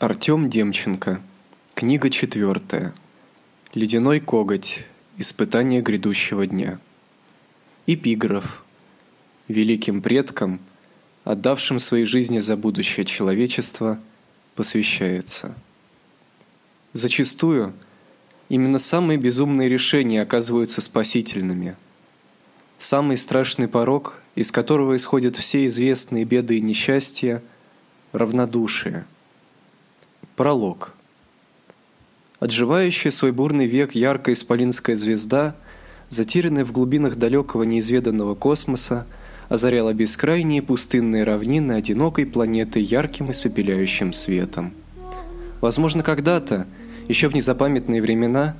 Артем Демченко. Книга четвертая. Ледяной коготь. Испытание грядущего дня. Эпиграф. Великим предкам, отдавшим свои жизни за будущее человечества, посвящается. Зачастую именно самые безумные решения оказываются спасительными. Самый страшный порог, из которого исходят все известные беды и несчастья – равнодушие – Пролог. Отживающая свой бурный век яркая исполинская звезда, затерянная в глубинах далекого неизведанного космоса, озаряла бескрайние пустынные равнины одинокой планеты ярким испепеляющим светом. Возможно, когда-то, еще в незапамятные времена,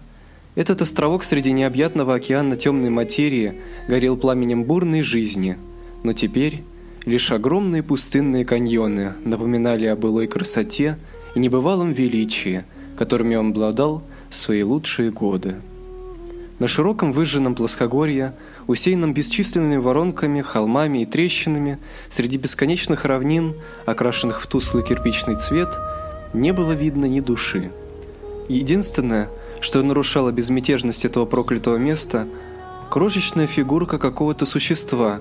этот островок среди необъятного океана темной материи горел пламенем бурной жизни, но теперь лишь огромные пустынные каньоны напоминали о былой красоте и небывалом величии, которыми он обладал в свои лучшие годы. На широком выжженном плоскогорье, усеянном бесчисленными воронками, холмами и трещинами, среди бесконечных равнин, окрашенных в тусклый кирпичный цвет, не было видно ни души. Единственное, что нарушало безмятежность этого проклятого места, крошечная фигурка какого-то существа,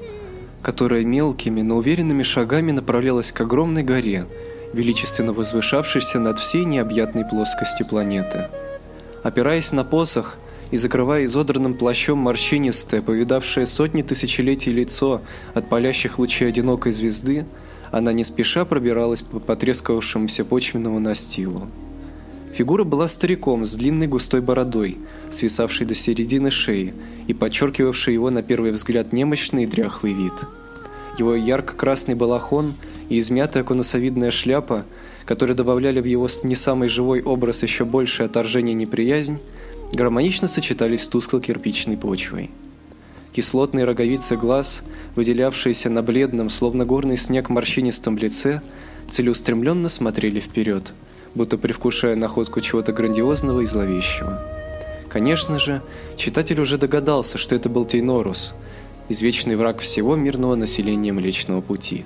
которое мелкими, но уверенными шагами направлялось к огромной горе – величественно возвышавшийся над всей необъятной плоскостью планеты. Опираясь на посох и закрывая изодранным плащом морщинистое, повидавшее сотни тысячелетий лицо от палящих лучей одинокой звезды, она не спеша пробиралась по потрескавшемуся почвенному настилу. Фигура была стариком с длинной густой бородой, свисавшей до середины шеи и подчеркивавшей его на первый взгляд немощный и дряхлый вид. Его ярко-красный балахон и измятая конусовидная шляпа, которые добавляли в его не самый живой образ еще большее отторжение и неприязнь, гармонично сочетались с тускло-кирпичной почвой. Кислотные роговицы глаз, выделявшиеся на бледном, словно горный снег морщинистом лице, целеустремленно смотрели вперед, будто привкушая находку чего-то грандиозного и зловещего. Конечно же, читатель уже догадался, что это был Тейнорус, извечный враг всего мирного населения Млечного Пути.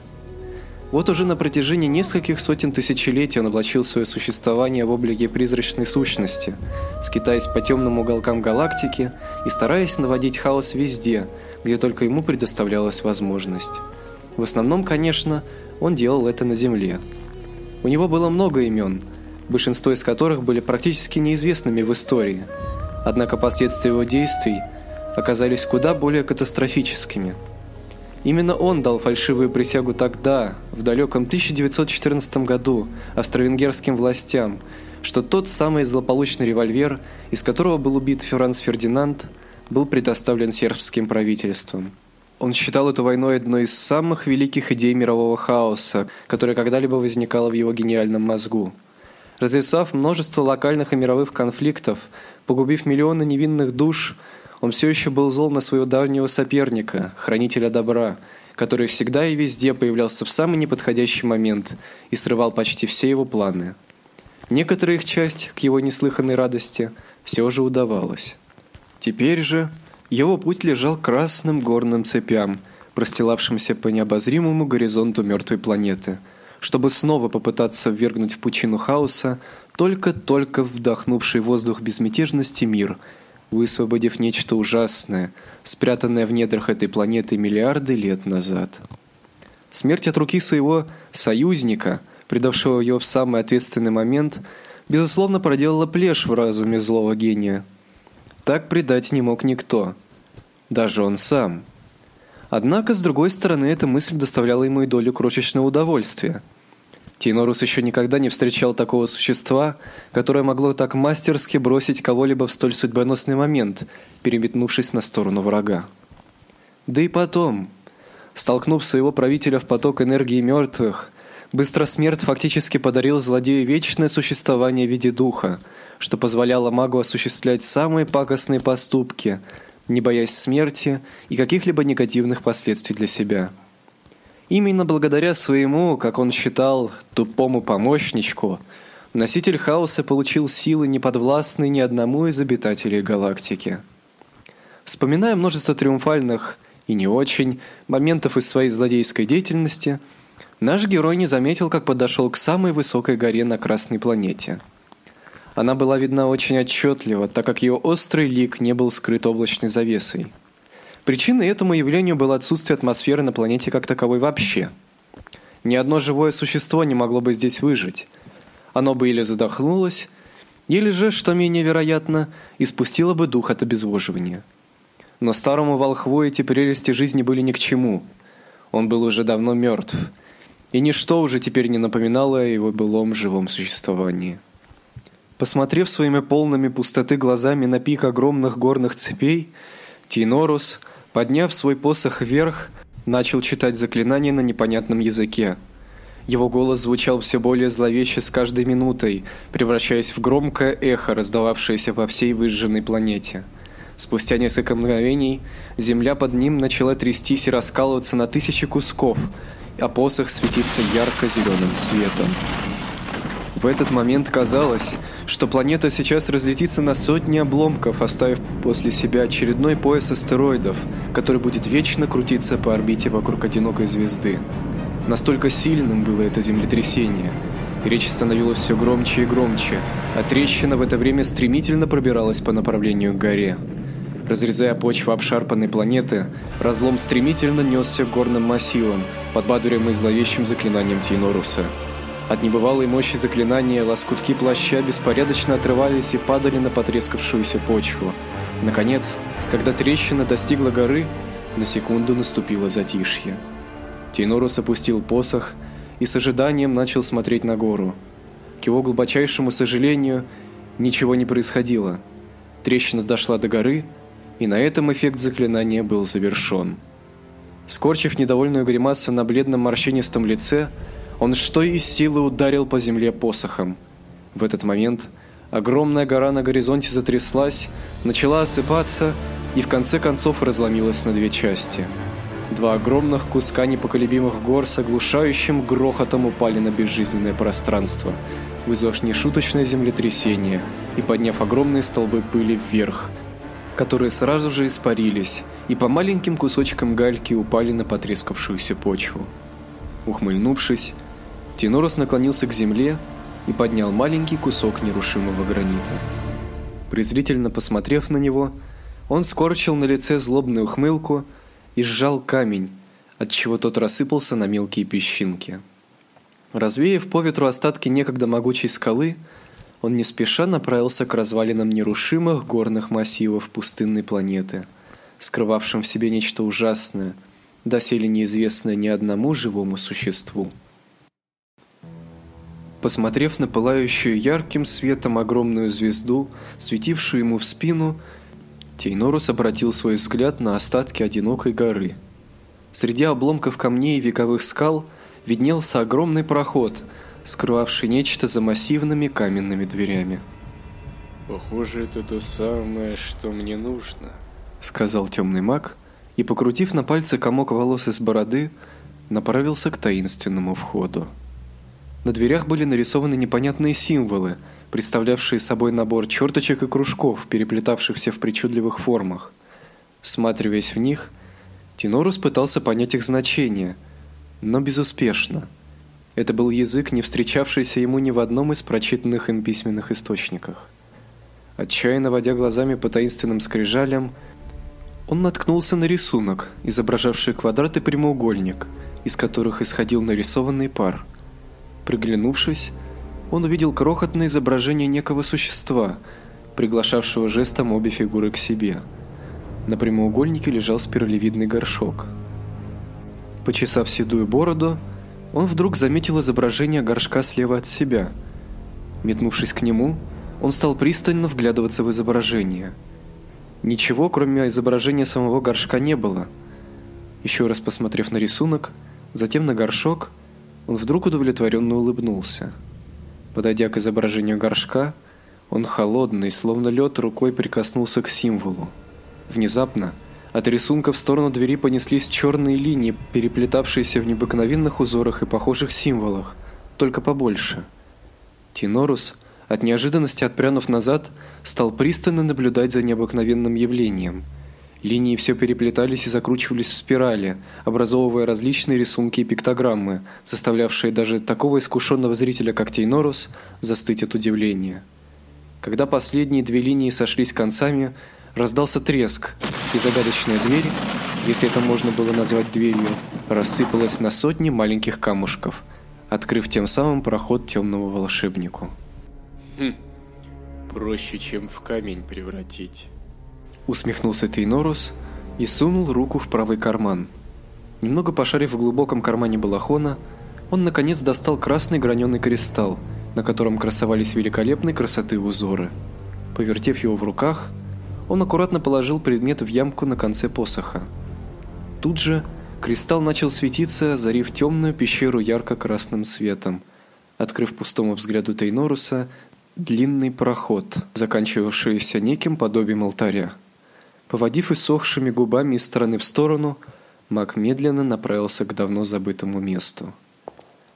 Вот уже на протяжении нескольких сотен тысячелетий он облачил свое существование в облике призрачной сущности, скитаясь по темным уголкам галактики и стараясь наводить хаос везде, где только ему предоставлялась возможность. В основном, конечно, он делал это на Земле. У него было много имен, большинство из которых были практически неизвестными в истории. Однако последствия его действий оказались куда более катастрофическими – Именно он дал фальшивую присягу тогда, в далеком 1914 году, австро-венгерским властям, что тот самый злополучный револьвер, из которого был убит Франц Фердинанд, был предоставлен сербским правительством. Он считал эту войну одной из самых великих идей мирового хаоса, которая когда-либо возникала в его гениальном мозгу. Развесав множество локальных и мировых конфликтов, погубив миллионы невинных душ – он все еще был зол на своего давнего соперника, хранителя добра, который всегда и везде появлялся в самый неподходящий момент и срывал почти все его планы. Некоторая их часть, к его неслыханной радости, все же удавалась. Теперь же его путь лежал к красным горным цепям, простилавшимся по необозримому горизонту мертвой планеты, чтобы снова попытаться ввергнуть в пучину хаоса только-только вдохнувший воздух безмятежности мир – высвободив нечто ужасное, спрятанное в недрах этой планеты миллиарды лет назад. Смерть от руки своего союзника, предавшего ее в самый ответственный момент, безусловно, проделала плешь в разуме злого гения. Так предать не мог никто, даже он сам. Однако, с другой стороны, эта мысль доставляла ему и долю крошечного удовольствия – Тинорус еще никогда не встречал такого существа, которое могло так мастерски бросить кого-либо в столь судьбоносный момент, переметнувшись на сторону врага. Да и потом, столкнув своего правителя в поток энергии мертвых, Быстросмерть фактически подарил злодею вечное существование в виде духа, что позволяло магу осуществлять самые пакостные поступки, не боясь смерти и каких-либо негативных последствий для себя. Именно благодаря своему, как он считал, тупому помощничку, носитель хаоса получил силы, неподвластные ни одному из обитателей галактики. Вспоминая множество триумфальных и не очень моментов из своей злодейской деятельности, Наш герой не заметил, как подошел к самой высокой горе на Красной планете. Она была видна очень отчетливо, так как ее острый лик не был скрыт облачной завесой. Причиной этому явлению было отсутствие атмосферы на планете как таковой вообще. Ни одно живое существо не могло бы здесь выжить. Оно бы или задохнулось, или же, что менее вероятно, испустило бы дух от обезвоживания. Но старому волхву эти прелести жизни были ни к чему. Он был уже давно мертв – и ничто уже теперь не напоминало о его былом живом существовании. Посмотрев своими полными пустоты глазами на пик огромных горных цепей, Тинорус, подняв свой посох вверх, начал читать заклинание на непонятном языке. Его голос звучал все более зловеще с каждой минутой, превращаясь в громкое эхо, раздававшееся по всей выжженной планете. Спустя несколько мгновений земля под ним начала трястись и раскалываться на тысячи кусков, а посох светится ярко-зеленым светом. В этот момент казалось, что планета сейчас разлетится на сотни обломков, оставив после себя очередной пояс астероидов, который будет вечно крутиться по орбите вокруг одинокой звезды. Настолько сильным было это землетрясение. Речь становилась все громче и громче, а трещина в это время стремительно пробиралась по направлению к горе. Разрезая почву обшарпанной планеты, разлом стремительно несся к горным массивам, подбадриваемый зловещим заклинанием Тейноруса. От небывалой мощи заклинания лоскутки плаща беспорядочно отрывались и падали на потрескавшуюся почву. Наконец, когда трещина достигла горы, на секунду наступило затишье. Тейнорус опустил посох и с ожиданием начал смотреть на гору. К его глубочайшему сожалению, ничего не происходило. Трещина дошла до горы, и на этом эффект заклинания был завершен. Скорчив недовольную гримасу на бледном морщинистом лице, он что из силы ударил по земле посохом. В этот момент огромная гора на горизонте затряслась, начала осыпаться и в конце концов разломилась на две части. Два огромных куска непоколебимых гор с оглушающим грохотом упали на безжизненное пространство, вызвав нешуточное землетрясение и подняв огромные столбы пыли вверх – которые сразу же испарились и по маленьким кусочкам гальки упали на потрескавшуюся почву. Ухмыльнувшись, Тенорос наклонился к земле и поднял маленький кусок нерушимого гранита. Презрительно посмотрев на него, он скорчил на лице злобную ухмылку и сжал камень, отчего тот рассыпался на мелкие песчинки. Развеяв по ветру остатки некогда могучей скалы, он не спеша направился к развалинам нерушимых горных массивов пустынной планеты, скрывавшим в себе нечто ужасное, доселе неизвестное ни одному живому существу. Посмотрев на пылающую ярким светом огромную звезду, светившую ему в спину, Тейнорус обратил свой взгляд на остатки одинокой горы. Среди обломков камней и вековых скал виднелся огромный проход – скрывавший нечто за массивными каменными дверями. «Похоже, это то самое, что мне нужно», — сказал темный маг, и, покрутив на пальце комок волос из бороды, направился к таинственному входу. На дверях были нарисованы непонятные символы, представлявшие собой набор черточек и кружков, переплетавшихся в причудливых формах. Всматриваясь в них, Тинорус пытался понять их значение, но безуспешно — это был язык, не встречавшийся ему ни в одном из прочитанных им письменных источниках. Отчаянно водя глазами по таинственным скрижалям, он наткнулся на рисунок, изображавший квадрат и прямоугольник, из которых исходил нарисованный пар. Приглянувшись, он увидел крохотное изображение некого существа, приглашавшего жестом обе фигуры к себе. На прямоугольнике лежал спиралевидный горшок. Почесав седую бороду, он вдруг заметил изображение горшка слева от себя. Метнувшись к нему, он стал пристально вглядываться в изображение. Ничего, кроме изображения самого горшка, не было. Еще раз посмотрев на рисунок, затем на горшок, он вдруг удовлетворенно улыбнулся. Подойдя к изображению горшка, он холодный, словно лед, рукой прикоснулся к символу. Внезапно от рисунка в сторону двери понеслись черные линии, переплетавшиеся в необыкновенных узорах и похожих символах, только побольше. Тинорус, от неожиданности отпрянув назад, стал пристально наблюдать за необыкновенным явлением. Линии все переплетались и закручивались в спирали, образовывая различные рисунки и пиктограммы, заставлявшие даже такого искушенного зрителя, как Тейнорус, застыть от удивления. Когда последние две линии сошлись концами, раздался треск, и загадочная дверь, если это можно было назвать дверью, рассыпалась на сотни маленьких камушков, открыв тем самым проход темному волшебнику. Хм, проще, чем в камень превратить. Усмехнулся Тейнорус и сунул руку в правый карман. Немного пошарив в глубоком кармане балахона, он наконец достал красный граненый кристалл, на котором красовались великолепной красоты узоры. Повертев его в руках, он аккуратно положил предмет в ямку на конце посоха. Тут же кристалл начал светиться, озарив темную пещеру ярко-красным светом, открыв пустому взгляду Тейноруса длинный проход, заканчивавшийся неким подобием алтаря. Поводив иссохшими губами из стороны в сторону, маг медленно направился к давно забытому месту.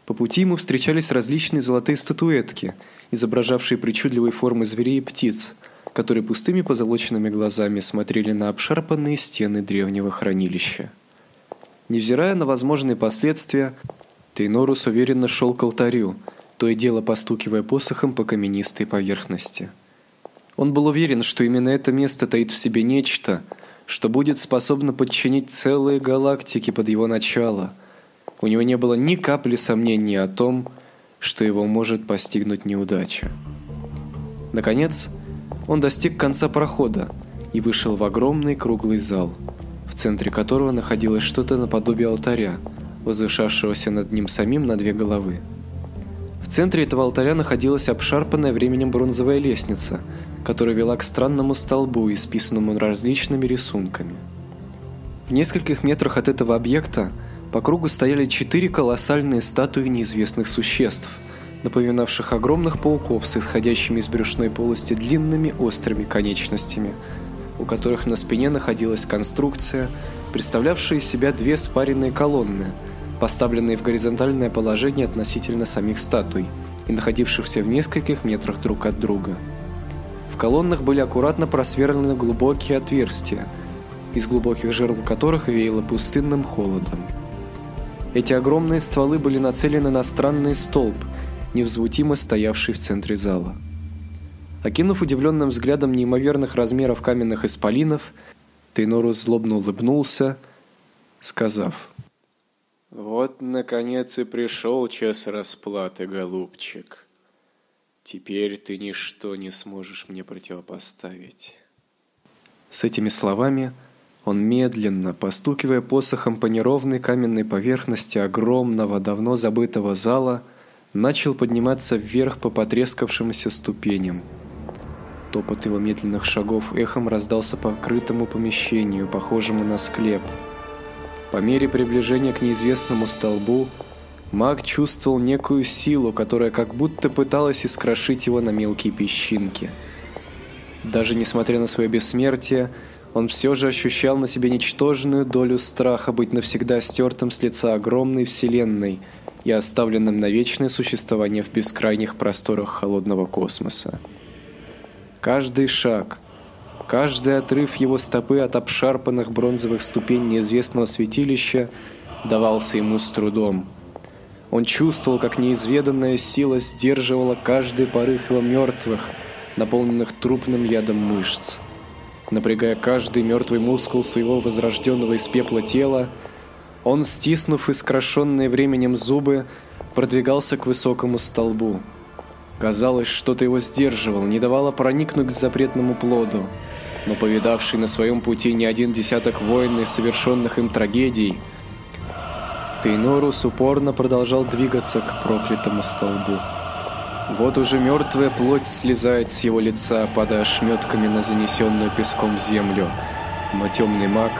По пути ему встречались различные золотые статуэтки, изображавшие причудливые формы зверей и птиц, которые пустыми позолоченными глазами смотрели на обшарпанные стены древнего хранилища. Невзирая на возможные последствия, Тейнорус уверенно шел к алтарю, то и дело постукивая посохом по каменистой поверхности. Он был уверен, что именно это место таит в себе нечто, что будет способно подчинить целые галактики под его начало. У него не было ни капли сомнений о том, что его может постигнуть неудача. Наконец, он достиг конца прохода и вышел в огромный круглый зал, в центре которого находилось что-то наподобие алтаря, возвышавшегося над ним самим на две головы. В центре этого алтаря находилась обшарпанная временем бронзовая лестница, которая вела к странному столбу, исписанному различными рисунками. В нескольких метрах от этого объекта по кругу стояли четыре колоссальные статуи неизвестных существ, напоминавших огромных пауков с исходящими из брюшной полости длинными острыми конечностями, у которых на спине находилась конструкция, представлявшая из себя две спаренные колонны, поставленные в горизонтальное положение относительно самих статуй и находившихся в нескольких метрах друг от друга. В колоннах были аккуратно просверлены глубокие отверстия, из глубоких жерл которых веяло пустынным холодом. Эти огромные стволы были нацелены на странный столб, невзмутимо стоявший в центре зала. Окинув удивленным взглядом неимоверных размеров каменных исполинов, Тейнорус злобно улыбнулся, сказав: "Вот наконец и пришел час расплаты, голубчик. Теперь ты ничто не сможешь мне противопоставить. С этими словами он медленно, постукивая посохом по неровной каменной поверхности огромного, давно забытого зала, начал подниматься вверх по потрескавшимся ступеням. Топот его медленных шагов эхом раздался по крытому помещению, похожему на склеп. По мере приближения к неизвестному столбу Маг чувствовал некую силу, которая как будто пыталась искрошить его на мелкие песчинки. Даже несмотря на свое бессмертие, он все же ощущал на себе ничтожную долю страха быть навсегда стертым с лица огромной вселенной и оставленным на вечное существование в бескрайних просторах холодного космоса. Каждый шаг, каждый отрыв его стопы от обшарпанных бронзовых ступеней неизвестного святилища давался ему с трудом – он чувствовал, как неизведанная сила сдерживала каждый порыв его мертвых, наполненных трупным ядом мышц. Напрягая каждый мертвый мускул своего возрожденного из пепла тела, он, стиснув искрошенные временем зубы, продвигался к высокому столбу. Казалось, что-то его сдерживало, не давало проникнуть к запретному плоду. Но повидавший на своем пути не один десяток войн и совершенных им трагедий – Тейнорус упорно продолжал двигаться к проклятому столбу. Вот уже мертвая плоть слезает с его лица, падая ошметками на занесенную песком землю. Но темный маг,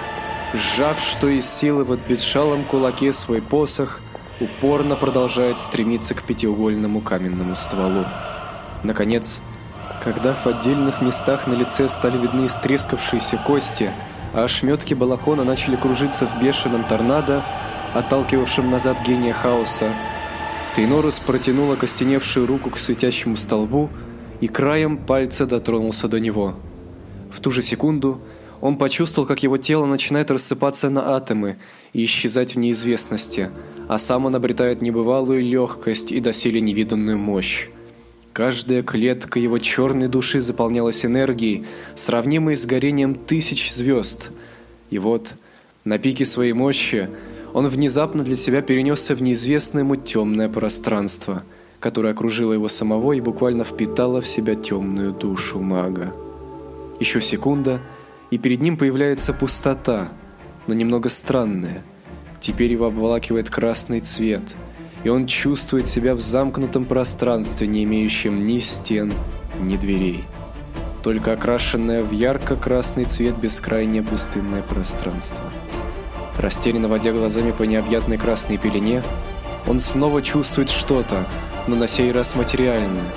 сжав что из силы в отбетшалом кулаке свой посох, упорно продолжает стремиться к пятиугольному каменному стволу. Наконец, когда в отдельных местах на лице стали видны истрескавшиеся кости, а ошметки балахона начали кружиться в бешеном торнадо, отталкивавшим назад гения хаоса, Тейнорус протянула костеневшую руку к светящему столбу и краем пальца дотронулся до него. В ту же секунду он почувствовал, как его тело начинает рассыпаться на атомы и исчезать в неизвестности, а сам он обретает небывалую легкость и доселе невиданную мощь. Каждая клетка его черной души заполнялась энергией, сравнимой с горением тысяч звезд. И вот, на пике своей мощи, он внезапно для себя перенесся в неизвестное ему темное пространство, которое окружило его самого и буквально впитало в себя темную душу мага. Еще секунда, и перед ним появляется пустота, но немного странная. Теперь его обволакивает красный цвет, и он чувствует себя в замкнутом пространстве, не имеющем ни стен, ни дверей. Только окрашенное в ярко-красный цвет бескрайнее пустынное пространство. Растерянно водя глазами по необъятной красной пелене, он снова чувствует что-то, но на сей раз материальное,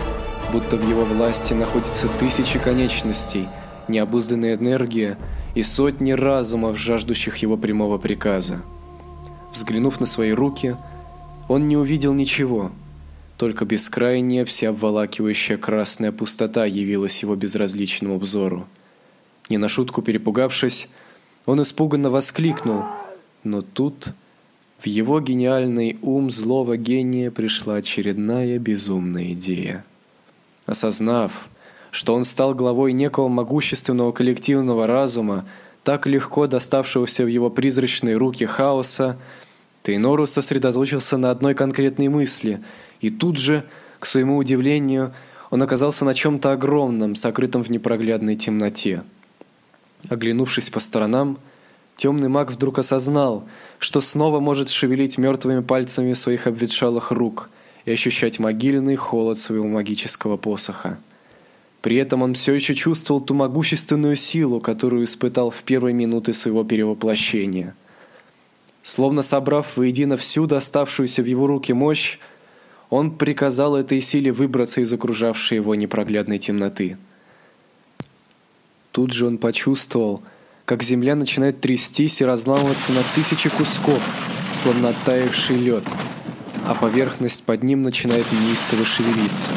будто в его власти находятся тысячи конечностей, необузданная энергия и сотни разумов, жаждущих его прямого приказа. Взглянув на свои руки, он не увидел ничего, только бескрайняя всеобволакивающая красная пустота явилась его безразличному взору. Не на шутку перепугавшись, он испуганно воскликнул – но тут в его гениальный ум злого гения пришла очередная безумная идея. Осознав, что он стал главой некого могущественного коллективного разума, так легко доставшегося в его призрачные руки хаоса, Тейнору сосредоточился на одной конкретной мысли, и тут же, к своему удивлению, он оказался на чем то огромном, сокрытом в непроглядной темноте. Оглянувшись по сторонам, Темный маг вдруг осознал, что снова может шевелить мертвыми пальцами своих обветшалых рук и ощущать могильный холод своего магического посоха. При этом он все еще чувствовал ту могущественную силу, которую испытал в первые минуты своего перевоплощения. Словно собрав воедино всю доставшуюся в его руки мощь, он приказал этой силе выбраться из окружавшей его непроглядной темноты. Тут же он почувствовал, как земля начинает трястись и разламываться на тысячи кусков, словно оттаивший лед, а поверхность под ним начинает неистово шевелиться.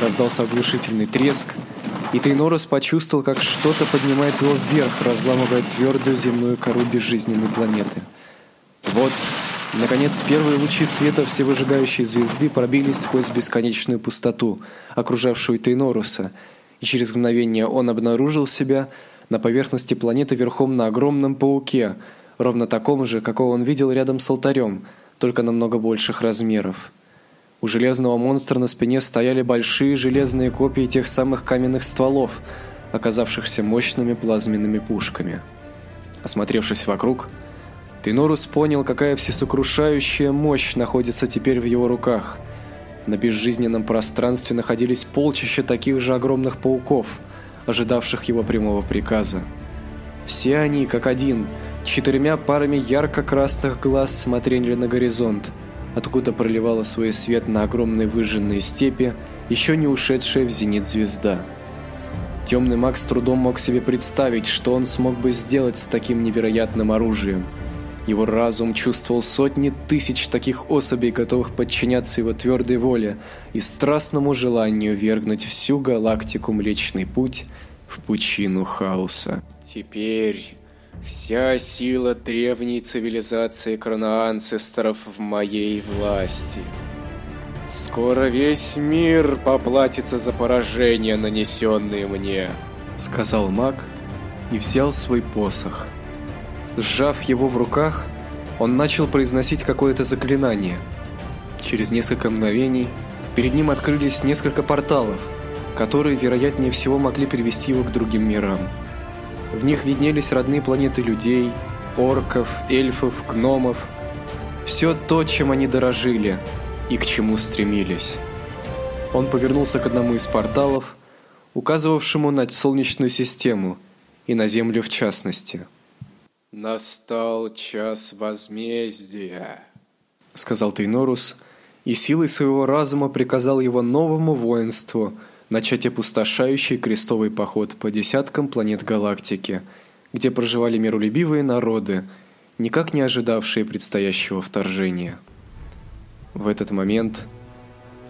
Раздался оглушительный треск, и Тейнорос почувствовал, как что-то поднимает его вверх, разламывая твердую земную кору безжизненной планеты. Вот, наконец, первые лучи света всевыжигающей звезды пробились сквозь бесконечную пустоту, окружавшую Тейноруса, и через мгновение он обнаружил себя на поверхности планеты верхом на огромном пауке, ровно таком же, какого он видел рядом с алтарем, только намного больших размеров. У железного монстра на спине стояли большие железные копии тех самых каменных стволов, оказавшихся мощными плазменными пушками. Осмотревшись вокруг, Тейнорус понял, какая всесокрушающая мощь находится теперь в его руках. На безжизненном пространстве находились полчища таких же огромных пауков – ожидавших его прямого приказа. Все они, как один, четырьмя парами ярко-красных глаз смотрели на горизонт, откуда проливала свой свет на огромные выжженные степи, еще не ушедшая в зенит звезда. Темный маг с трудом мог себе представить, что он смог бы сделать с таким невероятным оружием – его разум чувствовал сотни тысяч таких особей, готовых подчиняться его твердой воле и страстному желанию вергнуть всю галактику Млечный Путь в пучину хаоса. Теперь вся сила древней цивилизации кроноанцесторов в моей власти. Скоро весь мир поплатится за поражения, нанесенные мне, сказал маг и взял свой посох. Сжав его в руках, он начал произносить какое-то заклинание. Через несколько мгновений перед ним открылись несколько порталов, которые, вероятнее всего, могли привести его к другим мирам. В них виднелись родные планеты людей, орков, эльфов, гномов. Все то, чем они дорожили и к чему стремились. Он повернулся к одному из порталов, указывавшему на Солнечную систему и на Землю в частности – «Настал час возмездия», — сказал Тейнорус, и силой своего разума приказал его новому воинству начать опустошающий крестовый поход по десяткам планет галактики, где проживали миролюбивые народы, никак не ожидавшие предстоящего вторжения. В этот момент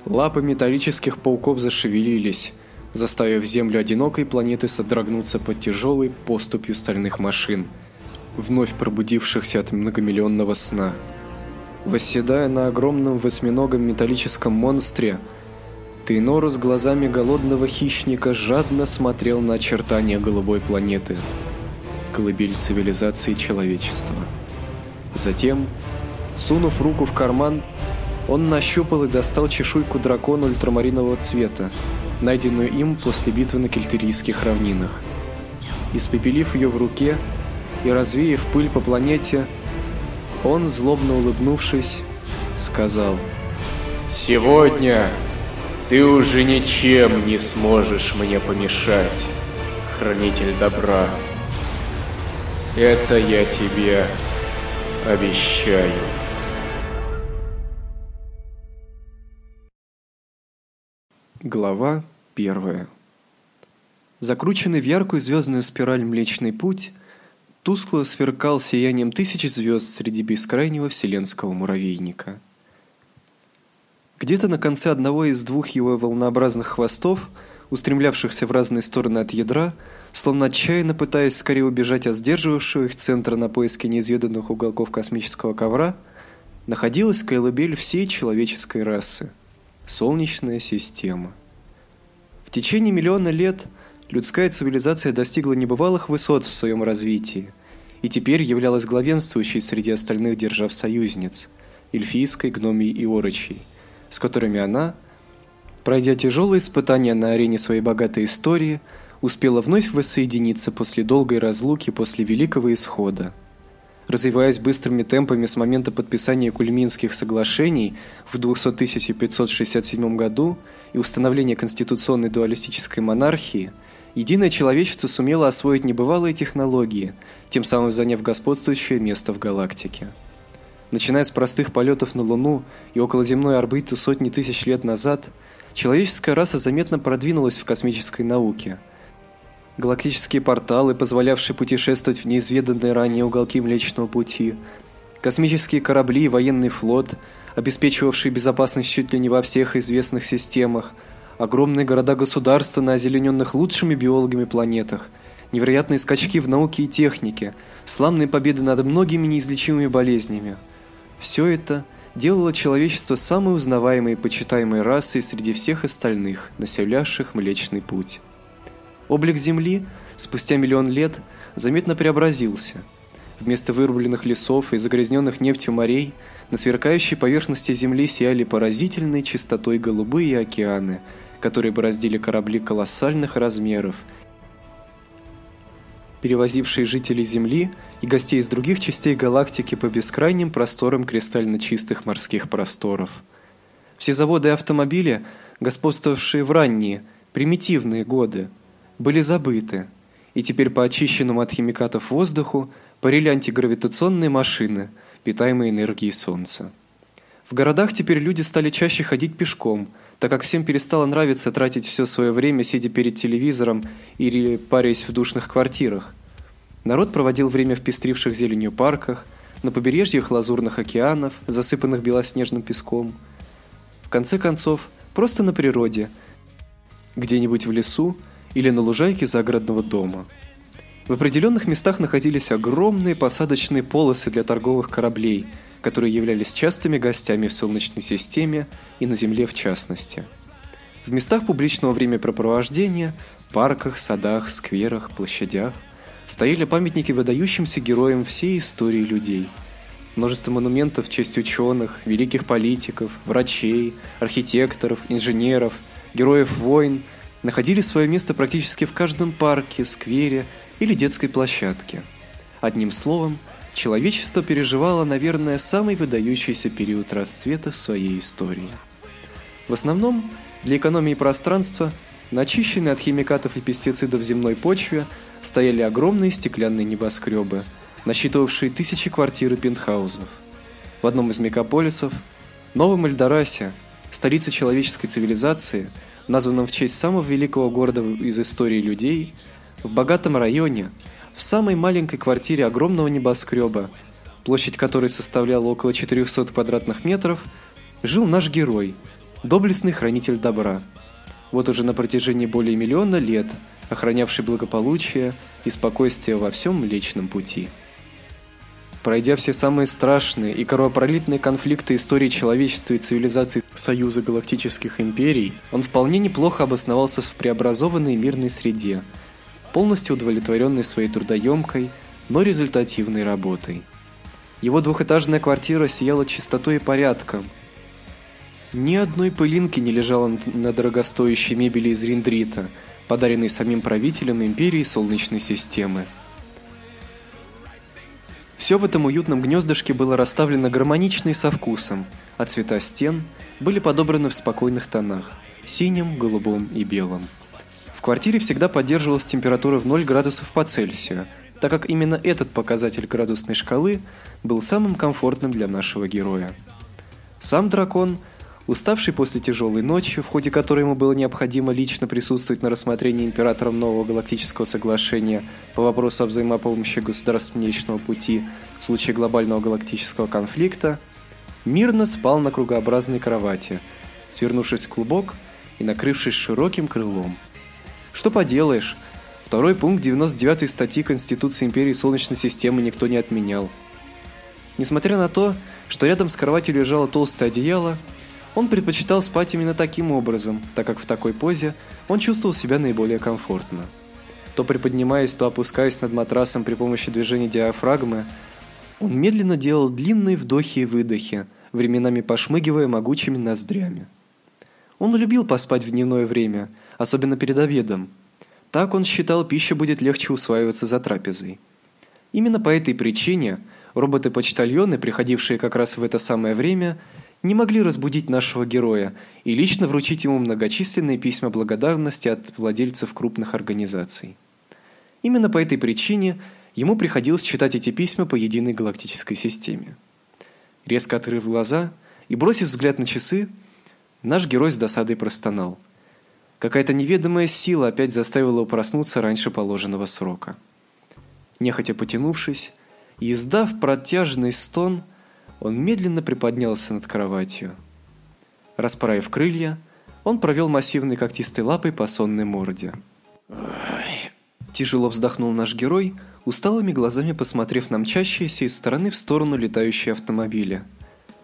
лапы металлических пауков зашевелились, заставив землю одинокой планеты содрогнуться под тяжелой поступью стальных машин, вновь пробудившихся от многомиллионного сна. Восседая на огромном восьминогом металлическом монстре, Тейнорус глазами голодного хищника жадно смотрел на очертания голубой планеты, колыбель цивилизации человечества. Затем, сунув руку в карман, он нащупал и достал чешуйку дракона ультрамаринового цвета, найденную им после битвы на кельтерийских равнинах. Испепелив ее в руке и развеяв пыль по планете, он, злобно улыбнувшись, сказал «Сегодня ты уже ничем не сможешь мне помешать, хранитель добра. Это я тебе обещаю. Глава первая. Закрученный в яркую звездную спираль Млечный Путь тускло сверкал сиянием тысяч звезд среди бескрайнего вселенского муравейника. Где-то на конце одного из двух его волнообразных хвостов, устремлявшихся в разные стороны от ядра, словно отчаянно пытаясь скорее убежать от сдерживавшего их центра на поиски неизведанных уголков космического ковра, находилась колыбель всей человеческой расы – Солнечная система. В течение миллиона лет людская цивилизация достигла небывалых высот в своем развитии и теперь являлась главенствующей среди остальных держав-союзниц – эльфийской, гномий и орочей – с которыми она, пройдя тяжелые испытания на арене своей богатой истории, успела вновь воссоединиться после долгой разлуки после Великого Исхода. Развиваясь быстрыми темпами с момента подписания Кульминских соглашений в 200-567 году и установления конституционной дуалистической монархии, единое человечество сумело освоить небывалые технологии, тем самым заняв господствующее место в галактике. Начиная с простых полетов на Луну и околоземной орбиты сотни тысяч лет назад, человеческая раса заметно продвинулась в космической науке. Галактические порталы, позволявшие путешествовать в неизведанные ранее уголки Млечного Пути, космические корабли и военный флот, обеспечивавшие безопасность чуть ли не во всех известных системах, огромные города-государства на озелененных лучшими биологами планетах, невероятные скачки в науке и технике, славные победы над многими неизлечимыми болезнями – все это делало человечество самой узнаваемой и почитаемой расой среди всех остальных, населявших Млечный Путь. Облик Земли спустя миллион лет заметно преобразился. Вместо вырубленных лесов и загрязненных нефтью морей на сверкающей поверхности Земли сияли поразительной чистотой голубые океаны, которые бороздили корабли колоссальных размеров перевозившие жителей Земли и гостей из других частей галактики по бескрайним просторам кристально чистых морских просторов. Все заводы и автомобили, господствовавшие в ранние, примитивные годы, были забыты, и теперь по очищенному от химикатов воздуху парили антигравитационные машины, питаемые энергией солнца. В городах теперь люди стали чаще ходить пешком, так как всем перестало нравиться тратить все свое время, сидя перед телевизором или парясь в душных квартирах. Народ проводил время в пестривших зеленью парках, на побережьях лазурных океанов, засыпанных белоснежным песком. В конце концов, просто на природе, где-нибудь в лесу или на лужайке загородного дома. В определенных местах находились огромные посадочные полосы для торговых кораблей – которые являлись частыми гостями в Солнечной системе и на Земле в частности. В местах публичного времяпрепровождения, парках, садах, скверах, площадях стояли памятники выдающимся героям всей истории людей. Множество монументов в честь ученых, великих политиков, врачей, архитекторов, инженеров, героев войн находили свое место практически в каждом парке, сквере или детской площадке. Одним словом, человечество переживало, наверное, самый выдающийся период расцвета в своей истории. В основном, для экономии пространства на очищенной от химикатов и пестицидов земной почве стояли огромные стеклянные небоскребы, насчитывавшие тысячи квартир и пентхаусов. В одном из мегаполисов, Новом Эльдорасе, столице человеческой цивилизации, названном в честь самого великого города из истории людей, в богатом районе – в самой маленькой квартире огромного небоскреба, площадь которой составляла около 400 квадратных метров, жил наш герой, доблестный хранитель добра. вот уже на протяжении более миллиона лет охранявший благополучие и спокойствие во всем Млечном пути. Пройдя все самые страшные и кровопролитные конфликты истории человечества и цивилизации Союза Галактических Империй, он вполне неплохо обосновался в преобразованной мирной среде, полностью удовлетворенный своей трудоемкой, но результативной работой. Его двухэтажная квартира сияла чистотой и порядком. Ни одной пылинки не лежало на дорогостоящей мебели из рендрита, подаренной самим правителем империи Солнечной системы. Все в этом уютном гнездышке было расставлено гармонично и со вкусом, а цвета стен были подобраны в спокойных тонах – синим, голубом и белым. Квартире всегда поддерживалась температура в 0 градусов по Цельсию, так как именно этот показатель градусной шкалы был самым комфортным для нашего героя. Сам дракон – Уставший после тяжелой ночи, в ходе которой ему было необходимо лично присутствовать на рассмотрении императором нового галактического соглашения по вопросу о взаимопомощи государств Млечного Пути в случае глобального галактического конфликта, мирно спал на кругообразной кровати, свернувшись в клубок и накрывшись широким крылом. Что поделаешь, второй пункт 99 статьи Конституции Империи Солнечной системы никто не отменял. Несмотря на то, что рядом с кроватью лежало толстое одеяло, он предпочитал спать именно таким образом, так как в такой позе он чувствовал себя наиболее комфортно. То приподнимаясь, то опускаясь над матрасом при помощи движения диафрагмы, он медленно делал длинные вдохи и выдохи, временами пошмыгивая могучими ноздрями. Он любил поспать в дневное время, особенно перед обедом. Так он считал, пища будет легче усваиваться за трапезой. Именно по этой причине роботы-почтальоны, приходившие как раз в это самое время, не могли разбудить нашего героя и лично вручить ему многочисленные письма благодарности от владельцев крупных организаций. Именно по этой причине ему приходилось читать эти письма по единой галактической системе. Резко открыв глаза и бросив взгляд на часы, наш герой с досадой простонал. Какая-то неведомая сила опять заставила его проснуться раньше положенного срока. Нехотя потянувшись и издав протяжный стон, он медленно приподнялся над кроватью. Расправив крылья, он провел массивной когтистой лапой по сонной морде. Ой. Тяжело вздохнул наш герой, усталыми глазами посмотрев на мчащиеся из стороны в сторону летающие автомобили.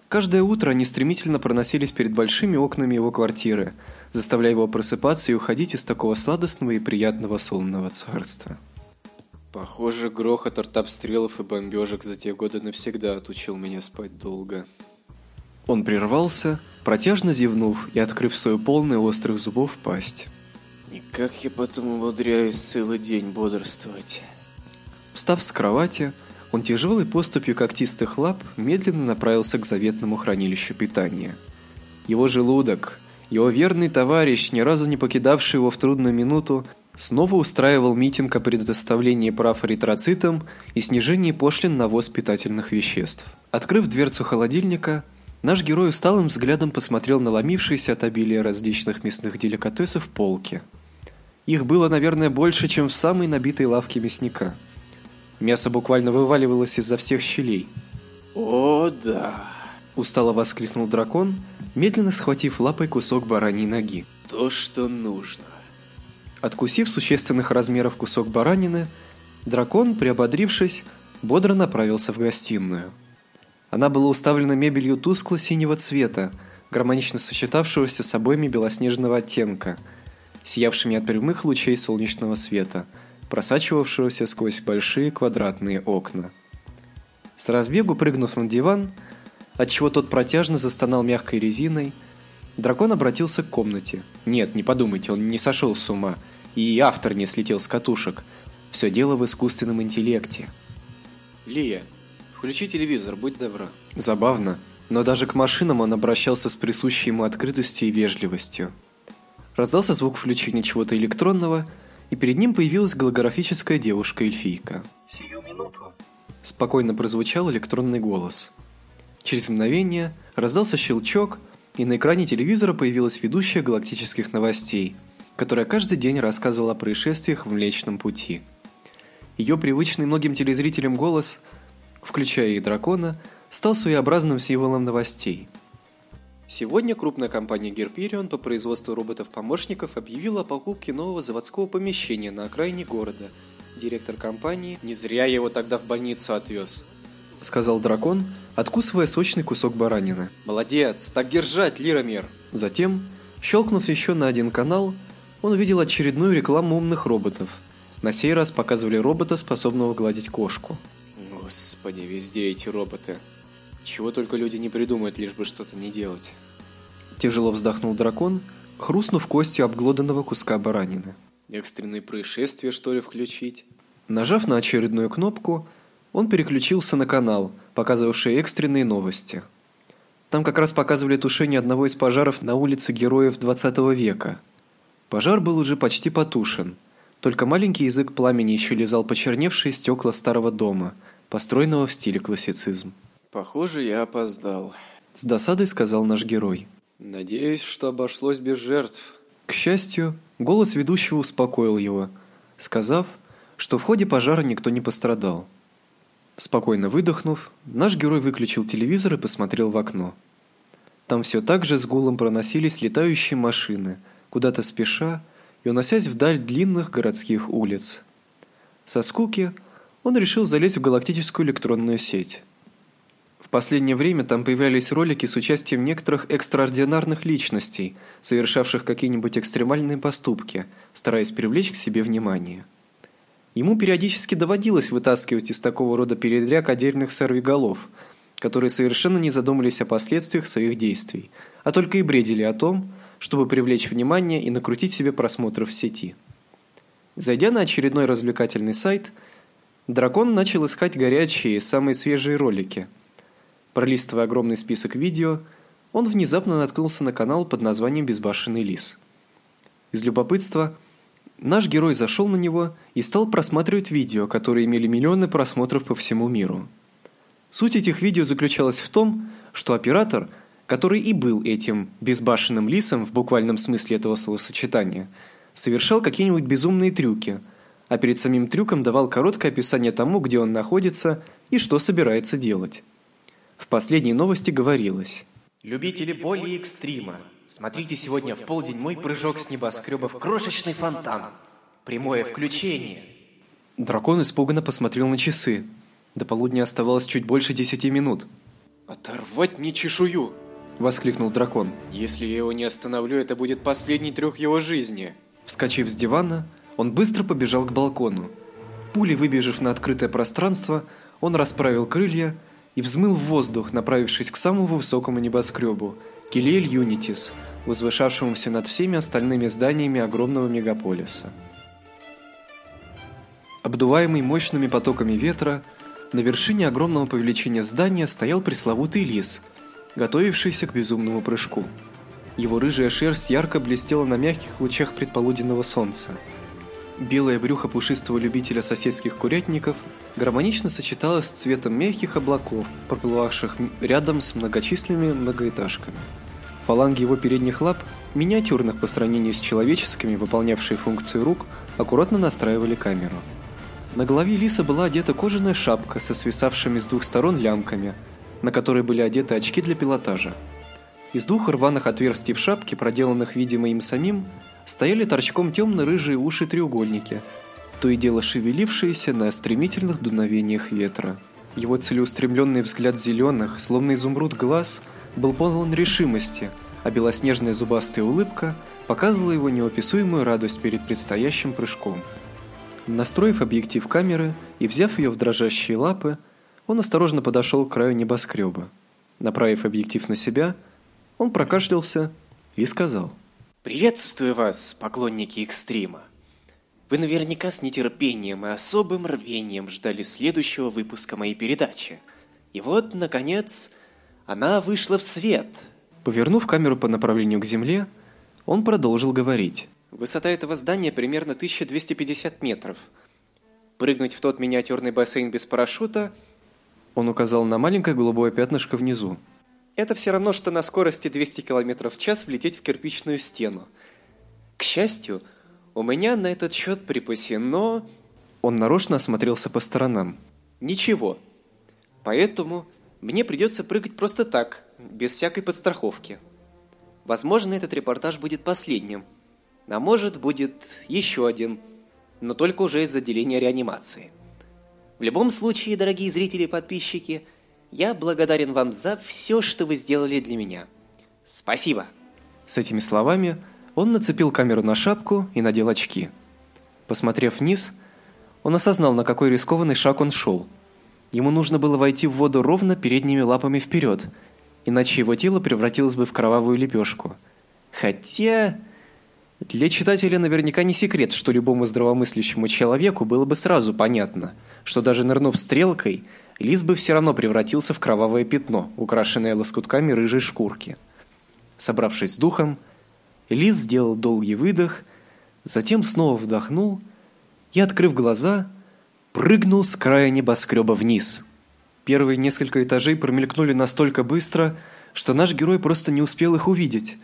Каждое утро они стремительно проносились перед большими окнами его квартиры, заставляя его просыпаться и уходить из такого сладостного и приятного сонного царства. Похоже, грохот от обстрелов и бомбежек за те годы навсегда отучил меня спать долго. Он прервался, протяжно зевнув и открыв свою полную острых зубов пасть. Никак я потом умудряюсь целый день бодрствовать. Встав с кровати, он тяжелой поступью когтистых лап медленно направился к заветному хранилищу питания. Его желудок, его верный товарищ, ни разу не покидавший его в трудную минуту, снова устраивал митинг о предоставлении прав эритроцитам и снижении пошлин на ввоз питательных веществ. Открыв дверцу холодильника, наш герой усталым взглядом посмотрел на ломившиеся от обилия различных мясных деликатесов полки. Их было, наверное, больше, чем в самой набитой лавке мясника. Мясо буквально вываливалось изо всех щелей. «О, да!» – устало воскликнул дракон, медленно схватив лапой кусок бараньей ноги. «То, что нужно!» Откусив существенных размеров кусок баранины, дракон, приободрившись, бодро направился в гостиную. Она была уставлена мебелью тускло-синего цвета, гармонично сочетавшегося с обоями белоснежного оттенка, сиявшими от прямых лучей солнечного света, просачивавшегося сквозь большие квадратные окна. С разбегу прыгнув на диван, отчего тот протяжно застонал мягкой резиной, дракон обратился к комнате. Нет, не подумайте, он не сошел с ума – и автор не слетел с катушек. Все дело в искусственном интеллекте. Лия, включи телевизор, будь добра. Забавно, но даже к машинам он обращался с присущей ему открытостью и вежливостью. Раздался звук включения чего-то электронного, и перед ним появилась голографическая девушка-эльфийка. «Сию минуту!» Спокойно прозвучал электронный голос. Через мгновение раздался щелчок, и на экране телевизора появилась ведущая галактических новостей – которая каждый день рассказывала о происшествиях в Млечном Пути. Ее привычный многим телезрителям голос, включая и дракона, стал своеобразным символом новостей. Сегодня крупная компания Герпирион по производству роботов-помощников объявила о покупке нового заводского помещения на окраине города. Директор компании не зря его тогда в больницу отвез. Сказал дракон, откусывая сочный кусок баранины. Молодец, так держать, Лиромер. Затем, щелкнув еще на один канал, он увидел очередную рекламу умных роботов. На сей раз показывали робота, способного гладить кошку. Господи, везде эти роботы. Чего только люди не придумают, лишь бы что-то не делать. Тяжело вздохнул дракон, хрустнув костью обглоданного куска баранины. Экстренные происшествия, что ли, включить? Нажав на очередную кнопку, он переключился на канал, показывавший экстренные новости. Там как раз показывали тушение одного из пожаров на улице Героев 20 века. Пожар был уже почти потушен, только маленький язык пламени еще лизал почерневшие стекла старого дома, построенного в стиле классицизм. Похоже, я опоздал. С досадой сказал наш герой. Надеюсь, что обошлось без жертв. К счастью, голос ведущего успокоил его, сказав, что в ходе пожара никто не пострадал. Спокойно выдохнув, наш герой выключил телевизор и посмотрел в окно. Там все так же с гулом проносились летающие машины, куда-то спеша и уносясь вдаль длинных городских улиц. Со скуки он решил залезть в галактическую электронную сеть последнее время там появлялись ролики с участием некоторых экстраординарных личностей, совершавших какие-нибудь экстремальные поступки, стараясь привлечь к себе внимание. Ему периодически доводилось вытаскивать из такого рода передряг отдельных сорвиголов, которые совершенно не задумывались о последствиях своих действий, а только и бредили о том, чтобы привлечь внимание и накрутить себе просмотров в сети. Зайдя на очередной развлекательный сайт, Дракон начал искать горячие, самые свежие ролики – Пролистывая огромный список видео, он внезапно наткнулся на канал под названием «Безбашенный лис». Из любопытства наш герой зашел на него и стал просматривать видео, которые имели миллионы просмотров по всему миру. Суть этих видео заключалась в том, что оператор, который и был этим безбашенным лисом в буквальном смысле этого словосочетания, совершал какие-нибудь безумные трюки, а перед самим трюком давал короткое описание тому, где он находится и что собирается делать. В последней новости говорилось. Любители боли и экстрима, смотрите сегодня в полдень мой прыжок с небоскреба в крошечный фонтан. Прямое включение. Дракон испуганно посмотрел на часы. До полудня оставалось чуть больше десяти минут. «Оторвать мне чешую!» – воскликнул дракон. «Если я его не остановлю, это будет последний трюк его жизни!» Вскочив с дивана, он быстро побежал к балкону. Пулей выбежав на открытое пространство, он расправил крылья – и взмыл в воздух, направившись к самому высокому небоскребу – Килиэль Юнитис, возвышавшемуся над всеми остальными зданиями огромного мегаполиса. Обдуваемый мощными потоками ветра, на вершине огромного по величине здания стоял пресловутый лис, готовившийся к безумному прыжку. Его рыжая шерсть ярко блестела на мягких лучах предполуденного солнца – Белое брюхо пушистого любителя соседских курятников гармонично сочеталось с цветом мягких облаков, проплывавших рядом с многочисленными многоэтажками. Фаланги его передних лап, миниатюрных по сравнению с человеческими, выполнявшие функцию рук, аккуратно настраивали камеру. На голове лиса была одета кожаная шапка со свисавшими с двух сторон лямками, на которой были одеты очки для пилотажа. Из двух рваных отверстий в шапке, проделанных, видимо, им самим, стояли торчком темно-рыжие уши-треугольники, то и дело шевелившиеся на стремительных дуновениях ветра. Его целеустремленный взгляд зеленых, словно изумруд глаз, был полон решимости, а белоснежная зубастая улыбка показывала его неописуемую радость перед предстоящим прыжком. Настроив объектив камеры и взяв ее в дрожащие лапы, он осторожно подошел к краю небоскреба. Направив объектив на себя, он прокашлялся и сказал – Приветствую вас, поклонники экстрима. Вы наверняка с нетерпением и особым рвением ждали следующего выпуска моей передачи. И вот, наконец, она вышла в свет. Повернув камеру по направлению к земле, он продолжил говорить. Высота этого здания примерно 1250 метров. Прыгнуть в тот миниатюрный бассейн без парашюта... Он указал на маленькое голубое пятнышко внизу. Это все равно, что на скорости 200 км в час влететь в кирпичную стену. К счастью, у меня на этот счет припасено... Он нарочно осмотрелся по сторонам. Ничего. Поэтому мне придется прыгать просто так, без всякой подстраховки. Возможно, этот репортаж будет последним. А может, будет еще один, но только уже из отделения реанимации. В любом случае, дорогие зрители и подписчики, я благодарен вам за все, что вы сделали для меня. Спасибо. С этими словами он нацепил камеру на шапку и надел очки. Посмотрев вниз, он осознал, на какой рискованный шаг он шел. Ему нужно было войти в воду ровно передними лапами вперед, иначе его тело превратилось бы в кровавую лепешку. Хотя... Для читателя наверняка не секрет, что любому здравомыслящему человеку было бы сразу понятно, что даже нырнув стрелкой, лис бы все равно превратился в кровавое пятно, украшенное лоскутками рыжей шкурки. Собравшись с духом, лис сделал долгий выдох, затем снова вдохнул и, открыв глаза, прыгнул с края небоскреба вниз. Первые несколько этажей промелькнули настолько быстро, что наш герой просто не успел их увидеть.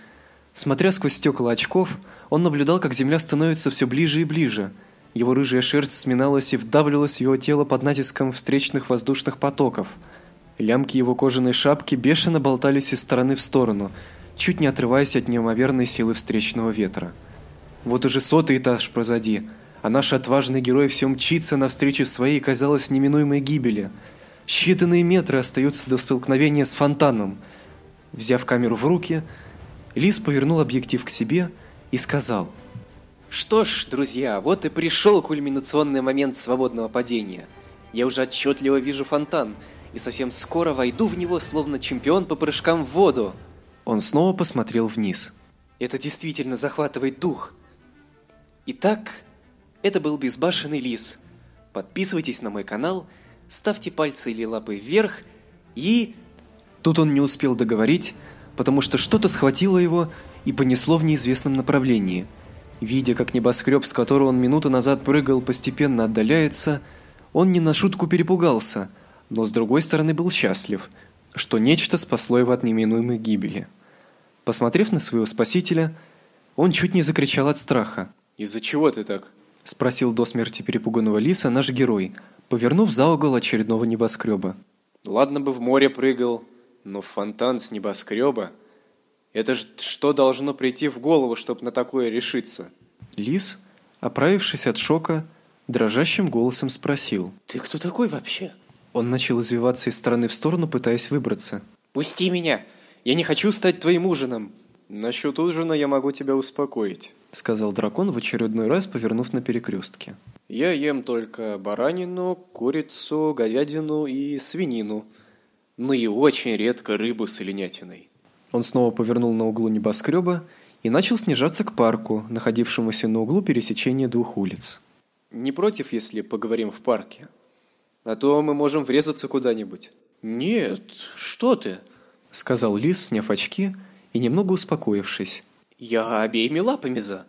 Смотря сквозь стекла очков, он наблюдал, как земля становится все ближе и ближе. Его рыжая шерсть сминалась и вдавливалась в его тело под натиском встречных воздушных потоков. Лямки его кожаной шапки бешено болтались из стороны в сторону, чуть не отрываясь от неимоверной силы встречного ветра. Вот уже сотый этаж позади, а наш отважный герой все мчится навстречу своей, казалось, неминуемой гибели. Считанные метры остаются до столкновения с фонтаном. Взяв камеру в руки, Лис повернул объектив к себе и сказал: "Что ж, друзья, вот и пришел кульминационный момент свободного падения. Я уже отчетливо вижу фонтан, и совсем скоро войду в него, словно чемпион по прыжкам в воду". Он снова посмотрел вниз. Это действительно захватывает дух. Итак, это был безбашенный лис. Подписывайтесь на мой канал, ставьте пальцы или лапы вверх и Тут он не успел договорить, потому что что-то схватило его и понесло в неизвестном направлении. Видя, как небоскреб, с которого он минуту назад прыгал, постепенно отдаляется, он не на шутку перепугался, но с другой стороны был счастлив, что нечто спасло его от неминуемой гибели. Посмотрев на своего спасителя, он чуть не закричал от страха. «Из-за чего ты так?» – спросил до смерти перепуганного лиса наш герой, повернув за угол очередного небоскреба. «Ладно бы в море прыгал, но фонтан с небоскреба? Это ж что должно прийти в голову, чтобы на такое решиться? Лис, оправившись от шока, дрожащим голосом спросил. «Ты кто такой вообще?» Он начал извиваться из стороны в сторону, пытаясь выбраться. «Пусти меня! Я не хочу стать твоим ужином!» «Насчет ужина я могу тебя успокоить», — сказал дракон в очередной раз, повернув на перекрестке. «Я ем только баранину, курицу, говядину и свинину но и очень редко рыбу с оленятиной. Он снова повернул на углу небоскреба и начал снижаться к парку, находившемуся на углу пересечения двух улиц. «Не против, если поговорим в парке? А то мы можем врезаться куда-нибудь». «Нет, что ты?» — сказал лис, сняв очки и немного успокоившись. «Я обеими лапами за».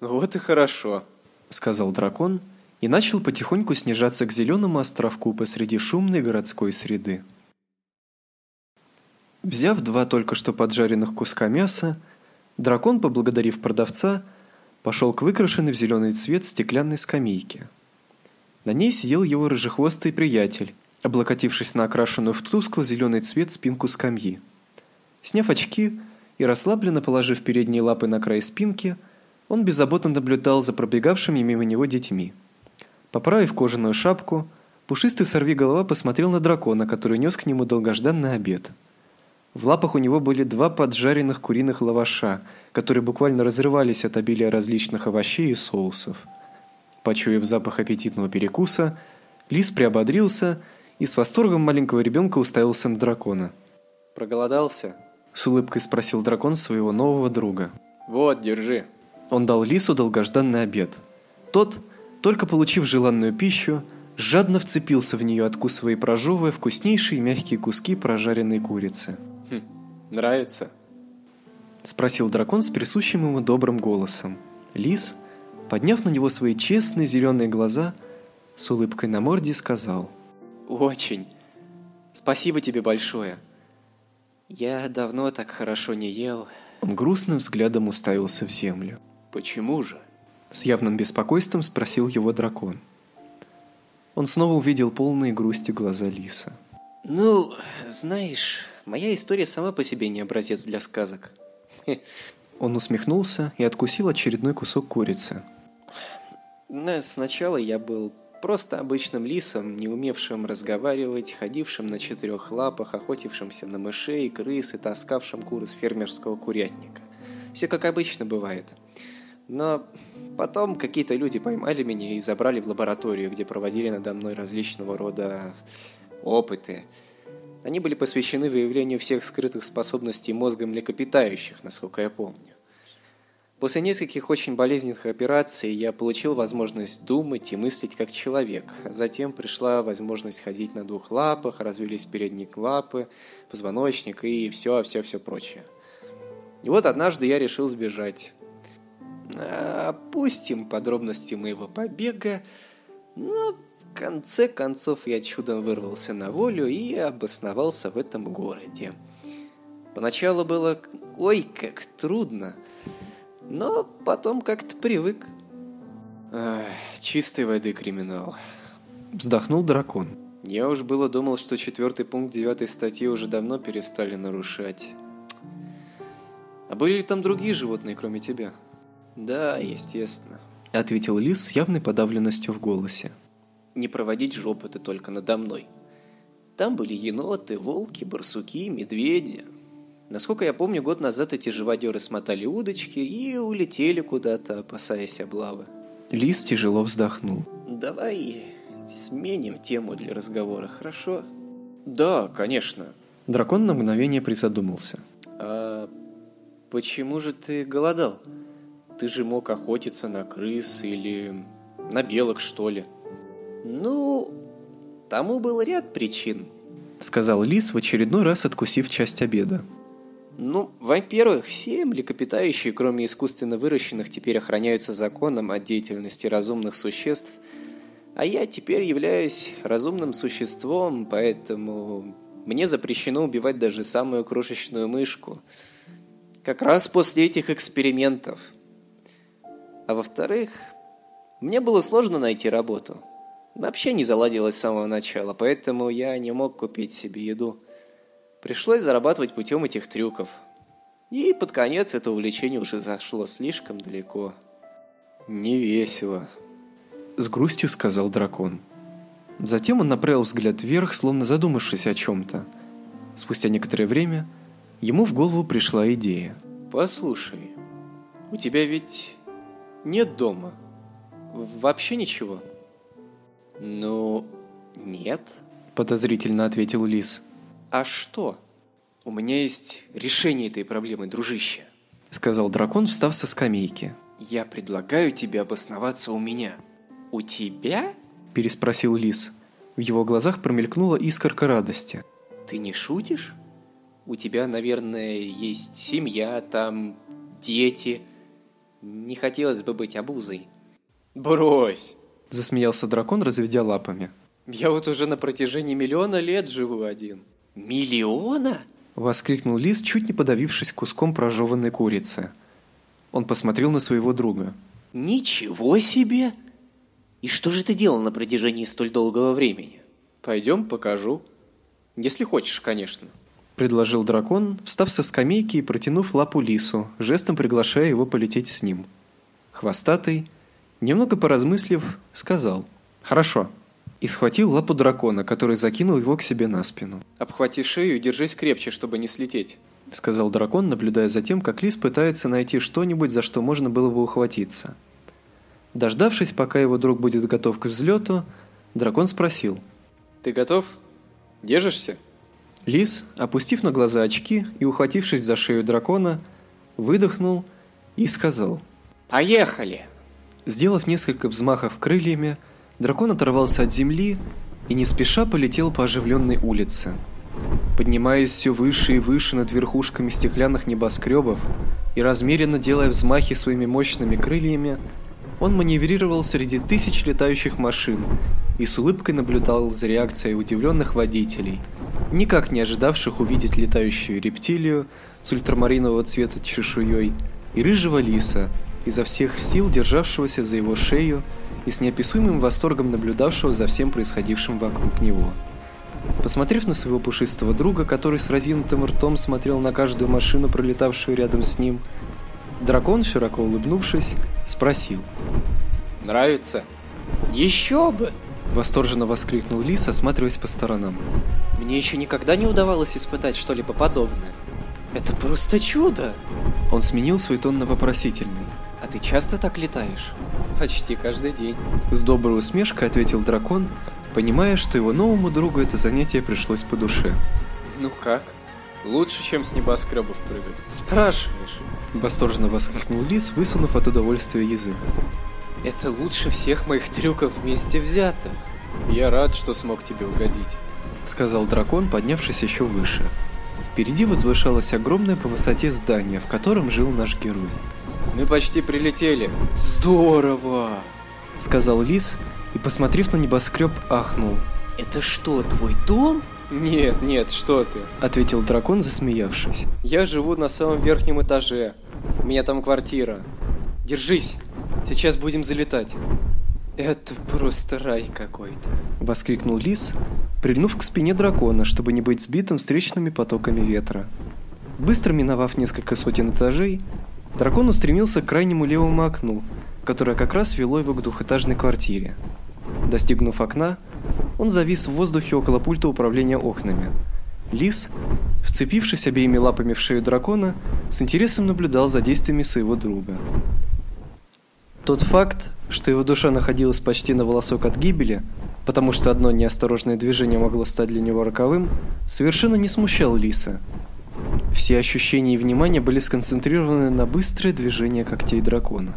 «Вот и хорошо», — сказал дракон и начал потихоньку снижаться к зеленому островку посреди шумной городской среды. Взяв два только что поджаренных куска мяса, дракон, поблагодарив продавца, пошел к выкрашенной в зеленый цвет стеклянной скамейке. На ней сидел его рыжехвостый приятель, облокотившись на окрашенную в тускло-зеленый цвет спинку скамьи. Сняв очки и расслабленно положив передние лапы на край спинки, он беззаботно наблюдал за пробегавшими мимо него детьми. Поправив кожаную шапку, пушистый сорвиголова посмотрел на дракона, который нес к нему долгожданный обед – в лапах у него были два поджаренных куриных лаваша, которые буквально разрывались от обилия различных овощей и соусов. Почуяв запах аппетитного перекуса, лис приободрился и с восторгом маленького ребенка уставился на дракона. «Проголодался?» – с улыбкой спросил дракон своего нового друга. «Вот, держи». Он дал лису долгожданный обед. Тот, только получив желанную пищу, жадно вцепился в нее, откусывая и прожевывая вкуснейшие мягкие куски прожаренной курицы. Хм, нравится? Спросил дракон с присущим ему добрым голосом. Лис, подняв на него свои честные зеленые глаза, с улыбкой на морде сказал. «Очень. Спасибо тебе большое. Я давно так хорошо не ел». Он грустным взглядом уставился в землю. «Почему же?» С явным беспокойством спросил его дракон. Он снова увидел полные грусти глаза лиса. «Ну, знаешь, моя история сама по себе не образец для сказок. Он усмехнулся и откусил очередной кусок курицы. Сначала я был просто обычным лисом, не умевшим разговаривать, ходившим на четырех лапах, охотившимся на мышей, крыс и таскавшим куры с фермерского курятника. Все как обычно бывает. Но потом какие-то люди поймали меня и забрали в лабораторию, где проводили надо мной различного рода опыты. Они были посвящены выявлению всех скрытых способностей мозга млекопитающих, насколько я помню. После нескольких очень болезненных операций я получил возможность думать и мыслить как человек. Затем пришла возможность ходить на двух лапах, развились передние лапы, позвоночник и все-все-все прочее. И вот однажды я решил сбежать. Опустим подробности моего побега, но в конце концов я чудом вырвался на волю и обосновался в этом городе. Поначалу было ой как трудно – но потом как-то привык. Ах, чистой воды криминал. Вздохнул дракон. Я уж было думал, что четвертый пункт девятой статьи уже давно перестали нарушать. А были ли там другие животные, кроме тебя? Да, естественно. Ответил Лис с явной подавленностью в голосе. Не проводить же опыты только надо мной. Там были еноты, волки, барсуки, медведи, Насколько я помню, год назад эти живодеры смотали удочки и улетели куда-то, опасаясь облавы. Лис тяжело вздохнул. Давай сменим тему для разговора, хорошо? Да, конечно. Дракон на мгновение призадумался. А почему же ты голодал? Ты же мог охотиться на крыс или на белок, что ли? Ну, тому был ряд причин. Сказал Лис в очередной раз откусив часть обеда. Ну, во-первых, все млекопитающие, кроме искусственно выращенных, теперь охраняются законом о деятельности разумных существ, а я теперь являюсь разумным существом, поэтому мне запрещено убивать даже самую крошечную мышку. Как раз после этих экспериментов. А во-вторых, мне было сложно найти работу. Вообще не заладилось с самого начала, поэтому я не мог купить себе еду – Пришлось зарабатывать путем этих трюков. И под конец это увлечение уже зашло слишком далеко. Не весело. С грустью сказал дракон. Затем он направил взгляд вверх, словно задумавшись о чем-то. Спустя некоторое время ему в голову пришла идея. «Послушай, у тебя ведь нет дома? Вообще ничего?» «Ну, нет», — подозрительно ответил Лис. «А что? У меня есть решение этой проблемы, дружище», — сказал дракон, встав со скамейки. «Я предлагаю тебе обосноваться у меня». «У тебя?» — переспросил лис. В его глазах промелькнула искорка радости. «Ты не шутишь? У тебя, наверное, есть семья, там дети. Не хотелось бы быть обузой». «Брось!» — засмеялся дракон, разведя лапами. «Я вот уже на протяжении миллиона лет живу один». «Миллиона?» — воскликнул Лис, чуть не подавившись куском прожеванной курицы. Он посмотрел на своего друга. «Ничего себе! И что же ты делал на протяжении столь долгого времени?» «Пойдем, покажу. Если хочешь, конечно». Предложил дракон, встав со скамейки и протянув лапу лису, жестом приглашая его полететь с ним. Хвостатый, немного поразмыслив, сказал «Хорошо» и схватил лапу дракона, который закинул его к себе на спину. «Обхвати шею и держись крепче, чтобы не слететь», — сказал дракон, наблюдая за тем, как лис пытается найти что-нибудь, за что можно было бы ухватиться. Дождавшись, пока его друг будет готов к взлету, дракон спросил. «Ты готов? Держишься?» Лис, опустив на глаза очки и ухватившись за шею дракона, выдохнул и сказал «Поехали!». Сделав несколько взмахов крыльями, Дракон оторвался от земли и не спеша полетел по оживленной улице. Поднимаясь все выше и выше над верхушками стеклянных небоскребов и размеренно делая взмахи своими мощными крыльями, он маневрировал среди тысяч летающих машин и с улыбкой наблюдал за реакцией удивленных водителей, никак не ожидавших увидеть летающую рептилию с ультрамаринового цвета чешуей и рыжего лиса, изо всех сил державшегося за его шею и с неописуемым восторгом наблюдавшего за всем происходившим вокруг него. Посмотрев на своего пушистого друга, который с разинутым ртом смотрел на каждую машину, пролетавшую рядом с ним, дракон, широко улыбнувшись, спросил. «Нравится?» «Еще бы!» – восторженно воскликнул Лис, осматриваясь по сторонам. «Мне еще никогда не удавалось испытать что-либо подобное. Это просто чудо!» Он сменил свой тон на вопросительный. «А ты часто так летаешь?» «Почти каждый день», – с доброй усмешкой ответил дракон, понимая, что его новому другу это занятие пришлось по душе. «Ну как? Лучше, чем с небоскребов прыгать. Спрашиваешь?» Восторженно воскликнул Лис, высунув от удовольствия язык. «Это лучше всех моих трюков вместе взятых. Я рад, что смог тебе угодить», — сказал дракон, поднявшись еще выше. Впереди возвышалось огромное по высоте здание, в котором жил наш герой. «Мы почти прилетели. Здорово!» — сказал Лис, и, посмотрев на небоскреб, ахнул. «Это что, твой дом?» «Нет, нет, что ты!» – ответил дракон, засмеявшись. «Я живу на самом верхнем этаже. У меня там квартира. Держись, сейчас будем залетать». «Это просто рай какой-то!» – воскликнул лис, прильнув к спине дракона, чтобы не быть сбитым встречными потоками ветра. Быстро миновав несколько сотен этажей, дракон устремился к крайнему левому окну, которое как раз вело его к двухэтажной квартире. Достигнув окна, он завис в воздухе около пульта управления окнами. Лис, вцепившись обеими лапами в шею дракона, с интересом наблюдал за действиями своего друга. Тот факт, что его душа находилась почти на волосок от гибели, потому что одно неосторожное движение могло стать для него роковым, совершенно не смущал Лиса. Все ощущения и внимание были сконцентрированы на быстрое движение когтей дракона.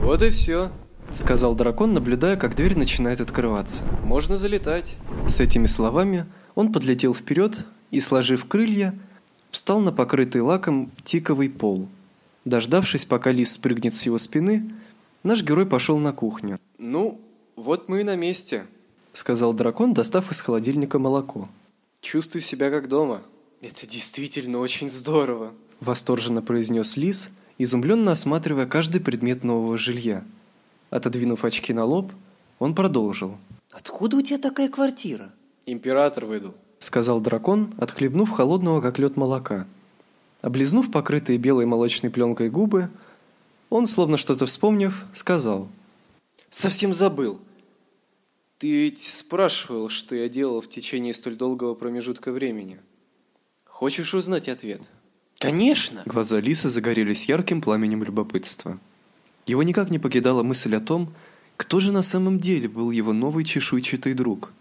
«Вот и все», сказал дракон, наблюдая, как дверь начинает открываться. Можно залетать. С этими словами он подлетел вперед и, сложив крылья, встал на покрытый лаком тиковый пол. Дождавшись, пока лис спрыгнет с его спины, наш герой пошел на кухню. Ну, вот мы и на месте, сказал дракон, достав из холодильника молоко. Чувствую себя как дома. Это действительно очень здорово, восторженно произнес лис, изумленно осматривая каждый предмет нового жилья. Отодвинув очки на лоб, он продолжил. «Откуда у тебя такая квартира?» «Император выдал», — сказал дракон, отхлебнув холодного, как лед молока. Облизнув покрытые белой молочной пленкой губы, он, словно что-то вспомнив, сказал. «Совсем забыл. Ты ведь спрашивал, что я делал в течение столь долгого промежутка времени. Хочешь узнать ответ?» «Конечно!» Глаза Лисы загорелись ярким пламенем любопытства. Его никак не покидала мысль о том, кто же на самом деле был его новый чешуйчатый друг.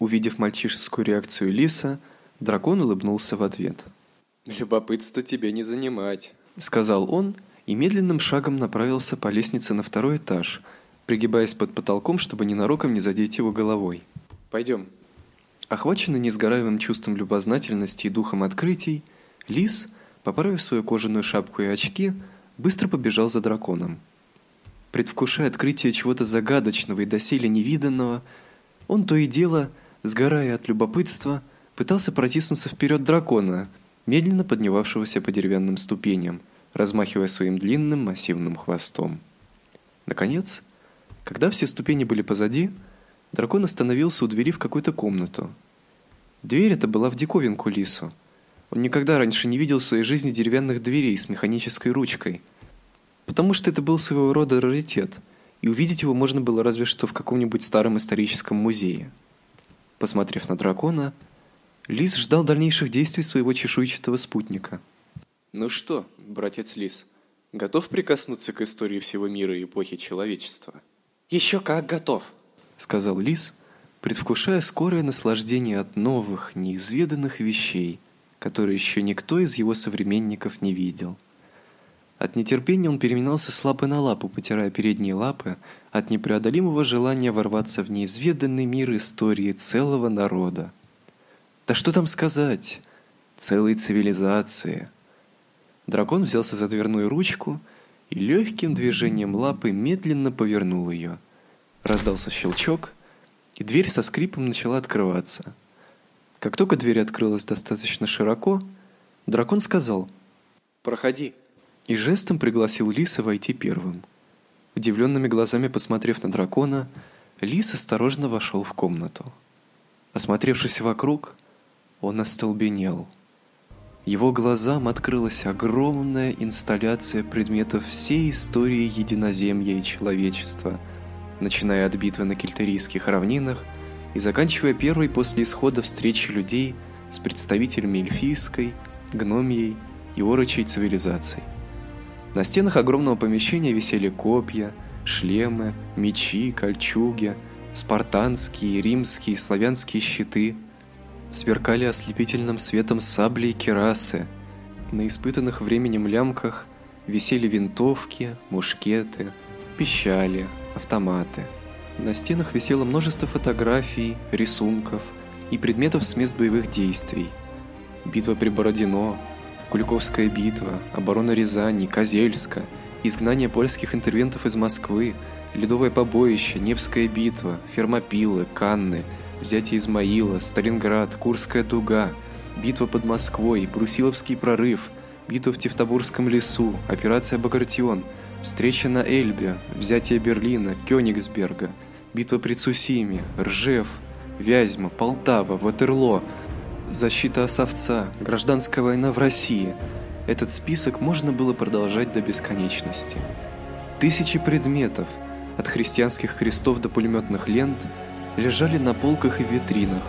Увидев мальчишескую реакцию Лиса, дракон улыбнулся в ответ. «Любопытство тебе не занимать», — сказал он и медленным шагом направился по лестнице на второй этаж, пригибаясь под потолком, чтобы ненароком не задеть его головой. «Пойдем». Охваченный несгораемым чувством любознательности и духом открытий, Лис, поправив свою кожаную шапку и очки, — быстро побежал за драконом. Предвкушая открытие чего-то загадочного и доселе невиданного, он то и дело, сгорая от любопытства, пытался протиснуться вперед дракона, медленно поднимавшегося по деревянным ступеням, размахивая своим длинным массивным хвостом. Наконец, когда все ступени были позади, дракон остановился у двери в какую-то комнату. Дверь эта была в диковинку лису – он никогда раньше не видел в своей жизни деревянных дверей с механической ручкой, потому что это был своего рода раритет, и увидеть его можно было разве что в каком-нибудь старом историческом музее. Посмотрев на дракона, Лис ждал дальнейших действий своего чешуйчатого спутника. «Ну что, братец Лис, готов прикоснуться к истории всего мира и эпохи человечества?» «Еще как готов», — сказал Лис, предвкушая скорое наслаждение от новых, неизведанных вещей — который еще никто из его современников не видел. От нетерпения он переминался с лапы на лапу, потирая передние лапы, от непреодолимого желания ворваться в неизведанный мир истории целого народа. Да что там сказать? Целой цивилизации. Дракон взялся за дверную ручку и легким движением лапы медленно повернул ее. Раздался щелчок, и дверь со скрипом начала открываться – как только дверь открылась достаточно широко, дракон сказал «Проходи» и жестом пригласил Лиса войти первым. Удивленными глазами посмотрев на дракона, Лис осторожно вошел в комнату. Осмотревшись вокруг, он остолбенел. Его глазам открылась огромная инсталляция предметов всей истории единоземья и человечества, начиная от битвы на кельтерийских равнинах и заканчивая первой после исхода встречи людей с представителями эльфийской, гномией и орочей цивилизаций. На стенах огромного помещения висели копья, шлемы, мечи, кольчуги, спартанские, римские, славянские щиты. Сверкали ослепительным светом сабли и керасы. На испытанных временем лямках висели винтовки, мушкеты, пищали, автоматы. На стенах висело множество фотографий, рисунков и предметов с мест боевых действий. Битва при Бородино, Куликовская битва, оборона Рязани, Козельска, изгнание польских интервентов из Москвы, Ледовое побоище, Невская битва, Фермопилы, Канны, взятие Измаила, Сталинград, Курская дуга, битва под Москвой, Брусиловский прорыв, битва в Тевтобурском лесу, операция Багратион, встреча на Эльбе, взятие Берлина, Кёнигсберга, битва при Цусиме, Ржев, Вязьма, Полтава, Ватерлоо, защита Осовца, гражданская война в России. Этот список можно было продолжать до бесконечности. Тысячи предметов, от христианских крестов до пулеметных лент, лежали на полках и витринах,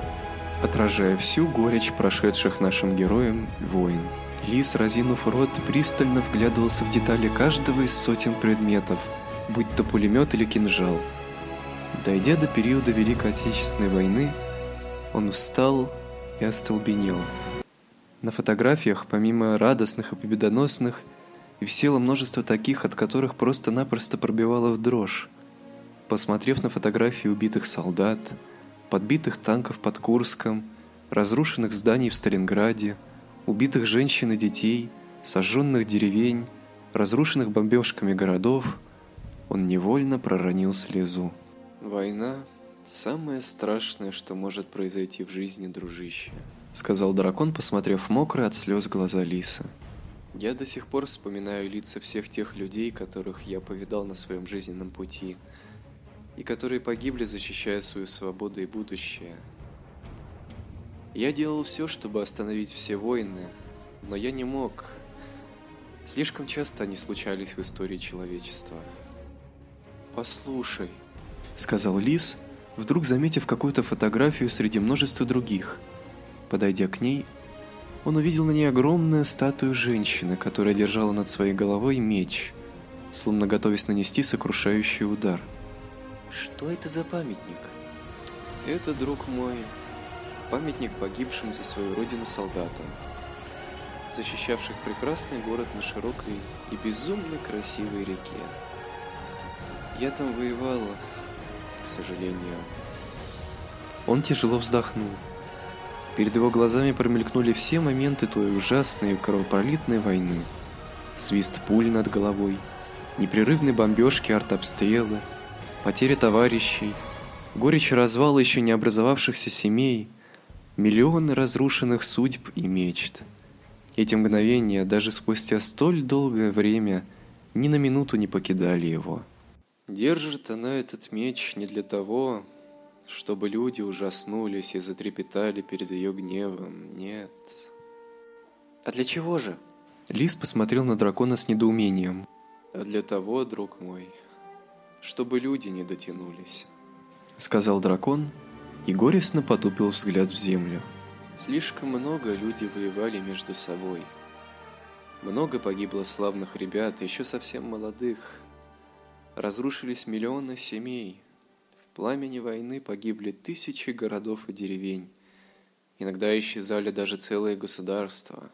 отражая всю горечь прошедших нашим героям войн. Лис, разинув рот, пристально вглядывался в детали каждого из сотен предметов, будь то пулемет или кинжал. Дойдя до периода Великой Отечественной войны, он встал и остолбенел. На фотографиях, помимо радостных и победоносных, висело множество таких, от которых просто-напросто пробивало в дрожь. Посмотрев на фотографии убитых солдат, подбитых танков под Курском, разрушенных зданий в Сталинграде, убитых женщин и детей, сожженных деревень, разрушенных бомбежками городов, он невольно проронил слезу. Война Самое страшное, что может произойти в жизни, дружище. Сказал дракон, посмотрев мокрые от слез глаза лиса. Я до сих пор вспоминаю лица всех тех людей, которых я повидал на своем жизненном пути, и которые погибли, защищая свою свободу и будущее. Я делал все, чтобы остановить все войны, но я не мог. Слишком часто они случались в истории человечества. «Послушай», — сказал лис, вдруг заметив какую-то фотографию среди множества других. Подойдя к ней, он увидел на ней огромную статую женщины, которая держала над своей головой меч, словно готовясь нанести сокрушающий удар. Что это за памятник? Это, друг мой, памятник погибшим за свою родину солдатам, защищавших прекрасный город на широкой и безумно красивой реке. Я там воевала, к сожалению. Он тяжело вздохнул. Перед его глазами промелькнули все моменты той ужасной кровопролитной войны. Свист пуль над головой, непрерывные бомбежки, артобстрелы, потеря товарищей, горечь развала еще не образовавшихся семей, миллионы разрушенных судьб и мечт. Эти мгновения даже спустя столь долгое время ни на минуту не покидали его. Держит она этот меч не для того, чтобы люди ужаснулись и затрепетали перед ее гневом. Нет. А для чего же? Лис посмотрел на дракона с недоумением. А для того, друг мой, чтобы люди не дотянулись. Сказал дракон и горестно потупил взгляд в землю. Слишком много люди воевали между собой. Много погибло славных ребят, еще совсем молодых, разрушились миллионы семей. В пламени войны погибли тысячи городов и деревень. Иногда исчезали даже целые государства.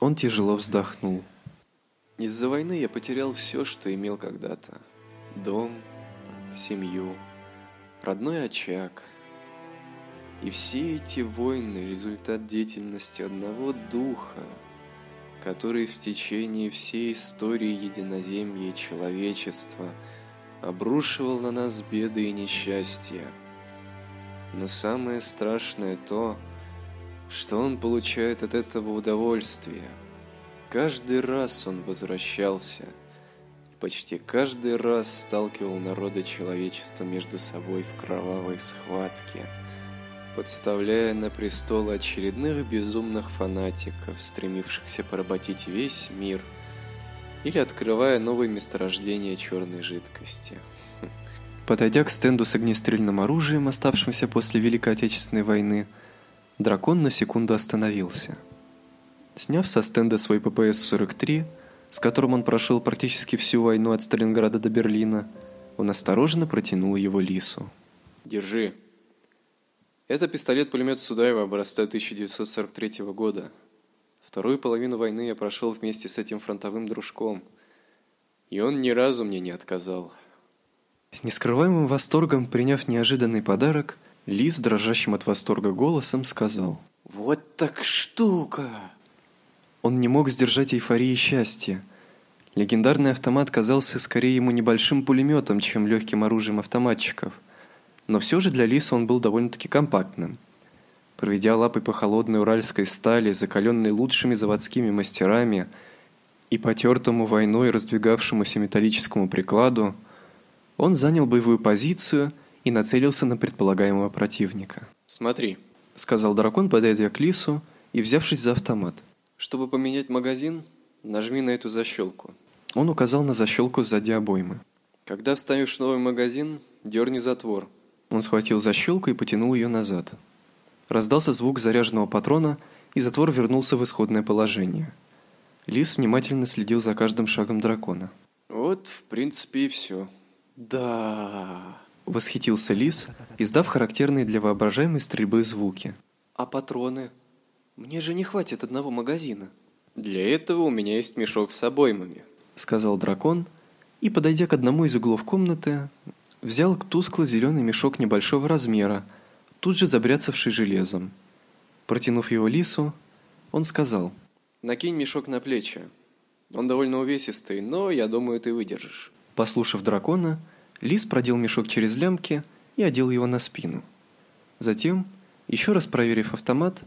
Он тяжело вздохнул. Из-за войны я потерял все, что имел когда-то. Дом, семью, родной очаг. И все эти войны – результат деятельности одного духа, который в течение всей истории единоземья и человечества – обрушивал на нас беды и несчастья. Но самое страшное то, что он получает от этого удовольствие. Каждый раз он возвращался, и почти каждый раз сталкивал народы человечества между собой в кровавой схватке, подставляя на престол очередных безумных фанатиков, стремившихся поработить весь мир, или открывая новые месторождения черной жидкости. Подойдя к стенду с огнестрельным оружием, оставшимся после Великой Отечественной войны, дракон на секунду остановился. Сняв со стенда свой ППС-43, с которым он прошел практически всю войну от Сталинграда до Берлина, он осторожно протянул его Лису. «Держи. Это пистолет-пулемет Судаева образца 1943 года. Вторую половину войны я прошел вместе с этим фронтовым дружком, и он ни разу мне не отказал». С нескрываемым восторгом, приняв неожиданный подарок, Лис, дрожащим от восторга голосом, сказал. «Вот так штука!» Он не мог сдержать эйфории счастья. Легендарный автомат казался скорее ему небольшим пулеметом, чем легким оружием автоматчиков. Но все же для Лиса он был довольно-таки компактным. Проведя лапой по холодной уральской стали, закаленной лучшими заводскими мастерами, и потертому войной раздвигавшемуся металлическому прикладу, он занял боевую позицию и нацелился на предполагаемого противника. «Смотри», — сказал дракон, подойдя к лису и взявшись за автомат. «Чтобы поменять магазин, нажми на эту защелку». Он указал на защелку сзади обоймы. «Когда вставишь новый магазин, дерни затвор». Он схватил защелку и потянул ее назад. Раздался звук заряженного патрона, и затвор вернулся в исходное положение. Лис внимательно следил за каждым шагом дракона. «Вот, в принципе, и все», «Да...» — восхитился Лис, издав характерные для воображаемой стрельбы звуки. «А патроны? Мне же не хватит одного магазина». «Для этого у меня есть мешок с обоймами», — сказал дракон, и, подойдя к одному из углов комнаты, взял тускло-зеленый мешок небольшого размера, тут же забряцавший железом. Протянув его Лису, он сказал. «Накинь мешок на плечи. Он довольно увесистый, но я думаю, ты выдержишь». Послушав дракона, лис продел мешок через лямки и одел его на спину. Затем, еще раз проверив автомат,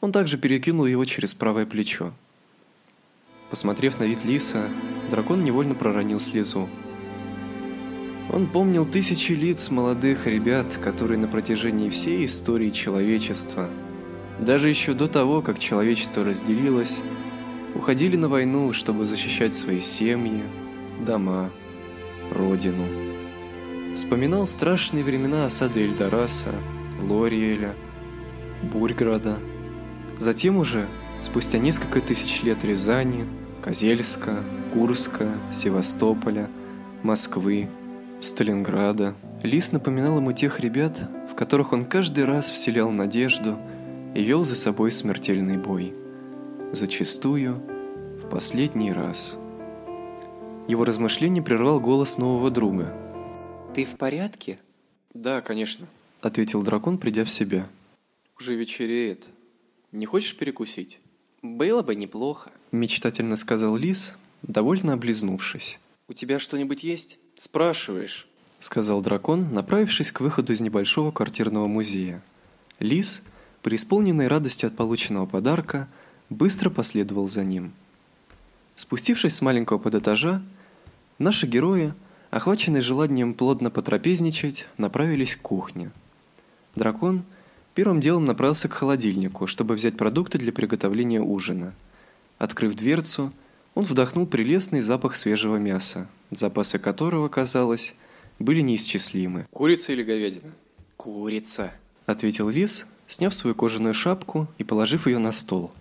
он также перекинул его через правое плечо. Посмотрев на вид лиса, дракон невольно проронил слезу. Он помнил тысячи лиц молодых ребят, которые на протяжении всей истории человечества, даже еще до того, как человечество разделилось, уходили на войну, чтобы защищать свои семьи, дома, родину. Вспоминал страшные времена осады Эльдораса, Лориэля, Бурьграда. Затем уже, спустя несколько тысяч лет Рязани, Козельска, Курска, Севастополя, Москвы, Сталинграда, Лис напоминал ему тех ребят, в которых он каждый раз вселял надежду и вел за собой смертельный бой. Зачастую в последний раз – его размышление прервал голос нового друга. «Ты в порядке?» «Да, конечно», — ответил дракон, придя в себя. «Уже вечереет. Не хочешь перекусить?» «Было бы неплохо», — мечтательно сказал лис, довольно облизнувшись. «У тебя что-нибудь есть?» «Спрашиваешь», — сказал дракон, направившись к выходу из небольшого квартирного музея. Лис, преисполненный радостью от полученного подарка, быстро последовал за ним. Спустившись с маленького подэтажа, Наши герои, охваченные желанием плотно потрапезничать, направились к кухне. Дракон первым делом направился к холодильнику, чтобы взять продукты для приготовления ужина. Открыв дверцу, он вдохнул прелестный запах свежего мяса, запасы которого, казалось, были неисчислимы. «Курица или говядина?» «Курица», — ответил лис, сняв свою кожаную шапку и положив ее на стол.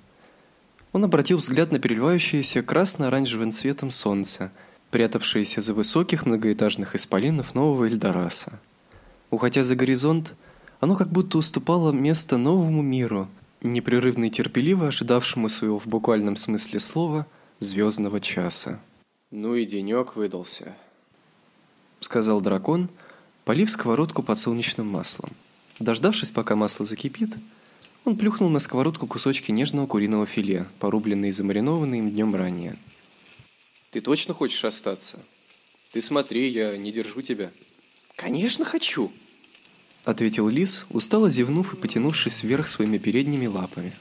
Он обратил взгляд на переливающееся красно-оранжевым цветом солнце — прятавшиеся за высоких многоэтажных исполинов нового Эльдораса. Уходя за горизонт, оно как будто уступало место новому миру, непрерывно и терпеливо ожидавшему своего в буквальном смысле слова звездного часа. «Ну и денек выдался», — сказал дракон, полив сковородку подсолнечным маслом. Дождавшись, пока масло закипит, он плюхнул на сковородку кусочки нежного куриного филе, порубленные и замаринованные им днем ранее. Ты точно хочешь остаться? Ты смотри, я не держу тебя. Конечно, хочу, ответил лис, устало зевнув и потянувшись вверх своими передними лапами.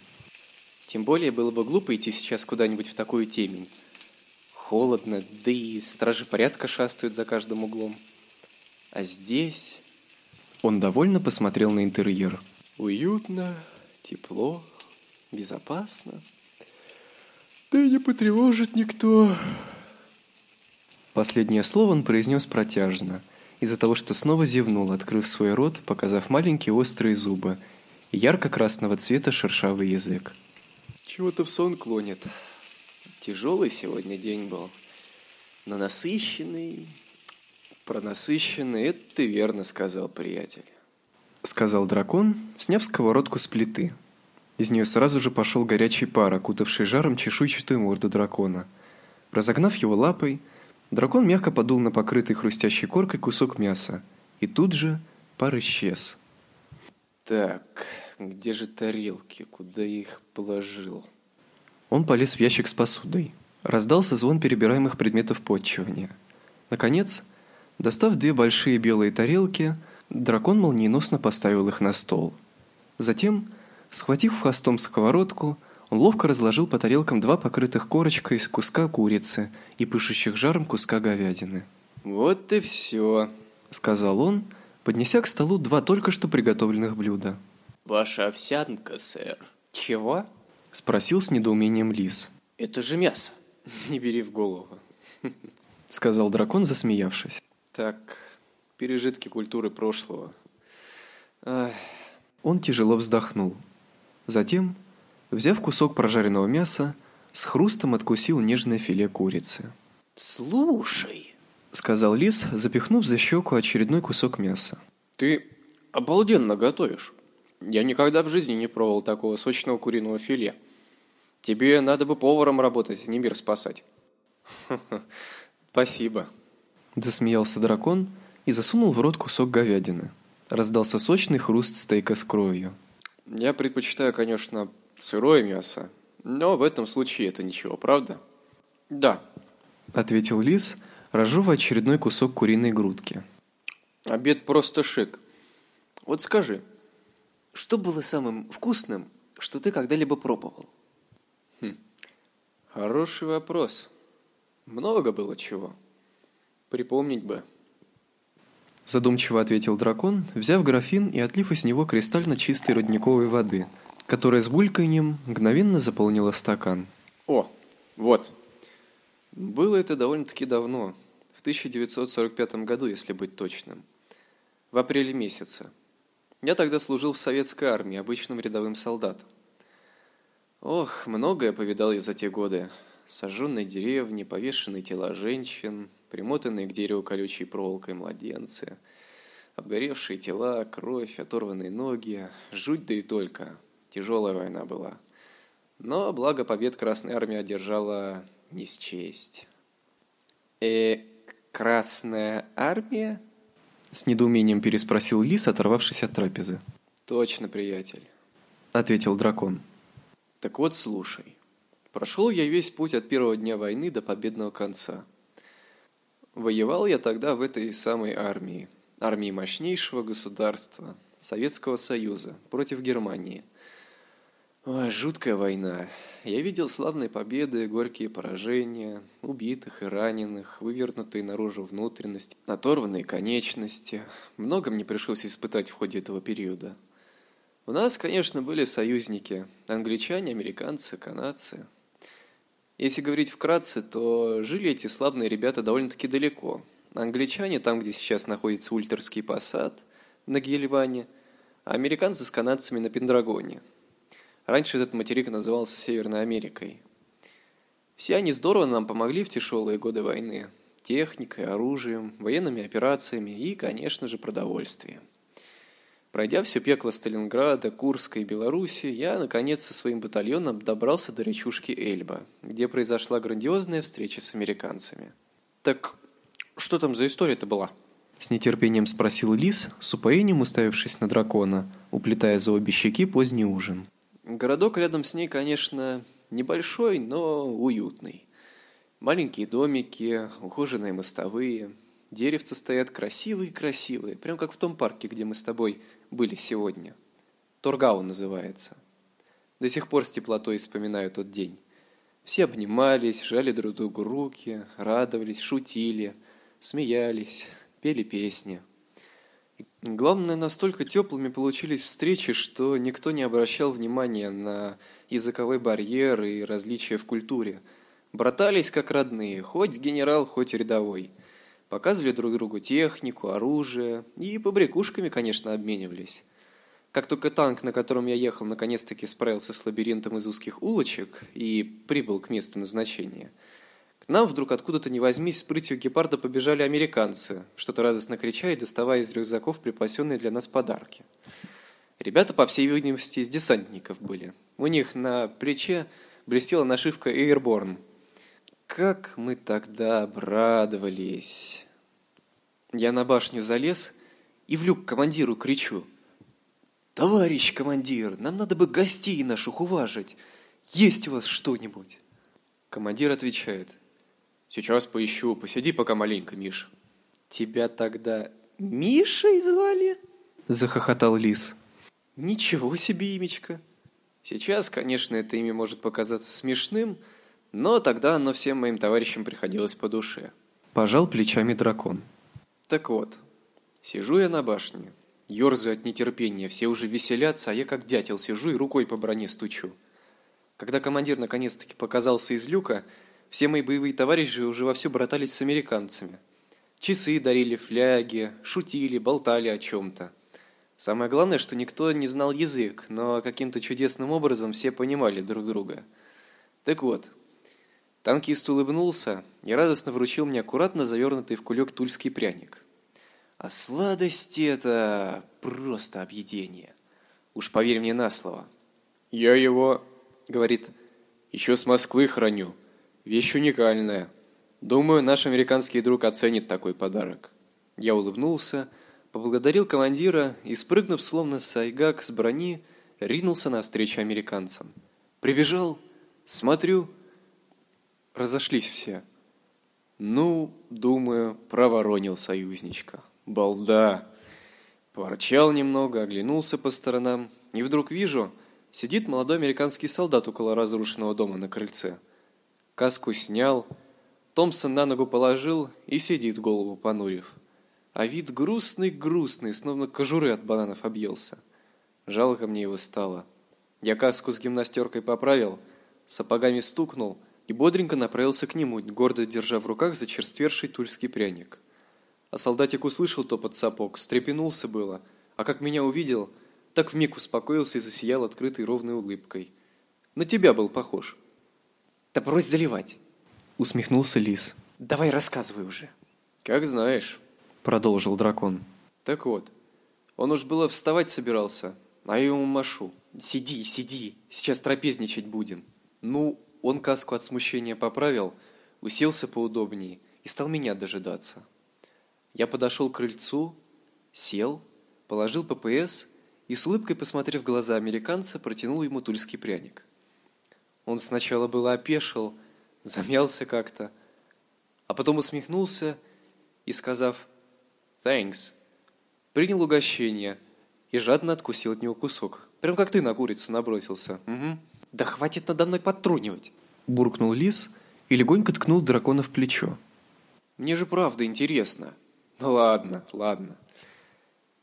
Тем более было бы глупо идти сейчас куда-нибудь в такую темень. Холодно, да и стражи порядка шастают за каждым углом. А здесь... Он довольно посмотрел на интерьер. Уютно, тепло, безопасно. Да и не потревожит никто. Последнее слово он произнес протяжно, из-за того, что снова зевнул, открыв свой рот, показав маленькие острые зубы и ярко-красного цвета шершавый язык. Чего-то в сон клонит. Тяжелый сегодня день был, но насыщенный. Про насыщенный это ты верно сказал, приятель. Сказал дракон, сняв сковородку с плиты. Из нее сразу же пошел горячий пар, окутавший жаром чешуйчатую морду дракона. Разогнав его лапой, дракон мягко подул на покрытый хрустящей коркой кусок мяса, и тут же пар исчез. Так, где же тарелки? Куда я их положил? Он полез в ящик с посудой. Раздался звон перебираемых предметов подчивания. Наконец, достав две большие белые тарелки, дракон молниеносно поставил их на стол. Затем, схватив хвостом сковородку, он ловко разложил по тарелкам два покрытых корочкой куска курицы и пышущих жаром куска говядины. «Вот и все», — сказал он, поднеся к столу два только что приготовленных блюда. «Ваша овсянка, сэр». «Чего?» — спросил с недоумением лис. «Это же мясо». «Не бери в голову», — сказал дракон, засмеявшись. «Так, пережитки культуры прошлого». Ах. Он тяжело вздохнул. Затем, взяв кусок прожаренного мяса, с хрустом откусил нежное филе курицы. «Слушай», — сказал лис, запихнув за щеку очередной кусок мяса. «Ты обалденно готовишь. Я никогда в жизни не пробовал такого сочного куриного филе. Тебе надо бы поваром работать, не мир спасать». «Спасибо», — засмеялся дракон и засунул в рот кусок говядины. Раздался сочный хруст стейка с кровью. «Я предпочитаю, конечно, сырое мясо, но в этом случае это ничего, правда?» «Да», — ответил лис, разжевывая очередной кусок куриной грудки. «Обед просто шик. Вот скажи, что было самым вкусным, что ты когда-либо пробовал?» Хороший вопрос. Много было чего. Припомнить бы. Задумчиво ответил дракон, взяв графин и отлив из него кристально чистой родниковой воды, которая с бульканьем мгновенно заполнила стакан. О, вот. Было это довольно-таки давно, в 1945 году, если быть точным. В апреле месяце. Я тогда служил в советской армии, обычным рядовым солдатом. Ох, многое повидал я за те годы. Сожженные деревни, повешенные тела женщин, примотанные к дереву колючей проволокой младенцы, обгоревшие тела, кровь, оторванные ноги, жуть да и только. Тяжелая война была. Но благо побед Красная Армия одержала не счесть. «Э, Красная Армия?» С недоумением переспросил Лис, оторвавшись от трапезы. «Точно, приятель», — ответил дракон. Так вот, слушай. Прошел я весь путь от первого дня войны до победного конца. Воевал я тогда в этой самой армии, армии мощнейшего государства, Советского Союза, против Германии. Ой, жуткая война. Я видел славные победы, горькие поражения, убитых и раненых, вывернутые наружу внутренности, оторванные конечности. Много мне пришлось испытать в ходе этого периода – у нас, конечно, были союзники. Англичане, американцы, канадцы. Если говорить вкратце, то жили эти славные ребята довольно-таки далеко. Англичане там, где сейчас находится Ультерский посад, на Гельване, а американцы с канадцами на Пендрагоне. Раньше этот материк назывался Северной Америкой. Все они здорово нам помогли в тяжелые годы войны. Техникой, оружием, военными операциями и, конечно же, продовольствием. Пройдя все пекло Сталинграда, Курска и Беларуси, я, наконец, со своим батальоном добрался до речушки Эльба, где произошла грандиозная встреча с американцами. «Так что там за история-то была?» С нетерпением спросил Лис, с упоением уставившись на дракона, уплетая за обе щеки поздний ужин. Городок рядом с ней, конечно, небольшой, но уютный. Маленькие домики, ухоженные мостовые, деревца стоят красивые-красивые, прям как в том парке, где мы с тобой были сегодня. Торгау называется. До сих пор с теплотой вспоминаю тот день. Все обнимались, жали друг другу руки, радовались, шутили, смеялись, пели песни. Главное, настолько теплыми получились встречи, что никто не обращал внимания на языковой барьер и различия в культуре. Братались как родные, хоть генерал, хоть рядовой. Показывали друг другу технику, оружие и побрякушками, конечно, обменивались. Как только танк, на котором я ехал, наконец-таки справился с лабиринтом из узких улочек и прибыл к месту назначения – к нам вдруг откуда-то не возьмись с прытью гепарда побежали американцы, что-то радостно крича и доставая из рюкзаков припасенные для нас подарки. Ребята, по всей видимости, из десантников были. У них на плече блестела нашивка Airborne. Как мы тогда обрадовались! Я на башню залез и в люк командиру кричу. «Товарищ командир, нам надо бы гостей наших уважить. Есть у вас что-нибудь?» Командир отвечает – Сейчас поищу, посиди пока маленько, Миш. Тебя тогда Мишей звали? Захохотал Лис. Ничего себе имечко. Сейчас, конечно, это имя может показаться смешным, но тогда оно всем моим товарищам приходилось по душе. Пожал плечами дракон. Так вот, сижу я на башне, ерзаю от нетерпения, все уже веселятся, а я как дятел сижу и рукой по броне стучу. Когда командир наконец-таки показался из люка, все мои боевые товарищи уже вовсю братались с американцами. Часы дарили, фляги, шутили, болтали о чем-то. Самое главное, что никто не знал язык, но каким-то чудесным образом все понимали друг друга. Так вот, танкист улыбнулся и радостно вручил мне аккуратно завернутый в кулек тульский пряник. А сладости это просто объедение. Уж поверь мне на слово. «Я его, — говорит, — еще с Москвы храню». Вещь уникальная. Думаю, наш американский друг оценит такой подарок. Я улыбнулся, поблагодарил командира и, спрыгнув словно сайгак с брони, ринулся навстречу американцам. Прибежал, смотрю, разошлись все. Ну, думаю, проворонил союзничка. Балда! Поворчал немного, оглянулся по сторонам, и вдруг вижу, сидит молодой американский солдат около разрушенного дома на крыльце – Каску снял, Томпсон на ногу положил и сидит голову понурив. А вид грустный-грустный, словно кожуры от бананов объелся. Жалко мне его стало. Я каску с гимнастеркой поправил, сапогами стукнул и бодренько направился к нему, гордо держа в руках зачерстверший тульский пряник. А солдатик услышал топот сапог, встрепенулся было, а как меня увидел, так вмиг успокоился и засиял открытой ровной улыбкой. На тебя был похож. Да брось заливать. Усмехнулся лис. Давай рассказывай уже. Как знаешь. Продолжил дракон. Так вот, он уж было вставать собирался, а я ему машу. Сиди, сиди, сейчас трапезничать будем. Ну, он каску от смущения поправил, уселся поудобнее и стал меня дожидаться. Я подошел к крыльцу, сел, положил ППС и с улыбкой, посмотрев в глаза американца, протянул ему тульский пряник. Он сначала было опешил, замялся как-то, а потом усмехнулся и, сказав «Thanks», принял угощение и жадно откусил от него кусок. Прям как ты на курицу набросился. Угу. «Да хватит надо мной подтрунивать!» Буркнул лис и легонько ткнул дракона в плечо. «Мне же правда интересно». «Ну ладно, ладно».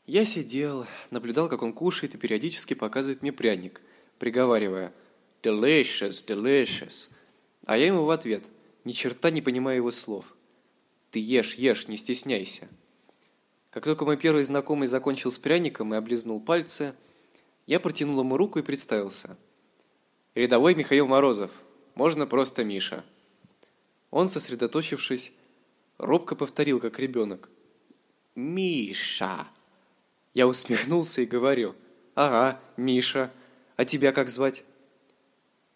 Я сидел, наблюдал, как он кушает и периодически показывает мне пряник, приговаривая – Delicious, delicious. А я ему в ответ, ни черта не понимая его слов. Ты ешь, ешь, не стесняйся. Как только мой первый знакомый закончил с пряником и облизнул пальцы, я протянул ему руку и представился. Рядовой Михаил Морозов, можно просто Миша. Он, сосредоточившись, робко повторил, как ребенок. «Миша!» Я усмехнулся и говорю. «Ага, Миша. А тебя как звать?»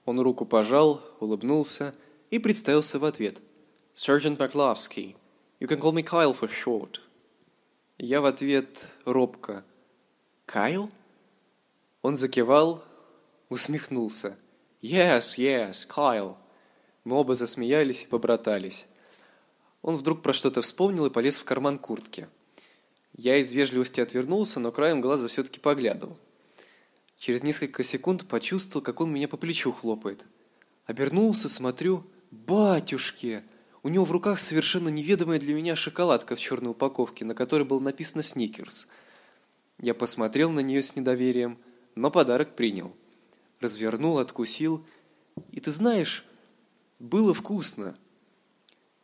Он руку пожал, улыбнулся и представился в ответ. «Sergeant McLovsky. You can call me Kyle for short». Я в ответ робко. «Кайл?» Он закивал, усмехнулся. «Yes, yes, Кайл». Мы оба засмеялись и побратались. Он вдруг про что-то вспомнил и полез в карман куртки. Я из вежливости отвернулся, но краем глаза все-таки поглядывал. Через несколько секунд почувствовал, как он меня по плечу хлопает. Обернулся, смотрю, батюшки! У него в руках совершенно неведомая для меня шоколадка в черной упаковке, на которой было написано «Сникерс». Я посмотрел на нее с недоверием, но подарок принял. Развернул, откусил. И ты знаешь, было вкусно.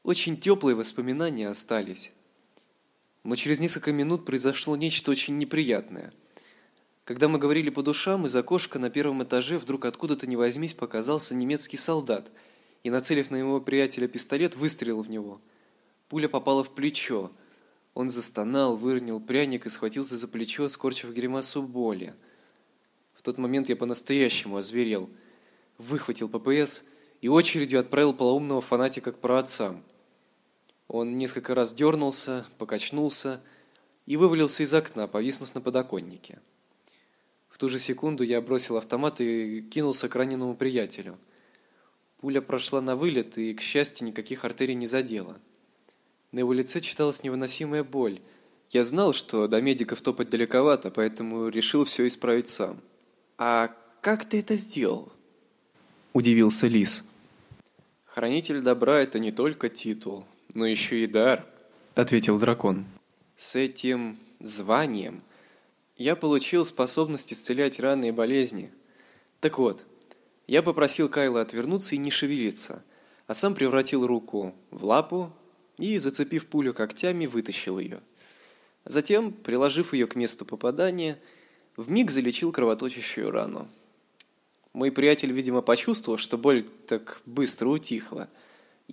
Очень теплые воспоминания остались. Но через несколько минут произошло нечто очень неприятное. Когда мы говорили по душам, из окошка на первом этаже вдруг откуда-то не возьмись показался немецкий солдат и, нацелив на его приятеля пистолет, выстрелил в него. Пуля попала в плечо. Он застонал, выронил пряник и схватился за плечо, скорчив гримасу боли. Тот момент я по-настоящему озверел. Выхватил ППС и очередью отправил полоумного фанатика к праотцам. Он несколько раз дернулся, покачнулся и вывалился из окна, повиснув на подоконнике. В ту же секунду я бросил автомат и кинулся к раненому приятелю. Пуля прошла на вылет и, к счастью, никаких артерий не задела. На его лице читалась невыносимая боль. Я знал, что до медиков топать далековато, поэтому решил все исправить сам. «А как ты это сделал?» – удивился Лис. «Хранитель добра – это не только титул, но еще и дар», – ответил дракон. «С этим званием я получил способность исцелять раны и болезни. Так вот, я попросил Кайла отвернуться и не шевелиться, а сам превратил руку в лапу и, зацепив пулю когтями, вытащил ее. Затем, приложив ее к месту попадания, вмиг залечил кровоточащую рану. Мой приятель, видимо, почувствовал, что боль так быстро утихла –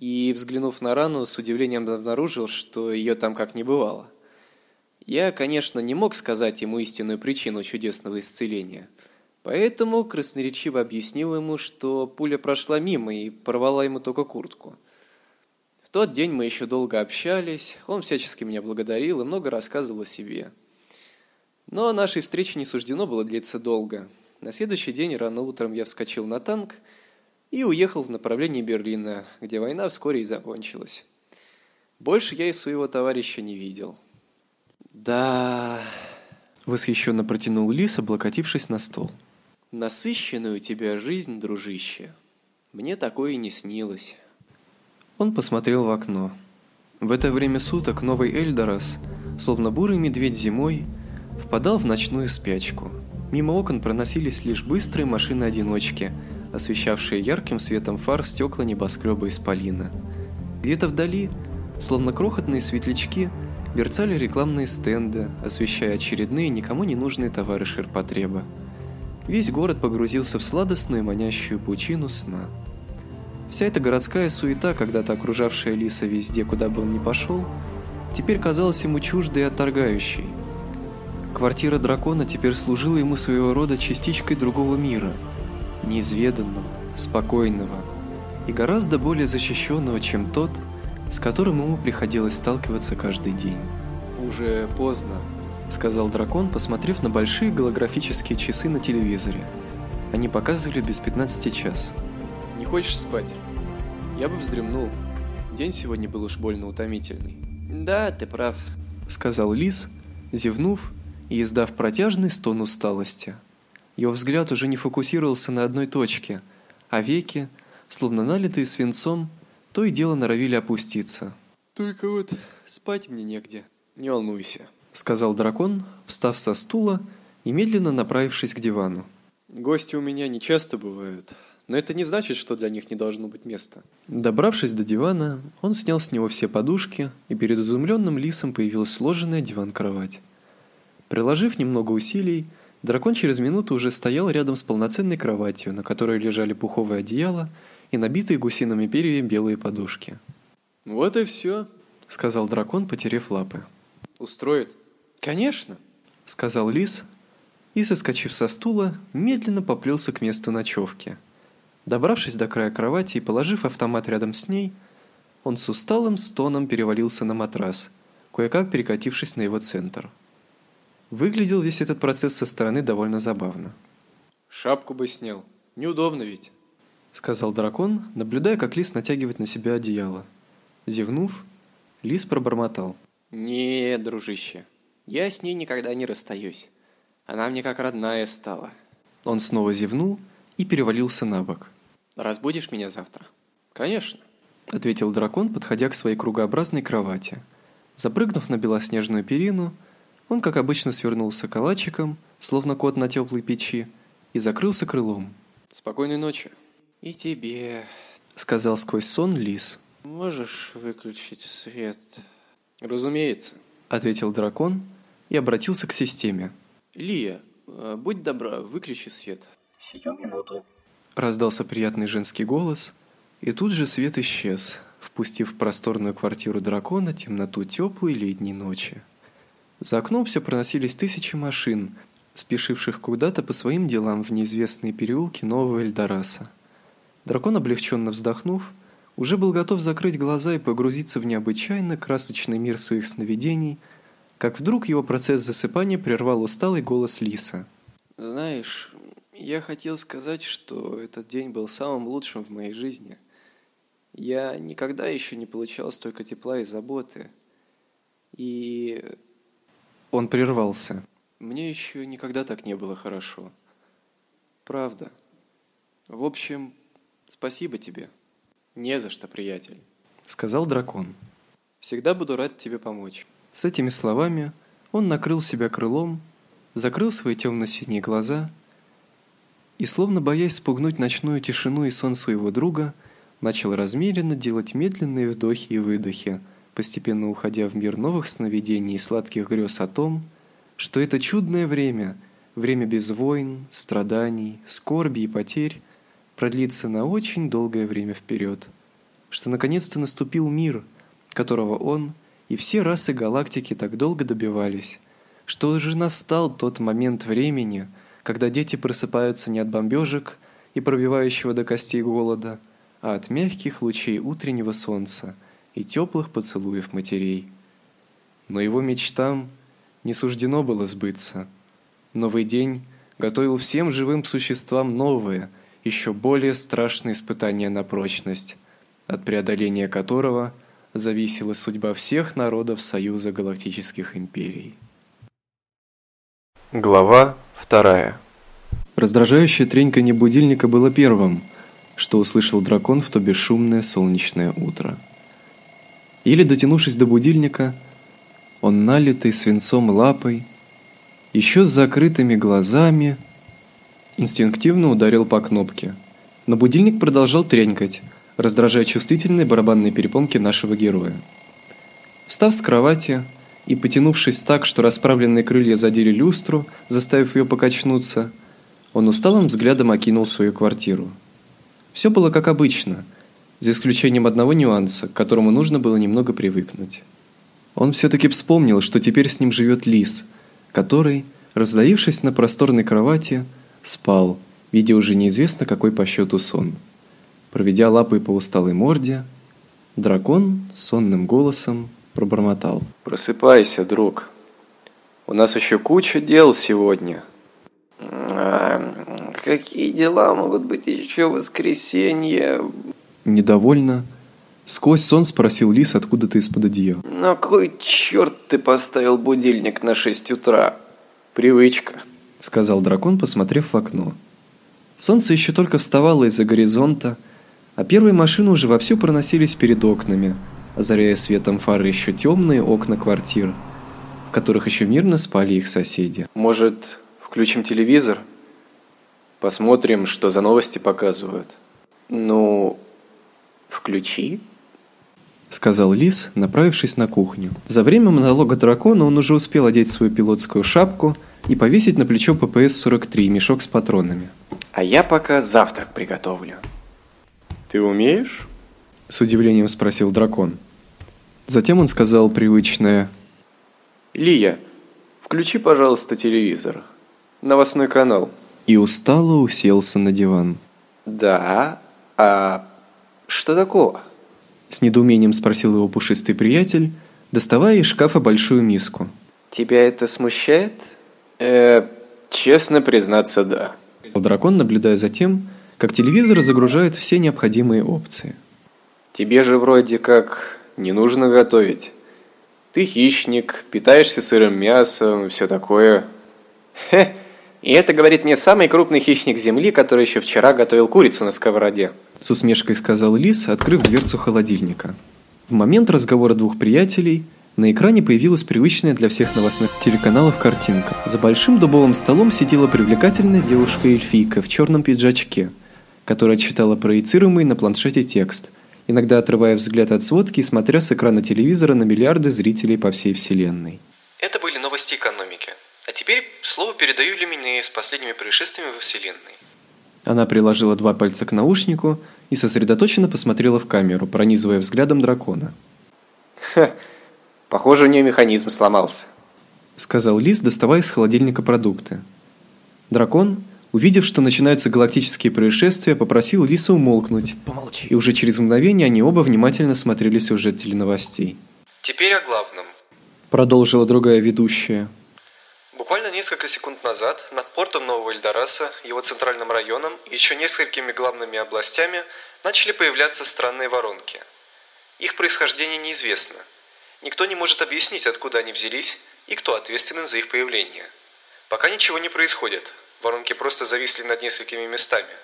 и, взглянув на рану, с удивлением обнаружил, что ее там как не бывало. Я, конечно, не мог сказать ему истинную причину чудесного исцеления, поэтому красноречиво объяснил ему, что пуля прошла мимо и порвала ему только куртку. В тот день мы еще долго общались, он всячески меня благодарил и много рассказывал о себе. Но нашей встрече не суждено было длиться долго. На следующий день рано утром я вскочил на танк – и уехал в направлении Берлина, где война вскоре и закончилась. Больше я и своего товарища не видел. Да, восхищенно протянул Лис, облокотившись на стол. Насыщенная у тебя жизнь, дружище. Мне такое и не снилось. Он посмотрел в окно. В это время суток новый Эльдорас, словно бурый медведь зимой, впадал в ночную спячку. Мимо окон проносились лишь быстрые машины-одиночки – освещавшие ярким светом фар стекла небоскреба Исполина. Где-то вдали, словно крохотные светлячки, мерцали рекламные стенды, освещая очередные никому не нужные товары ширпотреба. Весь город погрузился в сладостную манящую пучину сна. Вся эта городская суета, когда-то окружавшая Лиса везде, куда бы он ни пошел, теперь казалась ему чуждой и отторгающей. Квартира дракона теперь служила ему своего рода частичкой другого мира – неизведанного, спокойного и гораздо более защищенного, чем тот, с которым ему приходилось сталкиваться каждый день. «Уже поздно», — сказал дракон, посмотрев на большие голографические часы на телевизоре. Они показывали без 15 час. «Не хочешь спать? Я бы вздремнул. День сегодня был уж больно утомительный». «Да, ты прав», — сказал Лис, зевнув и издав протяжный стон усталости. Его взгляд уже не фокусировался на одной точке, а веки, словно налитые свинцом, то и дело норовили опуститься. «Только вот спать мне негде, не волнуйся», — сказал дракон, встав со стула и медленно направившись к дивану. «Гости у меня не часто бывают, но это не значит, что для них не должно быть места». Добравшись до дивана, он снял с него все подушки, и перед изумленным лисом появилась сложенная диван-кровать. Приложив немного усилий, Дракон через минуту уже стоял рядом с полноценной кроватью, на которой лежали пуховое одеяло и набитые гусиными перьями белые подушки. «Вот и все», — сказал дракон, потеряв лапы. «Устроит?» «Конечно», — сказал лис, и, соскочив со стула, медленно поплелся к месту ночевки. Добравшись до края кровати и положив автомат рядом с ней, он с усталым стоном перевалился на матрас, кое-как перекатившись на его центр. Выглядел весь этот процесс со стороны довольно забавно. «Шапку бы снял. Неудобно ведь», — сказал дракон, наблюдая, как лис натягивает на себя одеяло. Зевнув, лис пробормотал. «Не, дружище, я с ней никогда не расстаюсь. Она мне как родная стала». Он снова зевнул и перевалился на бок. «Разбудишь меня завтра?» «Конечно», — ответил дракон, подходя к своей кругообразной кровати. Запрыгнув на белоснежную перину, Он, как обычно, свернулся калачиком, словно кот на теплой печи, и закрылся крылом. Спокойной ночи. И тебе. Сказал сквозь сон лис. Можешь выключить свет? Разумеется. Ответил дракон и обратился к системе. Лия, э, будь добра, выключи свет. Сию минуту. Раздался приятный женский голос, и тут же свет исчез, впустив в просторную квартиру дракона темноту теплой летней ночи. За окном все проносились тысячи машин, спешивших куда-то по своим делам в неизвестные переулки Нового Эльдораса. Дракон, облегченно вздохнув, уже был готов закрыть глаза и погрузиться в необычайно красочный мир своих сновидений, как вдруг его процесс засыпания прервал усталый голос Лиса. Знаешь, я хотел сказать, что этот день был самым лучшим в моей жизни. Я никогда еще не получал столько тепла и заботы. И Он прервался. мне еще никогда так не было хорошо. Правда. В общем, спасибо тебе. Не за что, приятель. Сказал дракон. Всегда буду рад тебе помочь. С этими словами он накрыл себя крылом, закрыл свои темно-синие глаза и, словно боясь спугнуть ночную тишину и сон своего друга, начал размеренно делать медленные вдохи и выдохи, постепенно уходя в мир новых сновидений и сладких грез о том, что это чудное время, время без войн, страданий, скорби и потерь, продлится на очень долгое время вперед, что наконец-то наступил мир, которого он и все расы галактики так долго добивались, что уже настал тот момент времени, когда дети просыпаются не от бомбежек и пробивающего до костей голода, а от мягких лучей утреннего солнца и теплых поцелуев матерей. Но его мечтам не суждено было сбыться. Новый день готовил всем живым существам новые, еще более страшные испытания на прочность, от преодоления которого зависела судьба всех народов Союза Галактических Империй. Глава вторая. Раздражающее треньканье будильника было первым, что услышал дракон в то бесшумное солнечное утро. Или дотянувшись до будильника, он налитый свинцом лапой, еще с закрытыми глазами, инстинктивно ударил по кнопке. Но будильник продолжал тренькать, раздражая чувствительные барабанные перепонки нашего героя. Встав с кровати и потянувшись так, что расправленные крылья задели люстру, заставив ее покачнуться, он усталым взглядом окинул свою квартиру. Все было как обычно, за исключением одного нюанса, к которому нужно было немного привыкнуть. Он все-таки вспомнил, что теперь с ним живет лис, который, раздаившись на просторной кровати, спал, видя уже неизвестно какой по счету сон. Проведя лапой по усталой морде, дракон сонным голосом пробормотал. Просыпайся, друг. У нас еще куча дел сегодня. какие дела могут быть еще в воскресенье? Недовольно, сквозь сон спросил лис откуда-то из-под одеяла. На кой черт ты поставил будильник на 6 утра? Привычка. сказал дракон, посмотрев в окно. Солнце еще только вставало из-за горизонта, а первые машины уже вовсю проносились перед окнами, озаряя светом фары еще темные окна квартир, в которых еще мирно спали их соседи. Может, включим телевизор? Посмотрим, что за новости показывают. Ну, включи. сказал лис, направившись на кухню. За время монолога дракона он уже успел одеть свою пилотскую шапку и повесить на плечо ППС-43 мешок с патронами. А я пока завтрак приготовлю. Ты умеешь? С удивлением спросил дракон. Затем он сказал привычное Лия, включи, пожалуйста, телевизор. Новостной канал. и устало уселся на диван. Да, а что такого? С недоумением спросил его пушистый приятель, доставая из шкафа большую миску. Тебя это смущает? Э, честно признаться, да. Дракон, наблюдая за тем, как телевизор загружает все необходимые опции. Тебе же вроде как не нужно готовить. Ты хищник, питаешься сырым мясом все такое. Хе, и это говорит мне самый крупный хищник Земли, который еще вчера готовил курицу на сковороде. С усмешкой сказал Лис, открыв дверцу холодильника. В момент разговора двух приятелей На экране появилась привычная для всех новостных телеканалов картинка. За большим дубовым столом сидела привлекательная девушка-эльфийка в черном пиджачке, которая читала проецируемый на планшете текст, иногда отрывая взгляд от сводки и смотря с экрана телевизора на миллиарды зрителей по всей вселенной. Это были новости экономики. А теперь слово передаю Люмине с последними происшествиями во Вселенной. Она приложила два пальца к наушнику и сосредоточенно посмотрела в камеру, пронизывая взглядом дракона. Ха, похоже, у нее механизм сломался. Сказал Лис, доставая из холодильника продукты. Дракон, увидев, что начинаются галактические происшествия, попросил Лиса умолкнуть. Помолчи. И уже через мгновение они оба внимательно смотрели сюжет теленовостей. Теперь о главном. Продолжила другая ведущая. Буквально несколько секунд назад над портом Нового Эльдораса, его центральным районом и еще несколькими главными областями начали появляться странные воронки. Их происхождение неизвестно. Никто не может объяснить, откуда они взялись и кто ответственен за их появление. Пока ничего не происходит. Воронки просто зависли над несколькими местами.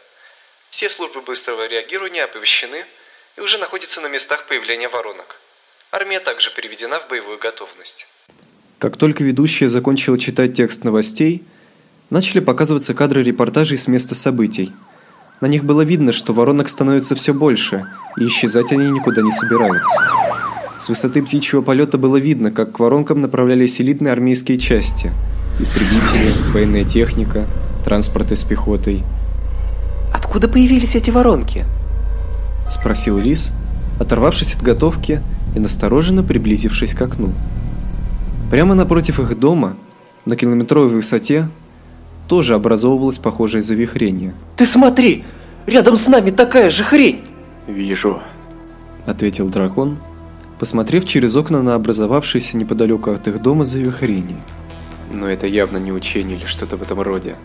Все службы быстрого реагирования оповещены и уже находятся на местах появления воронок. Армия также переведена в боевую готовность. Как только ведущая закончила читать текст новостей, начали показываться кадры репортажей с места событий. На них было видно, что воронок становится все больше, и исчезать они никуда не собираются. С высоты птичьего полета было видно, как к воронкам направлялись элитные армейские части: истребители, военная техника, транспорты с пехотой. Откуда появились эти воронки? спросил Лис, оторвавшись от готовки и настороженно приблизившись к окну. Прямо напротив их дома, на километровой высоте, тоже образовывалось похожее завихрение. Ты смотри, рядом с нами такая же хрень. Вижу. ответил дракон, посмотрев через окна на образовавшееся неподалеку от их дома завихрение. Но это явно не учение или что-то в этом роде.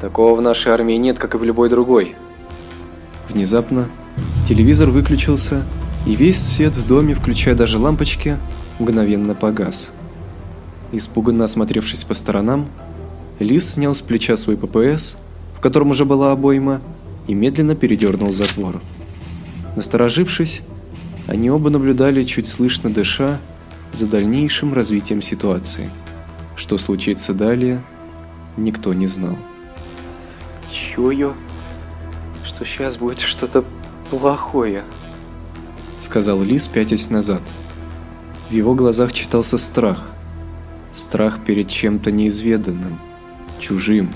Такого в нашей армии нет, как и в любой другой. Внезапно телевизор выключился, и весь свет в доме, включая даже лампочки, мгновенно погас. Испуганно осмотревшись по сторонам, Лис снял с плеча свой ППС, в котором уже была обойма, и медленно передернул затвор. Насторожившись, они оба наблюдали, чуть слышно дыша, за дальнейшим развитием ситуации. Что случится далее, никто не знал. Чую, что сейчас будет что-то плохое, сказал Лис, пятясь назад. В его глазах читался страх. Страх перед чем-то неизведанным, чужим.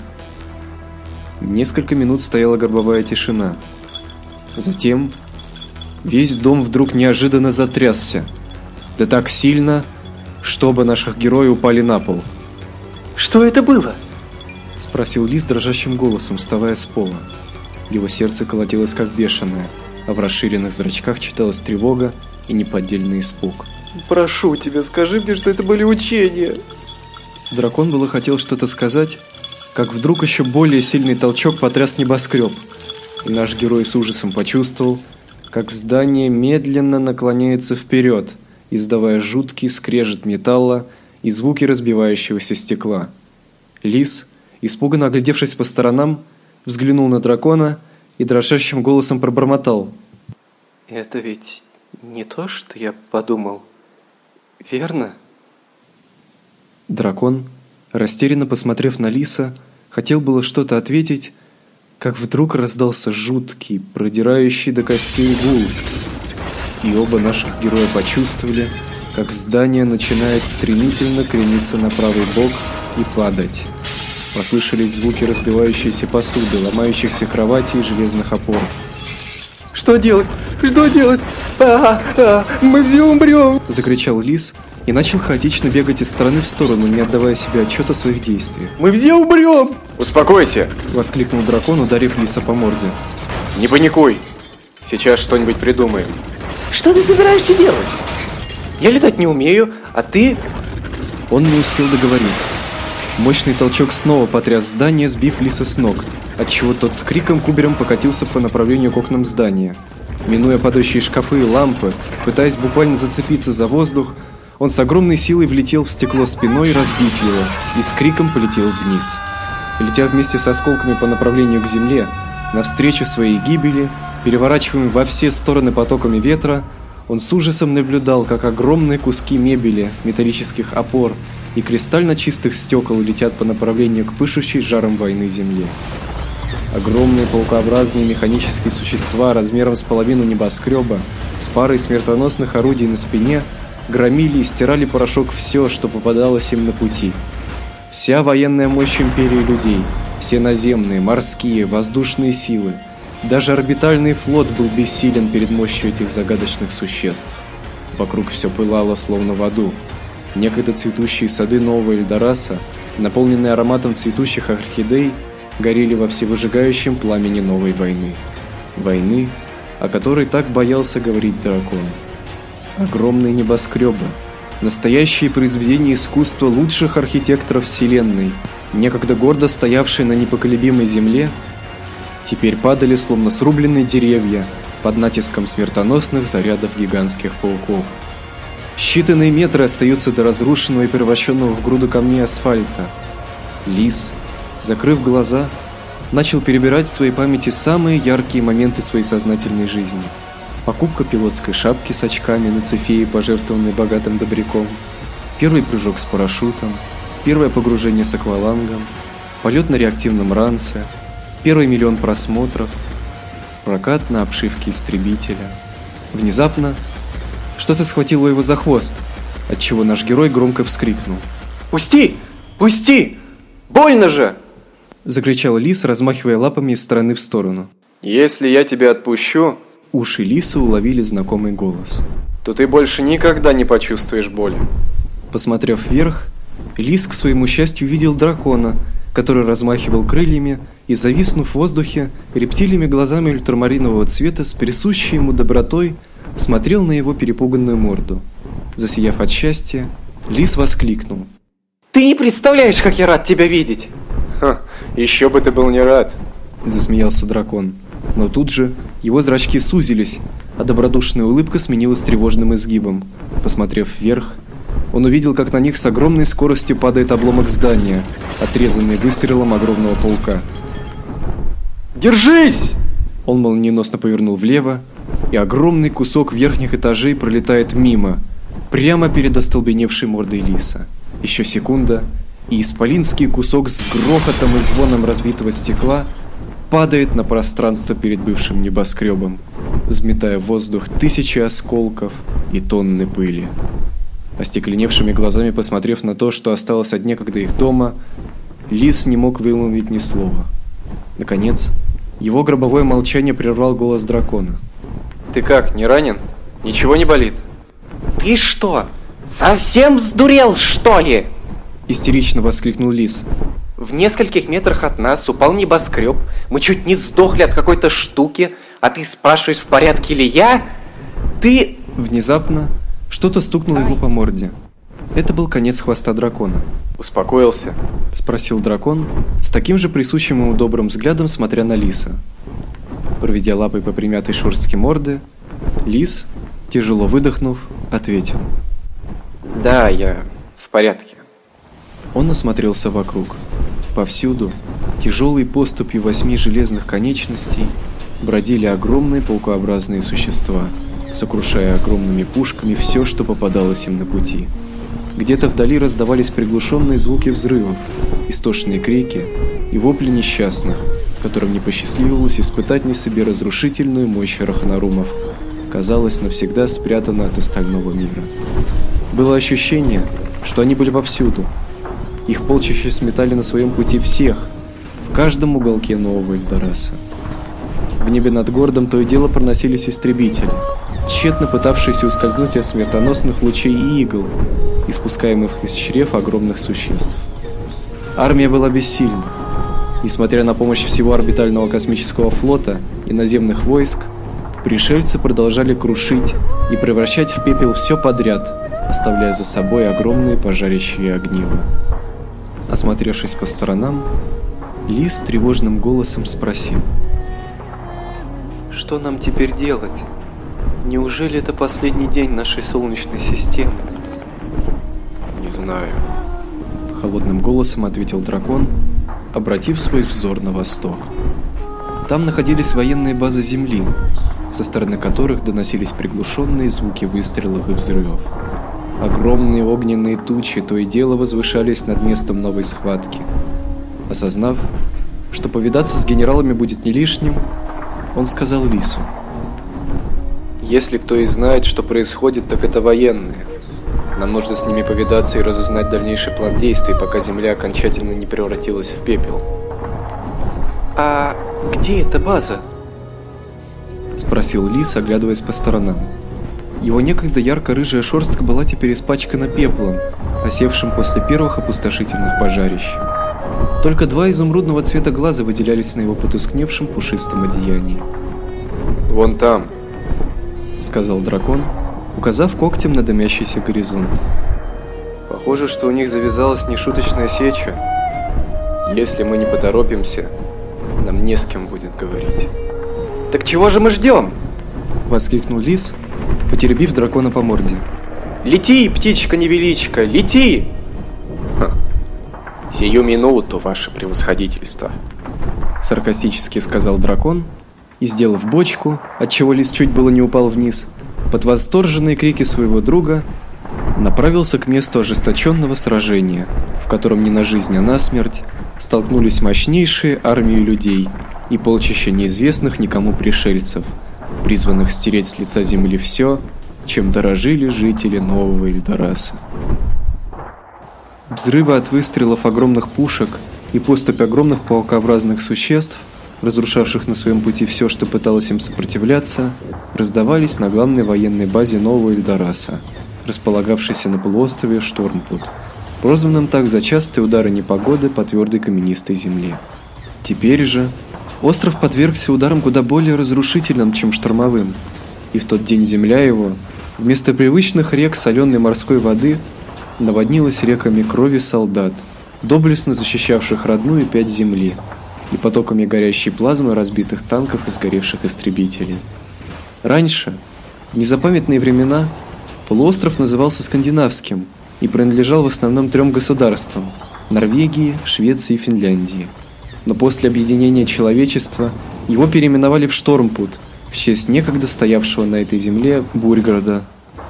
Несколько минут стояла гробовая тишина. Затем весь дом вдруг неожиданно затрясся. Да так сильно, что оба наших героя упали на пол. Что это было? спросил Лис дрожащим голосом, вставая с пола. Его сердце колотилось как бешеное, а в расширенных зрачках читалась тревога и неподдельный испуг. Прошу тебя, скажи мне, что это были учения. Дракон было хотел что-то сказать, как вдруг еще более сильный толчок потряс небоскреб, и наш герой с ужасом почувствовал, как здание медленно наклоняется вперед, издавая жуткий скрежет металла и звуки разбивающегося стекла. Лис, испуганно оглядевшись по сторонам, взглянул на дракона и дрожащим голосом пробормотал: "Это ведь не то, что я подумал, верно?" Дракон, растерянно посмотрев на Лиса, хотел было что-то ответить, как вдруг раздался жуткий, продирающий до костей гул. И оба наших героя почувствовали, как здание начинает стремительно крениться на правый бок и падать. Послышались звуки разбивающейся посуды, ломающихся кроватей и железных опор. Что делать? Что делать? А, а, мы все умрем! Закричал Лис, и начал хаотично бегать из стороны в сторону, не отдавая себе отчета о своих действиях. Мы все умрем! Успокойся! Воскликнул дракон, ударив лиса по морде. Не паникуй! Сейчас что-нибудь придумаем. Что ты собираешься делать? Я летать не умею, а ты... Он не успел договорить. Мощный толчок снова потряс здание, сбив лиса с ног, отчего тот с криком кубарем покатился по направлению к окнам здания. Минуя падающие шкафы и лампы, пытаясь буквально зацепиться за воздух, он с огромной силой влетел в стекло спиной, разбив его, и с криком полетел вниз. Летя вместе с осколками по направлению к земле, навстречу своей гибели, переворачиваемый во все стороны потоками ветра, Он с ужасом наблюдал, как огромные куски мебели, металлических опор и кристально чистых стекол летят по направлению к пышущей жаром войны земле. Огромные паукообразные механические существа размером с половину небоскреба, с парой смертоносных орудий на спине, громили и стирали порошок все, что попадалось им на пути. Вся военная мощь империи людей, все наземные, морские, воздушные силы, даже орбитальный флот был бессилен перед мощью этих загадочных существ. Вокруг все пылало, словно в аду. Некогда цветущие сады Нового Эльдораса, наполненные ароматом цветущих орхидей, горели во всевыжигающем пламени новой войны. Войны, о которой так боялся говорить дракон. Огромные небоскребы, настоящие произведения искусства лучших архитекторов Вселенной, некогда гордо стоявшие на непоколебимой земле, теперь падали словно срубленные деревья под натиском смертоносных зарядов гигантских пауков. Считанные метры остаются до разрушенного и превращенного в груду камней асфальта. Лис, закрыв глаза, начал перебирать в своей памяти самые яркие моменты своей сознательной жизни. Покупка пилотской шапки с очками на цефее, пожертвованной богатым добряком, первый прыжок с парашютом, первое погружение с аквалангом, полет на реактивном ранце, первый миллион просмотров, прокат на обшивке истребителя. Внезапно что-то схватило его за хвост, отчего наш герой громко вскрикнул. «Пусти! Пусти! Больно же!» Закричал лис, размахивая лапами из стороны в сторону. Если я тебя отпущу, Уши лиса уловили знакомый голос. то ты больше никогда не почувствуешь боли. Посмотрев вверх, лис к своему счастью увидел дракона, который размахивал крыльями и, зависнув в воздухе, рептилиями глазами ультрамаринового цвета с присущей ему добротой, смотрел на его перепуганную морду. Засияв от счастья, лис воскликнул. «Ты не представляешь, как я рад тебя видеть!» Ха, еще бы ты был не рад. Засмеялся дракон. Но тут же его зрачки сузились, а добродушная улыбка сменилась тревожным изгибом. Посмотрев вверх, он увидел, как на них с огромной скоростью падает обломок здания, отрезанный выстрелом огромного паука. Держись! Он молниеносно повернул влево, и огромный кусок верхних этажей пролетает мимо, прямо перед остолбеневшей мордой лиса. Еще секунда, и исполинский кусок с грохотом и звоном разбитого стекла падает на пространство перед бывшим небоскребом, взметая в воздух тысячи осколков и тонны пыли. Остекленевшими глазами посмотрев на то, что осталось от некогда их дома, лис не мог вымолвить ни слова. Наконец, его гробовое молчание прервал голос дракона. Ты как, не ранен? Ничего не болит? «Ты что, совсем сдурел, что ли?» Истерично воскликнул лис. В нескольких метрах от нас упал небоскреб. Мы чуть не сдохли от какой-то штуки, а ты спрашиваешь, в порядке ли я? Ты... Внезапно что-то стукнуло его по морде. Это был конец хвоста дракона. Успокоился? Спросил дракон, с таким же присущим ему добрым взглядом смотря на лиса. Проведя лапой по примятой шерстке морды, лис, тяжело выдохнув, ответил. Да, я в порядке. Он осмотрелся вокруг. Повсюду, тяжелой поступью восьми железных конечностей, бродили огромные паукообразные существа, сокрушая огромными пушками все, что попадалось им на пути. Где-то вдали раздавались приглушенные звуки взрывов, истошные крики и вопли несчастных, которым не посчастливилось испытать на себе разрушительную мощь рахнарумов, казалось навсегда спрятана от остального мира. Было ощущение, что они были повсюду. Их полчища сметали на своем пути всех, в каждом уголке нового Эльдораса. В небе над городом то и дело проносились истребители, тщетно пытавшиеся ускользнуть от смертоносных лучей и игл, испускаемых из чрев огромных существ. Армия была бессильна. Несмотря на помощь всего орбитального космического флота и наземных войск, пришельцы продолжали крушить и превращать в пепел все подряд, оставляя за собой огромные пожарящие огнива. Осмотревшись по сторонам, Лис тревожным голосом спросил. Что нам теперь делать? Неужели это последний день нашей Солнечной системы? Не знаю. Холодным голосом ответил дракон, обратив свой взор на восток. Там находились военные базы Земли, со стороны которых доносились приглушенные звуки выстрелов и взрывов. Огромные огненные тучи то и дело возвышались над местом новой схватки. Осознав, что повидаться с генералами будет не лишним, он сказал Лису. «Если кто и знает, что происходит, так это военные. Нам нужно с ними повидаться и разузнать дальнейший план действий, пока Земля окончательно не превратилась в пепел». «А где эта база?» Спросил Лис, оглядываясь по сторонам. Его некогда ярко-рыжая шерстка была теперь испачкана пеплом, осевшим после первых опустошительных пожарищ. Только два изумрудного цвета глаза выделялись на его потускневшем пушистом одеянии. «Вон там», — сказал дракон, указав когтем на дымящийся горизонт. «Похоже, что у них завязалась нешуточная сеча. Если мы не поторопимся, нам не с кем будет говорить». «Так чего же мы ждем?» — воскликнул лис, потеребив дракона по морде. «Лети, птичка-невеличка, лети!» Ха. «Сию минуту, ваше превосходительство!» Саркастически сказал дракон и, сделав бочку, отчего лис чуть было не упал вниз, под восторженные крики своего друга, направился к месту ожесточенного сражения, в котором не на жизнь, а на смерть столкнулись мощнейшие армии людей и полчища неизвестных никому пришельцев – призванных стереть с лица земли все, чем дорожили жители Нового Эльдораса. Взрывы от выстрелов огромных пушек и поступь огромных паукообразных существ, разрушавших на своем пути все, что пыталось им сопротивляться, раздавались на главной военной базе Нового Эльдораса, располагавшейся на полуострове Штормпут, прозванном так за частые удары непогоды по твердой каменистой земле. Теперь же Остров подвергся ударам куда более разрушительным, чем штормовым, и в тот день земля его, вместо привычных рек соленой морской воды, наводнилась реками крови солдат, доблестно защищавших родную пять земли, и потоками горящей плазмы разбитых танков и сгоревших истребителей. Раньше, в незапамятные времена, полуостров назывался скандинавским и принадлежал в основном трем государствам – Норвегии, Швеции и Финляндии – но после объединения человечества его переименовали в Штормпут, в честь некогда стоявшего на этой земле Бургорода,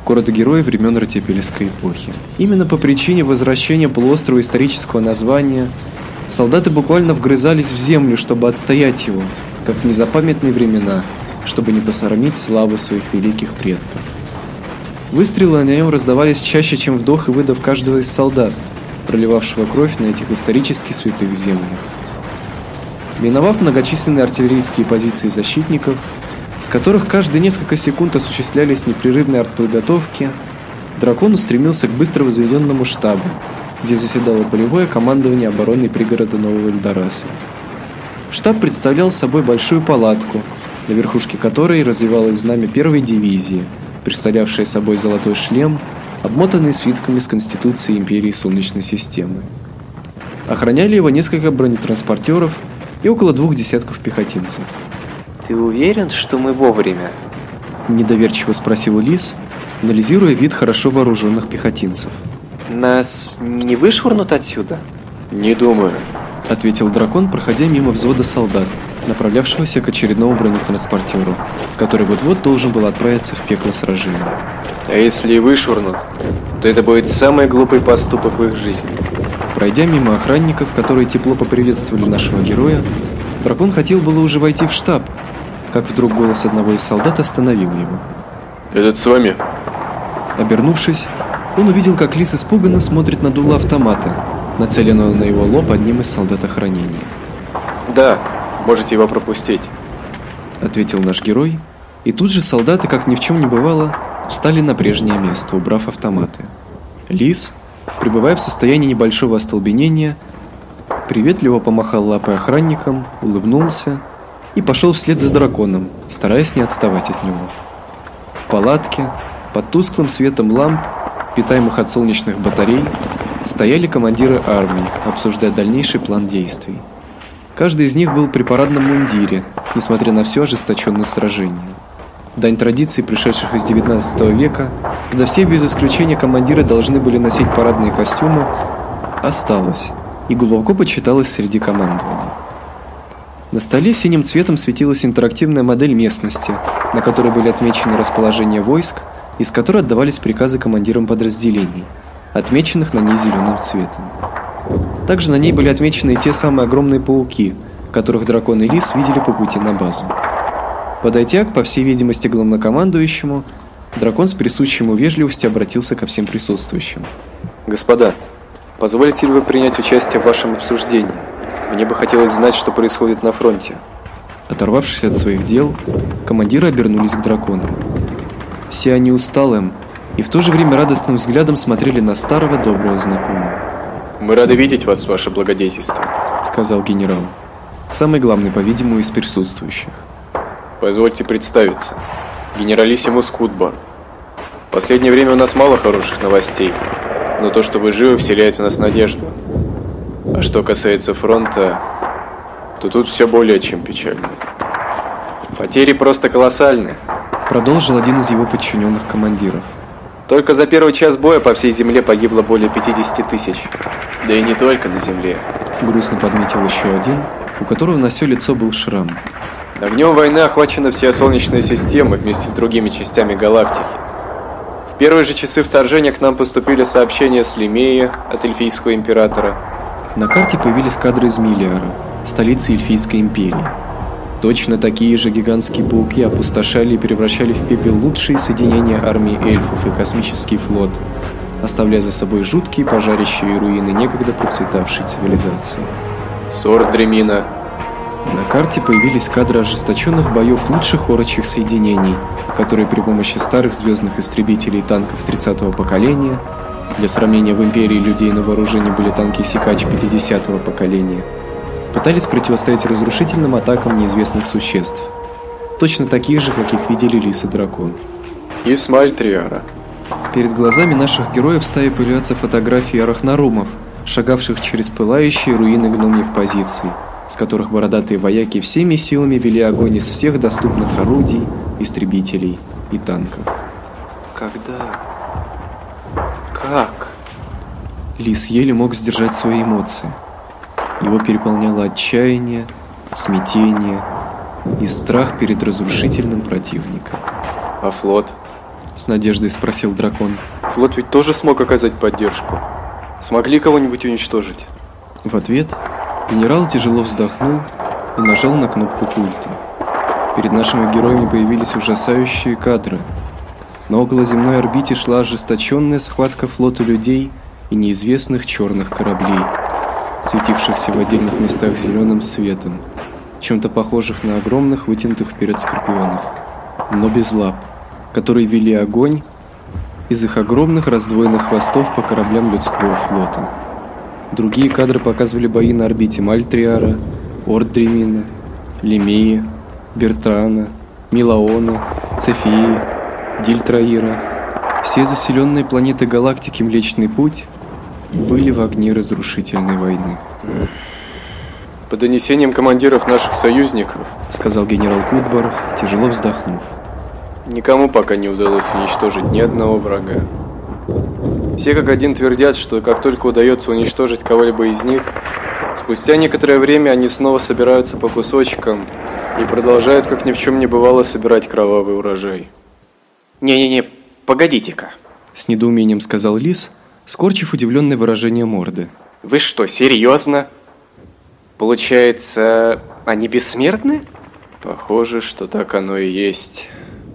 города-героя времен Ратепельской эпохи. Именно по причине возвращения полуострова исторического названия солдаты буквально вгрызались в землю, чтобы отстоять его, как в незапамятные времена, чтобы не посрамить славу своих великих предков. Выстрелы на нем раздавались чаще, чем вдох и выдох каждого из солдат, проливавшего кровь на этих исторически святых землях. Миновав многочисленные артиллерийские позиции защитников, с которых каждые несколько секунд осуществлялись непрерывные артподготовки, дракон устремился к быстро возведенному штабу, где заседало полевое командование обороны пригорода Нового Эльдораса. Штаб представлял собой большую палатку, на верхушке которой развивалось знамя первой дивизии, представлявшее собой золотой шлем, обмотанный свитками с Конституцией Империи Солнечной системы. Охраняли его несколько бронетранспортеров и около двух десятков пехотинцев. «Ты уверен, что мы вовремя?» Недоверчиво спросил Лис, анализируя вид хорошо вооруженных пехотинцев. «Нас не вышвырнут отсюда?» «Не думаю», — ответил дракон, проходя мимо взвода солдат, направлявшегося к очередному бронетранспортеру, который вот-вот должен был отправиться в пекло сражения. «А если и вышвырнут, то это будет самый глупый поступок в их жизни». Пройдя мимо охранников, которые тепло поприветствовали нашего героя, дракон хотел было уже войти в штаб, как вдруг голос одного из солдат остановил его. «Этот с вами?» Обернувшись, он увидел, как лис испуганно смотрит на дуло автомата, нацеленного на его лоб одним из солдат охранения. «Да, можете его пропустить», — ответил наш герой, и тут же солдаты, как ни в чем не бывало, встали на прежнее место, убрав автоматы. Лис, пребывая в состоянии небольшого остолбенения, приветливо помахал лапой охранникам, улыбнулся и пошел вслед за драконом, стараясь не отставать от него. В палатке, под тусклым светом ламп, питаемых от солнечных батарей, стояли командиры армии, обсуждая дальнейший план действий. Каждый из них был при парадном мундире, несмотря на все ожесточенность сражения дань традиций, пришедших из XIX века, когда все без исключения командиры должны были носить парадные костюмы, осталась и глубоко почиталась среди командования. На столе синим цветом светилась интерактивная модель местности, на которой были отмечены расположение войск, из которой отдавались приказы командирам подразделений, отмеченных на ней зеленым цветом. Также на ней были отмечены и те самые огромные пауки, которых дракон и лис видели по пути на базу. Подойдя к, по всей видимости, главнокомандующему, дракон с присущей ему вежливостью обратился ко всем присутствующим. Господа, позволите ли вы принять участие в вашем обсуждении? Мне бы хотелось знать, что происходит на фронте. Оторвавшись от своих дел, командиры обернулись к дракону. Все они усталым и в то же время радостным взглядом смотрели на старого доброго знакомого. «Мы рады видеть вас, ваше благодетельство», — сказал генерал. Самый главный, по-видимому, из присутствующих. «Позвольте представиться. Генералиссимус Кутбар. В последнее время у нас мало хороших новостей, но то, что вы живы, вселяет в нас надежду. А что касается фронта, то тут все более чем печально. Потери просто колоссальны. Продолжил один из его подчиненных командиров. Только за первый час боя по всей земле погибло более 50 тысяч. Да и не только на земле. Грустно подметил еще один, у которого на все лицо был шрам. Огнем войны охвачена вся Солнечная система вместе с другими частями галактики. В первые же часы вторжения к нам поступили сообщения с Лемея от Эльфийского императора – на карте появились кадры из Миллиара, столицы Эльфийской империи. Точно такие же гигантские пауки опустошали и превращали в пепел лучшие соединения армии эльфов и космический флот, оставляя за собой жуткие пожарища и руины некогда процветавшей цивилизации. Сорт Дремина. На карте появились кадры ожесточенных боев лучших орочих соединений, которые при помощи старых звездных истребителей и танков 30-го поколения – для сравнения, в империи людей на вооружении были танки Сикач 50-го поколения. Пытались противостоять разрушительным атакам неизвестных существ. Точно таких же, как их видели лис и дракон. Исмаль Триара. Перед глазами наших героев стали появляться фотографии арахнарумов, шагавших через пылающие руины гномьих позиций, с которых бородатые вояки всеми силами вели огонь из всех доступных орудий, истребителей и танков. Когда как? Лис еле мог сдержать свои эмоции. Его переполняло отчаяние, смятение и страх перед разрушительным противником. А флот? С надеждой спросил дракон. Флот ведь тоже смог оказать поддержку. Смогли кого-нибудь уничтожить? В ответ генерал тяжело вздохнул и нажал на кнопку пульта. Перед нашими героями появились ужасающие кадры – на околоземной орбите шла ожесточенная схватка флота людей и неизвестных черных кораблей, светившихся в отдельных местах зеленым светом, чем-то похожих на огромных вытянутых вперед скорпионов, но без лап, которые вели огонь из их огромных раздвоенных хвостов по кораблям людского флота. Другие кадры показывали бои на орбите Мальтриара, Ордремина, Лемея, Бертрана, Милаона, Цефеи, Дильтраира, все заселенные планеты галактики Млечный Путь были в огне разрушительной войны. По донесениям командиров наших союзников, сказал генерал Кутбар, тяжело вздохнув. Никому пока не удалось уничтожить ни одного врага. Все как один твердят, что как только удается уничтожить кого-либо из них, спустя некоторое время они снова собираются по кусочкам и продолжают, как ни в чем не бывало, собирать кровавый урожай. «Не-не-не, погодите-ка», — с недоумением сказал Лис, скорчив удивленное выражение морды. «Вы что, серьезно? Получается, они бессмертны?» «Похоже, что так оно и есть,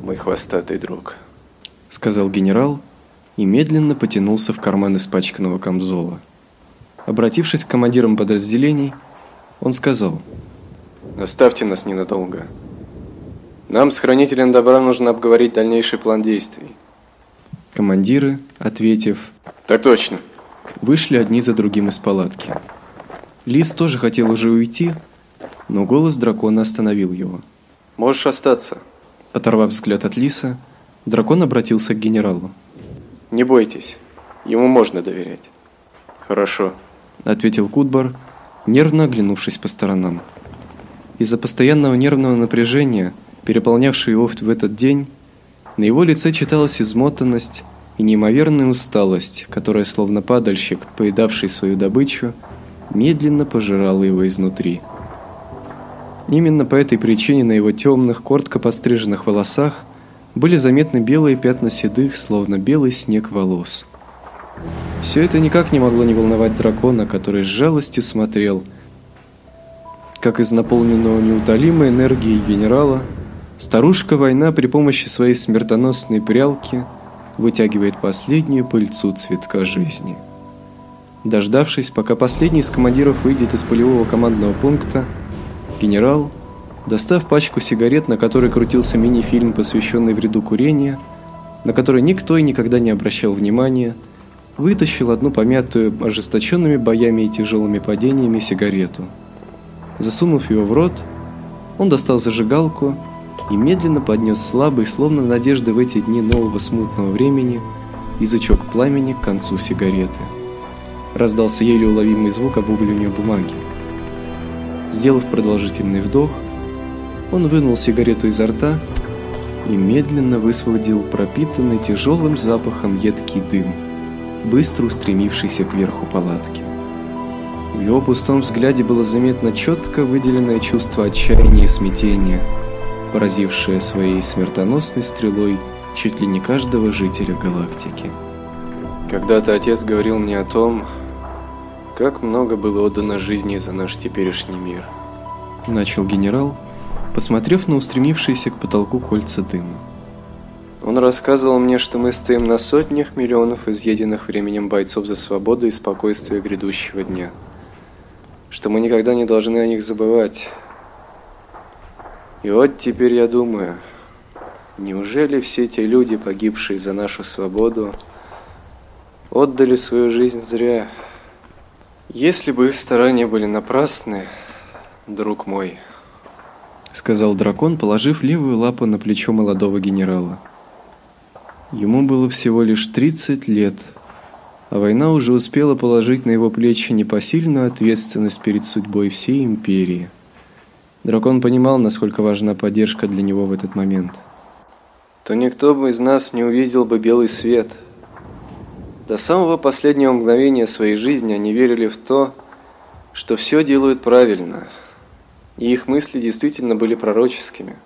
мой хвостатый друг», — сказал генерал и медленно потянулся в карман испачканного камзола. Обратившись к командирам подразделений, он сказал, «Оставьте нас ненадолго». Нам с хранителем добра нужно обговорить дальнейший план действий. Командиры, ответив «Так точно», вышли одни за другим из палатки. Лис тоже хотел уже уйти, но голос дракона остановил его. «Можешь остаться». Оторвав взгляд от Лиса, дракон обратился к генералу. «Не бойтесь, ему можно доверять». «Хорошо», — ответил Кутбар, нервно оглянувшись по сторонам. Из-за постоянного нервного напряжения – переполнявший его в этот день, на его лице читалась измотанность и неимоверная усталость, которая, словно падальщик, поедавший свою добычу, медленно пожирала его изнутри. Именно по этой причине на его темных, коротко подстриженных волосах были заметны белые пятна седых, словно белый снег волос. Все это никак не могло не волновать дракона, который с жалостью смотрел, как из наполненного неутолимой энергией генерала старушка-война при помощи своей смертоносной прялки вытягивает последнюю пыльцу цветка жизни. Дождавшись, пока последний из командиров выйдет из полевого командного пункта, генерал, достав пачку сигарет, на которой крутился мини-фильм, посвященный вреду курения, на который никто и никогда не обращал внимания, вытащил одну помятую ожесточенными боями и тяжелыми падениями сигарету. Засунув ее в рот, он достал зажигалку и медленно поднес слабый, словно надежды в эти дни нового смутного времени, язычок пламени к концу сигареты. Раздался еле уловимый звук обугливания бумаги. Сделав продолжительный вдох, он вынул сигарету изо рта и медленно высвободил пропитанный тяжелым запахом едкий дым, быстро устремившийся к верху палатки. В его пустом взгляде было заметно четко выделенное чувство отчаяния и смятения, поразившее своей смертоносной стрелой чуть ли не каждого жителя галактики. Когда-то отец говорил мне о том, как много было отдано жизни за наш теперешний мир. Начал генерал, посмотрев на устремившиеся к потолку кольца дыма. Он рассказывал мне, что мы стоим на сотнях миллионов изъеденных временем бойцов за свободу и спокойствие грядущего дня. Что мы никогда не должны о них забывать. И вот теперь я думаю, неужели все те люди, погибшие за нашу свободу, отдали свою жизнь зря? Если бы их старания были напрасны, друг мой, сказал дракон, положив левую лапу на плечо молодого генерала. Ему было всего лишь 30 лет, а война уже успела положить на его плечи непосильную ответственность перед судьбой всей империи. Дракон понимал, насколько важна поддержка для него в этот момент. То никто бы из нас не увидел бы белый свет – до самого последнего мгновения своей жизни они верили в то, что все делают правильно, и их мысли действительно были пророческими.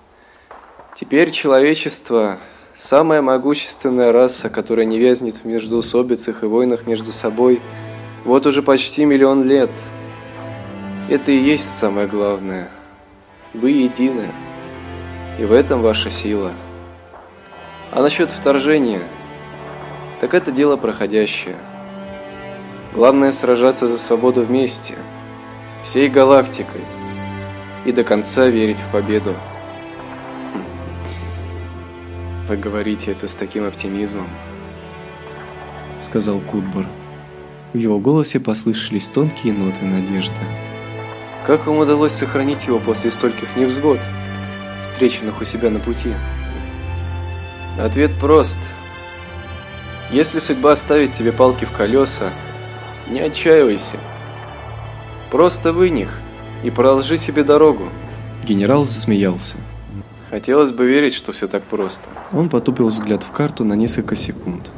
Теперь человечество – самая могущественная раса, которая не вязнет в междоусобицах и войнах между собой вот уже почти миллион лет. Это и есть самое главное. Вы едины, и в этом ваша сила. А насчет вторжения – так это дело проходящее. Главное сражаться за свободу вместе, всей галактикой, и до конца верить в победу. Хм. Вы говорите это с таким оптимизмом, сказал Кутбор. В его голосе послышались тонкие ноты надежды. Как вам удалось сохранить его после стольких невзгод, встреченных у себя на пути? Ответ прост – если судьба ставит тебе палки в колеса, не отчаивайся. Просто вынь их и проложи себе дорогу. Генерал засмеялся. Хотелось бы верить, что все так просто. Он потупил взгляд в карту на несколько секунд.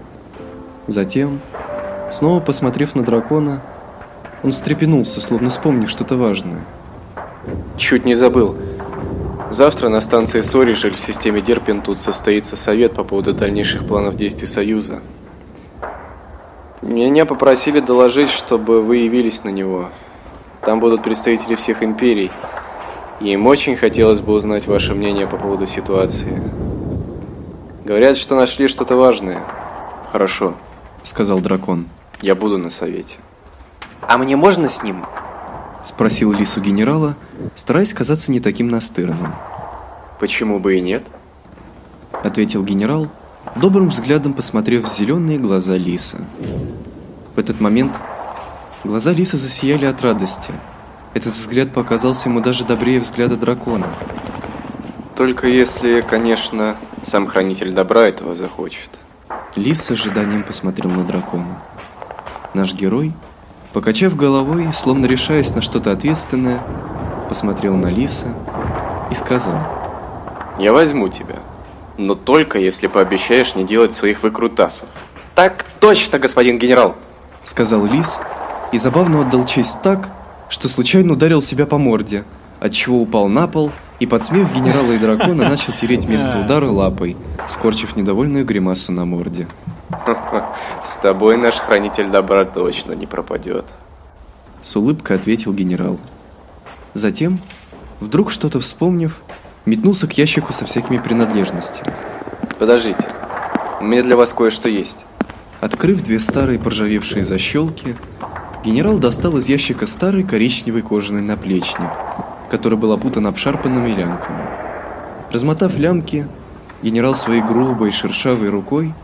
Затем, снова посмотрев на дракона, он встрепенулся, словно вспомнив что-то важное. Чуть не забыл. Завтра на станции Сорижель в системе Дерпин тут состоится совет по поводу дальнейших планов действий Союза. Меня попросили доложить, чтобы вы явились на него. Там будут представители всех империй. И им очень хотелось бы узнать ваше мнение по поводу ситуации. Говорят, что нашли что-то важное. Хорошо, сказал дракон. Я буду на совете. А мне можно с ним? спросил Лису генерала, стараясь казаться не таким настырным. Почему бы и нет? ответил генерал, добрым взглядом посмотрев в зеленые глаза Лиса. В этот момент глаза Лиса засияли от радости. Этот взгляд показался ему даже добрее взгляда дракона. Только если, конечно, сам хранитель добра этого захочет. Лис с ожиданием посмотрел на дракона. Наш герой, покачав головой, словно решаясь на что-то ответственное, посмотрел на Лиса и сказал: "Я возьму тебя" но только если пообещаешь не делать своих выкрутасов. Так точно, господин генерал, сказал Лис и забавно отдал честь так, что случайно ударил себя по морде, отчего упал на пол и, подсмев генерала и дракона, начал тереть место удара лапой, скорчив недовольную гримасу на морде. С тобой наш хранитель добра точно не пропадет. С улыбкой ответил генерал. Затем, вдруг что-то вспомнив, метнулся к ящику со всякими принадлежностями. Подождите, у меня для вас кое-что есть. Открыв две старые поржавевшие защелки, генерал достал из ящика старый коричневый кожаный наплечник, который был опутан обшарпанными лямками. Размотав лямки, генерал своей грубой шершавой рукой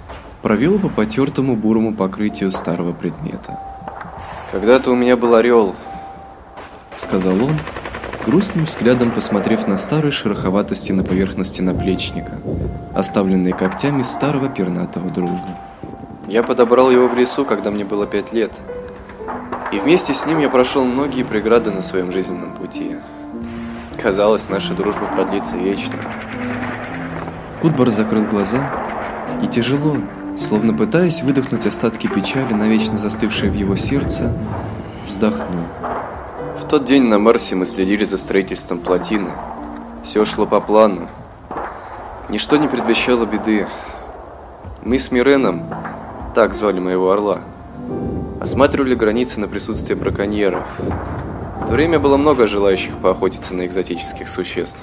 провел по потертому бурому покрытию старого предмета. Когда-то у меня был орел, сказал он, грустным взглядом посмотрев на старые шероховатости на поверхности наплечника, оставленные когтями старого пернатого друга. Я подобрал его в лесу, когда мне было пять лет. И вместе с ним я прошел многие преграды на своем жизненном пути. Казалось, наша дружба продлится вечно. Кутбар закрыл глаза и тяжело, словно пытаясь выдохнуть остатки печали, навечно застывшие в его сердце, вздохнул. В тот день на Марсе мы следили за строительством плотины. Все шло по плану. Ничто не предвещало беды. Мы с Миреном, так звали моего орла, осматривали границы на присутствие браконьеров. В то время было много желающих поохотиться на экзотических существ.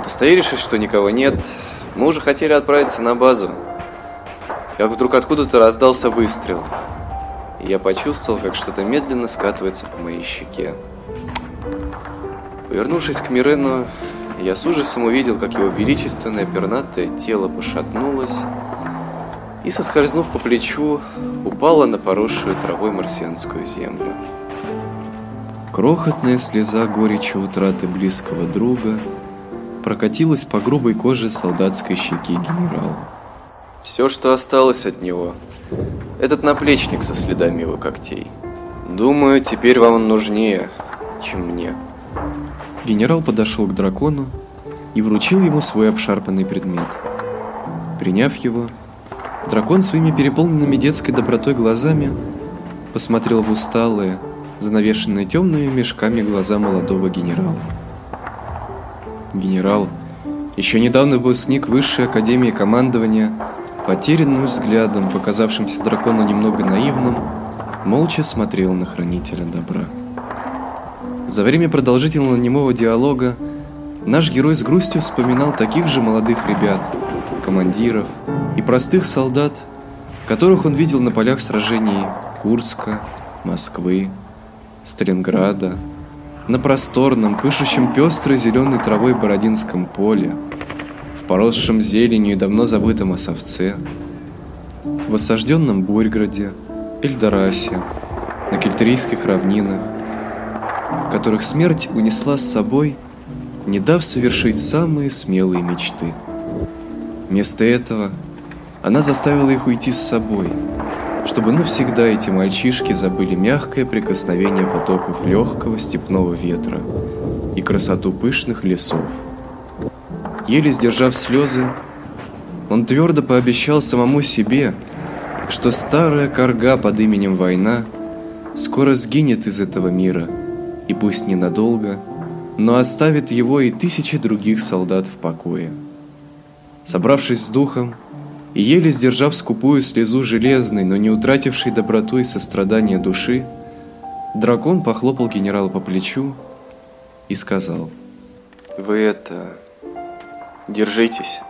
Удостоверившись, что никого нет, мы уже хотели отправиться на базу, как вдруг откуда-то раздался выстрел. И я почувствовал, как что-то медленно скатывается по моей щеке. Повернувшись к Мирену, я с ужасом увидел, как его величественное пернатое тело пошатнулось и, соскользнув по плечу, упало на поросшую травой марсианскую землю. Крохотная слеза горечи утраты близкого друга прокатилась по грубой коже солдатской щеки генерала. Все, что осталось от него, этот наплечник со следами его когтей. Думаю, теперь вам он нужнее, чем мне. Генерал подошел к дракону и вручил ему свой обшарпанный предмет. Приняв его, дракон своими переполненными детской добротой глазами посмотрел в усталые, занавешенные темными мешками глаза молодого генерала. Генерал, еще недавно выпускник Высшей Академии Командования, Потерянным взглядом, показавшимся дракону немного наивным, молча смотрел на хранителя добра. За время продолжительного немого диалога наш герой с грустью вспоминал таких же молодых ребят, командиров и простых солдат, которых он видел на полях сражений Курска, Москвы, Сталинграда, на просторном, пышущем пестрой зеленой травой Бородинском поле, поросшем зеленью и давно забытом Осовце, в осажденном Бурьграде, Эльдорасе, на кельтерийских равнинах, которых смерть унесла с собой, не дав совершить самые смелые мечты. Вместо этого она заставила их уйти с собой, чтобы навсегда эти мальчишки забыли мягкое прикосновение потоков легкого степного ветра и красоту пышных лесов. Еле сдержав слезы, он твердо пообещал самому себе, что старая корга под именем война скоро сгинет из этого мира, и пусть ненадолго, но оставит его и тысячи других солдат в покое. Собравшись с духом и еле сдержав скупую слезу железной, но не утратившей доброту и сострадания души, дракон похлопал генерала по плечу и сказал: "Вы это Держитесь.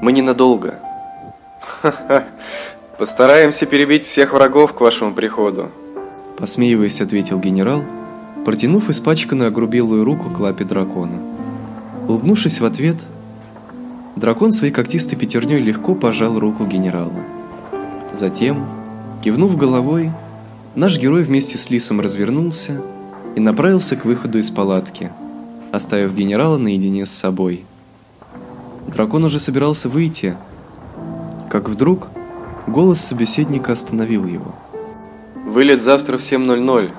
Мы ненадолго. Ха-ха. Постараемся перебить всех врагов к вашему приходу. Посмеиваясь, ответил генерал, протянув испачканную огрубелую руку к лапе дракона. Улыбнувшись в ответ, дракон своей когтистой пятерней легко пожал руку генерала. Затем, кивнув головой, наш герой вместе с Лисом развернулся и направился к выходу из палатки, оставив генерала наедине с собой. Дракон уже собирался выйти, как вдруг голос собеседника остановил его. Вылет завтра в 7:00.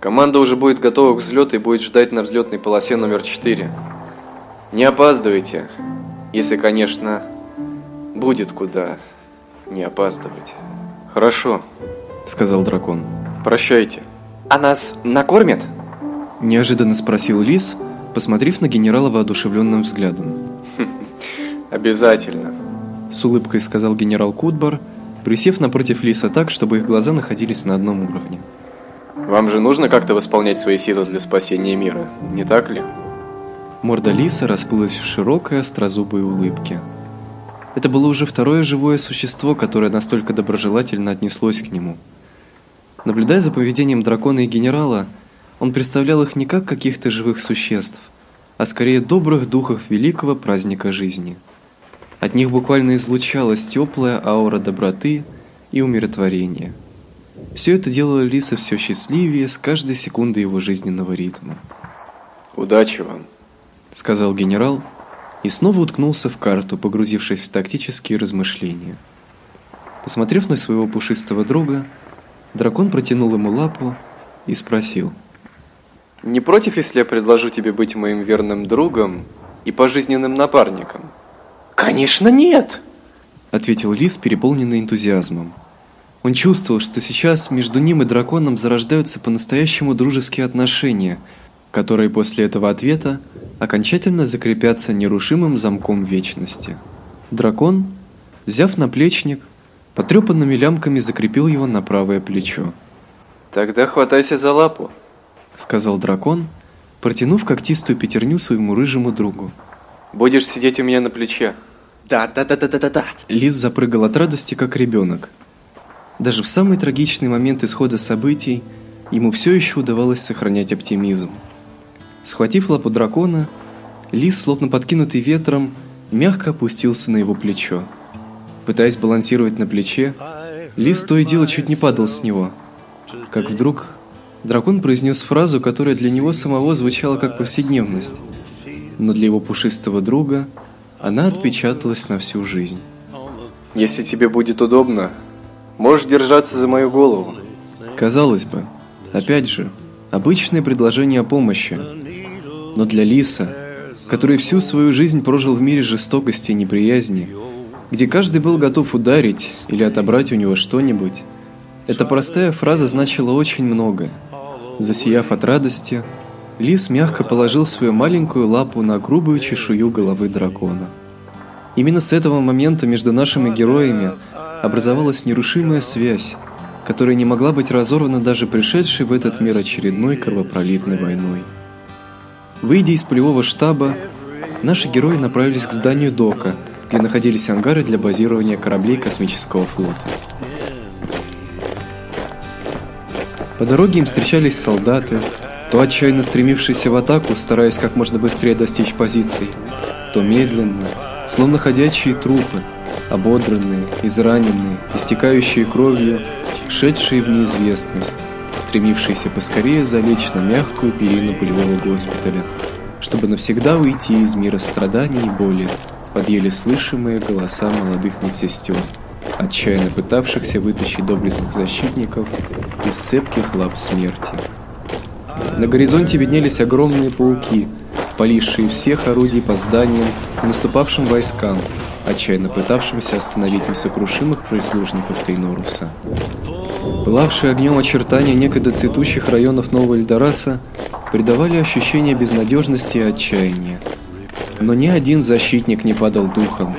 Команда уже будет готова к взлету и будет ждать на взлетной полосе номер 4. Не опаздывайте, если, конечно, будет куда не опаздывать. Хорошо, сказал дракон. Прощайте. А нас накормят? Неожиданно спросил Лис, посмотрев на генерала воодушевленным взглядом. Обязательно. С улыбкой сказал генерал Кутбар, присев напротив Лиса так, чтобы их глаза находились на одном уровне. Вам же нужно как-то восполнять свои силы для спасения мира, не так ли? Морда Лиса расплылась в широкой острозубой улыбке. Это было уже второе живое существо, которое настолько доброжелательно отнеслось к нему. Наблюдая за поведением дракона и генерала, он представлял их не как каких-то живых существ, а скорее добрых духов великого праздника жизни. От них буквально излучалась теплая аура доброты и умиротворения. Все это делало Лиса все счастливее с каждой секундой его жизненного ритма. Удачи вам, сказал генерал и снова уткнулся в карту, погрузившись в тактические размышления. Посмотрев на своего пушистого друга, дракон протянул ему лапу и спросил: "Не против, если я предложу тебе быть моим верным другом и пожизненным напарником?" "Конечно, нет", ответил лис, переполненный энтузиазмом. Он чувствовал, что сейчас между ним и драконом зарождаются по-настоящему дружеские отношения, которые после этого ответа окончательно закрепятся нерушимым замком вечности. Дракон, взяв наплечник, потрепанными лямками закрепил его на правое плечо. Тогда хватайся за лапу, сказал дракон, протянув когтистую пятерню своему рыжему другу. Будешь сидеть у меня на плече. Да, да, да, да, да, да, да. Лис запрыгал от радости, как ребенок. Даже в самый трагичный момент исхода событий ему все еще удавалось сохранять оптимизм. Схватив лапу дракона, лис, словно подкинутый ветром, мягко опустился на его плечо. Пытаясь балансировать на плече, лис то и дело чуть не падал с него. Как вдруг дракон произнес фразу, которая для него самого звучала как повседневность, но для его пушистого друга она отпечаталась на всю жизнь. Если тебе будет удобно, можешь держаться за мою голову. Казалось бы, опять же, обычное предложение о помощи, но для Лиса, который всю свою жизнь прожил в мире жестокости и неприязни, где каждый был готов ударить или отобрать у него что-нибудь, эта простая фраза значила очень многое. Засияв от радости, Лис мягко положил свою маленькую лапу на грубую чешую головы дракона. Именно с этого момента между нашими героями образовалась нерушимая связь, которая не могла быть разорвана даже пришедшей в этот мир очередной кровопролитной войной. Выйдя из полевого штаба, наши герои направились к зданию дока, где находились ангары для базирования кораблей космического флота. По дороге им встречались солдаты, то отчаянно стремившиеся в атаку, стараясь как можно быстрее достичь позиций, то медленно, словно ходячие трупы, ободранные, израненные, истекающие кровью, шедшие в неизвестность стремившиеся поскорее залечь на мягкую перину полевого госпиталя, чтобы навсегда уйти из мира страданий и боли под еле слышимые голоса молодых медсестер, отчаянно пытавшихся вытащить доблестных защитников из цепких лап смерти. На горизонте виднелись огромные пауки, полившие всех орудий по зданиям наступавшим войскам, отчаянно пытавшимся остановить несокрушимых прислужников Тейноруса. Пылавшие огнем очертания некогда цветущих районов Нового Эльдораса придавали ощущение безнадежности и отчаяния. Но ни один защитник не падал духом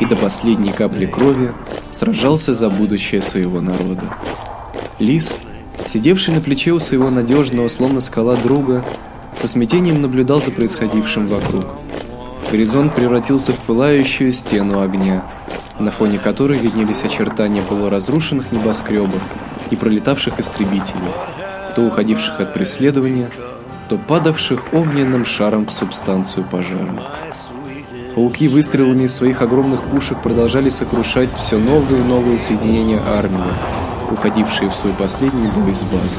и до последней капли крови сражался за будущее своего народа. Лис, сидевший на плече у своего надежного, словно скала друга, со смятением наблюдал за происходившим вокруг. Горизонт превратился в пылающую стену огня, на фоне которой виднелись очертания полуразрушенных небоскребов и пролетавших истребителей, то уходивших от преследования, то падавших огненным шаром в субстанцию пожара. Пауки выстрелами своих огромных пушек продолжали сокрушать все новые и новые соединения армии, уходившие в свой последний бой с базы.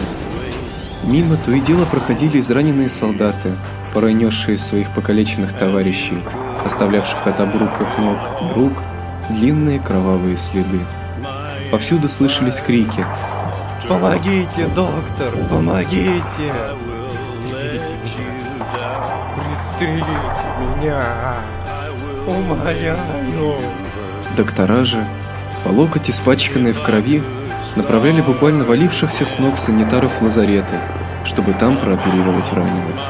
Мимо то и дело проходили израненные солдаты, порой несшие своих покалеченных товарищей, оставлявших от обрубков ног и рук длинные кровавые следы. Повсюду слышались крики, Помогите, доктор, помогите! Пристрелите меня! Пристрелите меня! Умоляю! Доктора же, по локоть испачканные в крови, направляли буквально валившихся с ног санитаров в лазареты, чтобы там прооперировать раненых.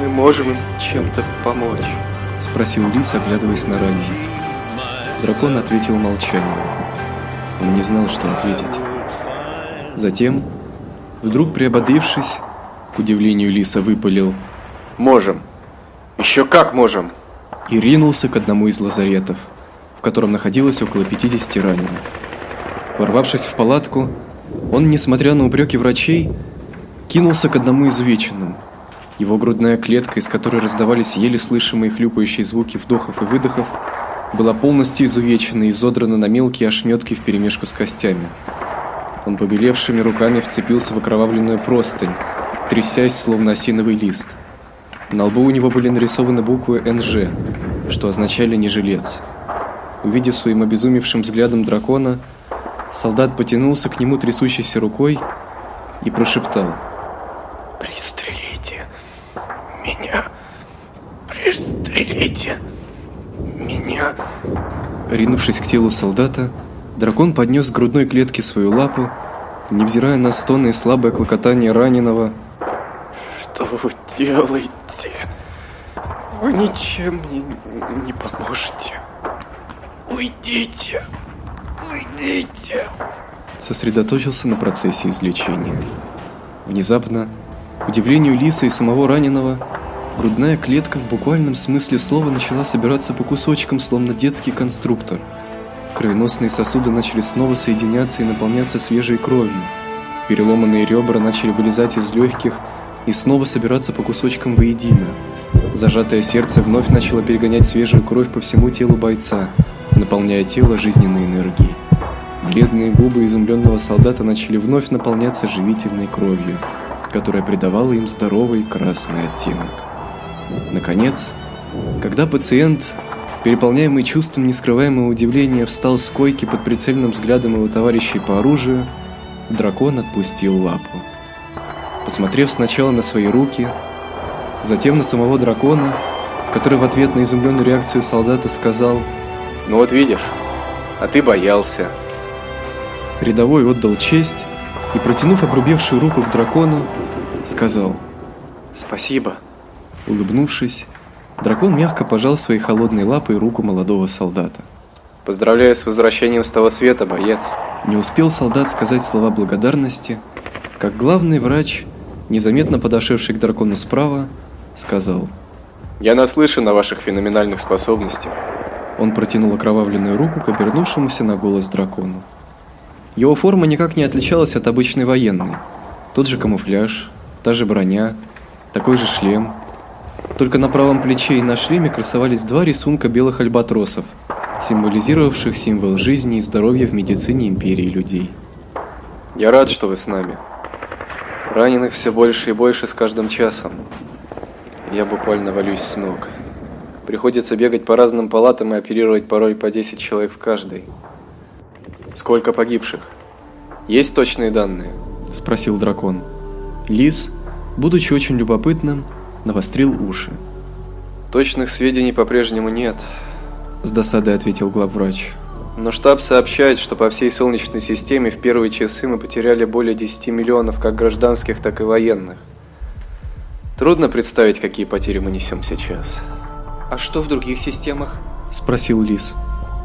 Мы можем им чем-то помочь? Спросил Лис, оглядываясь на раненых. Дракон ответил молчанием. Он не знал, что ответить. Затем, вдруг приободрившись, к удивлению Лиса выпалил «Можем! Еще как можем!» и ринулся к одному из лазаретов, в котором находилось около 50 раненых. Ворвавшись в палатку, он, несмотря на упреки врачей, кинулся к одному изувеченному. Его грудная клетка, из которой раздавались еле слышимые хлюпающие звуки вдохов и выдохов, была полностью изувечена и изодрана на мелкие ошметки вперемешку с костями. Он побелевшими руками вцепился в окровавленную простынь, трясясь, словно осиновый лист. На лбу у него были нарисованы буквы «НЖ», что означали «не жилец». Увидев своим обезумевшим взглядом дракона, солдат потянулся к нему трясущейся рукой и прошептал «Пристрелите меня! Пристрелите меня!» Ринувшись к телу солдата, дракон поднес к грудной клетке свою лапу, невзирая на стоны и слабое клокотание раненого. «Что вы делаете? Вы ничем мне не поможете. Уйдите! Уйдите!» Сосредоточился на процессе излечения. Внезапно, к удивлению Лиса и самого раненого, грудная клетка в буквальном смысле слова начала собираться по кусочкам, словно детский конструктор. Кровеносные сосуды начали снова соединяться и наполняться свежей кровью. Переломанные ребра начали вылезать из легких и снова собираться по кусочкам воедино. Зажатое сердце вновь начало перегонять свежую кровь по всему телу бойца, наполняя тело жизненной энергией. Бледные губы изумленного солдата начали вновь наполняться живительной кровью, которая придавала им здоровый красный оттенок. Наконец, когда пациент, переполняемый чувством нескрываемого удивления, встал с койки под прицельным взглядом его товарищей по оружию, дракон отпустил лапу. Посмотрев сначала на свои руки, затем на самого дракона, который в ответ на изумленную реакцию солдата сказал «Ну вот видишь, а ты боялся». Рядовой отдал честь и, протянув обрубевшую руку к дракону, сказал «Спасибо». Улыбнувшись, дракон мягко пожал своей холодной лапой руку молодого солдата. «Поздравляю с возвращением с того света, боец». Не успел солдат сказать слова благодарности, как главный врач, незаметно подошедший к дракону справа, сказал «Я наслышан о ваших феноменальных способностях». Он протянул окровавленную руку к обернувшемуся на голос дракону. Его форма никак не отличалась от обычной военной. Тот же камуфляж, та же броня, такой же шлем. Только на правом плече и на шлеме красовались два рисунка белых альбатросов, символизировавших символ жизни и здоровья в медицине империи людей. «Я рад, что вы с нами. Раненых все больше и больше с каждым часом. Я буквально валюсь с ног. Приходится бегать по разным палатам и оперировать порой по 10 человек в каждой. Сколько погибших? Есть точные данные? Спросил дракон. Лис, будучи очень любопытным, навострил уши. Точных сведений по-прежнему нет. С досадой ответил главврач. Но штаб сообщает, что по всей Солнечной системе в первые часы мы потеряли более 10 миллионов как гражданских, так и военных. Трудно представить, какие потери мы несем сейчас. А что в других системах? Спросил Лис.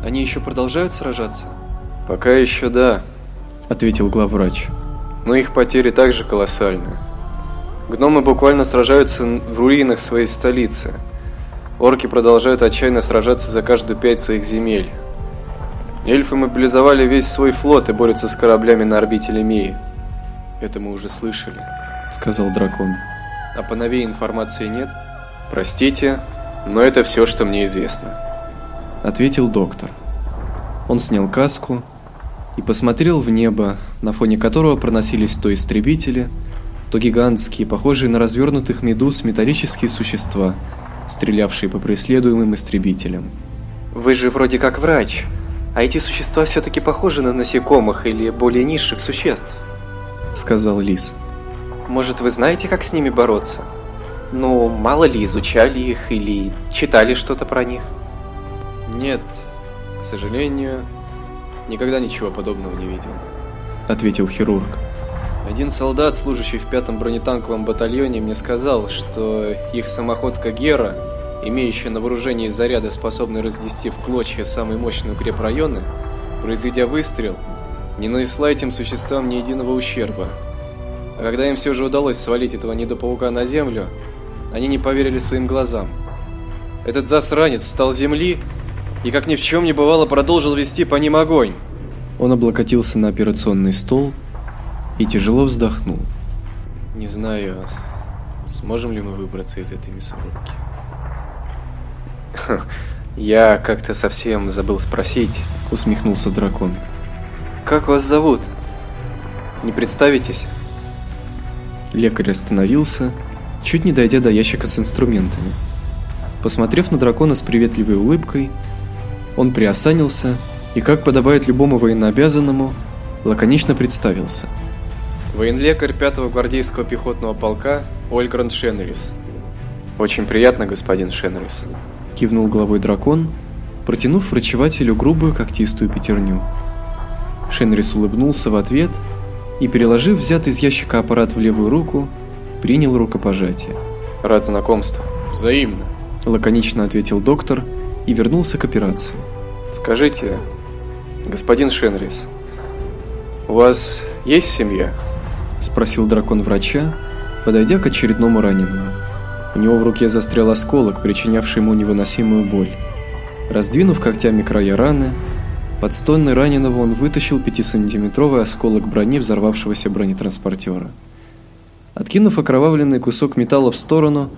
Они еще продолжают сражаться? Пока еще да, Ответил главврач. но их потери также колоссальны. Гномы буквально сражаются в руинах своей столицы. Орки продолжают отчаянно сражаться за каждую пять своих земель. Эльфы мобилизовали весь свой флот и борются с кораблями на орбите Лемии. Это мы уже слышали. Сказал дракон. А по новей информации нет? Простите, но это все, что мне известно. Ответил доктор. Он снял каску и посмотрел в небо, на фоне которого проносились то истребители, то гигантские, похожие на развернутых медуз, металлические существа, стрелявшие по преследуемым истребителям. Вы же вроде как врач, а эти существа все-таки похожи на насекомых или более низших существ. Сказал Лис. Может, вы знаете, как с ними бороться? Ну, мало ли изучали их или читали что-то про них? Нет, к сожалению, никогда ничего подобного не видел. Ответил хирург. Один солдат, служащий в пятом бронетанковом батальоне, мне сказал, что их самоходка Гера, имеющая на вооружении заряды, способные разнести в клочья самые мощные укрепрайоны, произведя выстрел, не нанесла этим существам ни единого ущерба. А когда им все же удалось свалить этого недопаука на землю, они не поверили своим глазам. Этот засранец встал с земли и, как ни в чем не бывало, продолжил вести по ним огонь. Он облокотился на операционный стол и тяжело вздохнул. Не знаю, сможем ли мы выбраться из этой мясорубки. Я как-то совсем забыл спросить, усмехнулся дракон. Как вас зовут? Не представитесь? Лекарь остановился, чуть не дойдя до ящика с инструментами. Посмотрев на дракона с приветливой улыбкой, он приосанился и, как подобает любому военнообязанному, лаконично представился. Военлекарь 5-го гвардейского пехотного полка Ольгранд Шенрис. Очень приятно, господин Шенрис. Кивнул головой дракон, протянув врачевателю грубую когтистую пятерню. Шенрис улыбнулся в ответ и, переложив взятый из ящика аппарат в левую руку, принял рукопожатие. Рад знакомству. Взаимно. Лаконично ответил доктор и вернулся к операции. Скажите, господин Шенрис, у вас есть семья? Спросил дракон врача, подойдя к очередному раненому. У него в руке застрял осколок, причинявший ему невыносимую боль. Раздвинув когтями края раны, под стонной раненого он вытащил пятисантиметровый осколок брони взорвавшегося бронетранспортера. Откинув окровавленный кусок металла в сторону,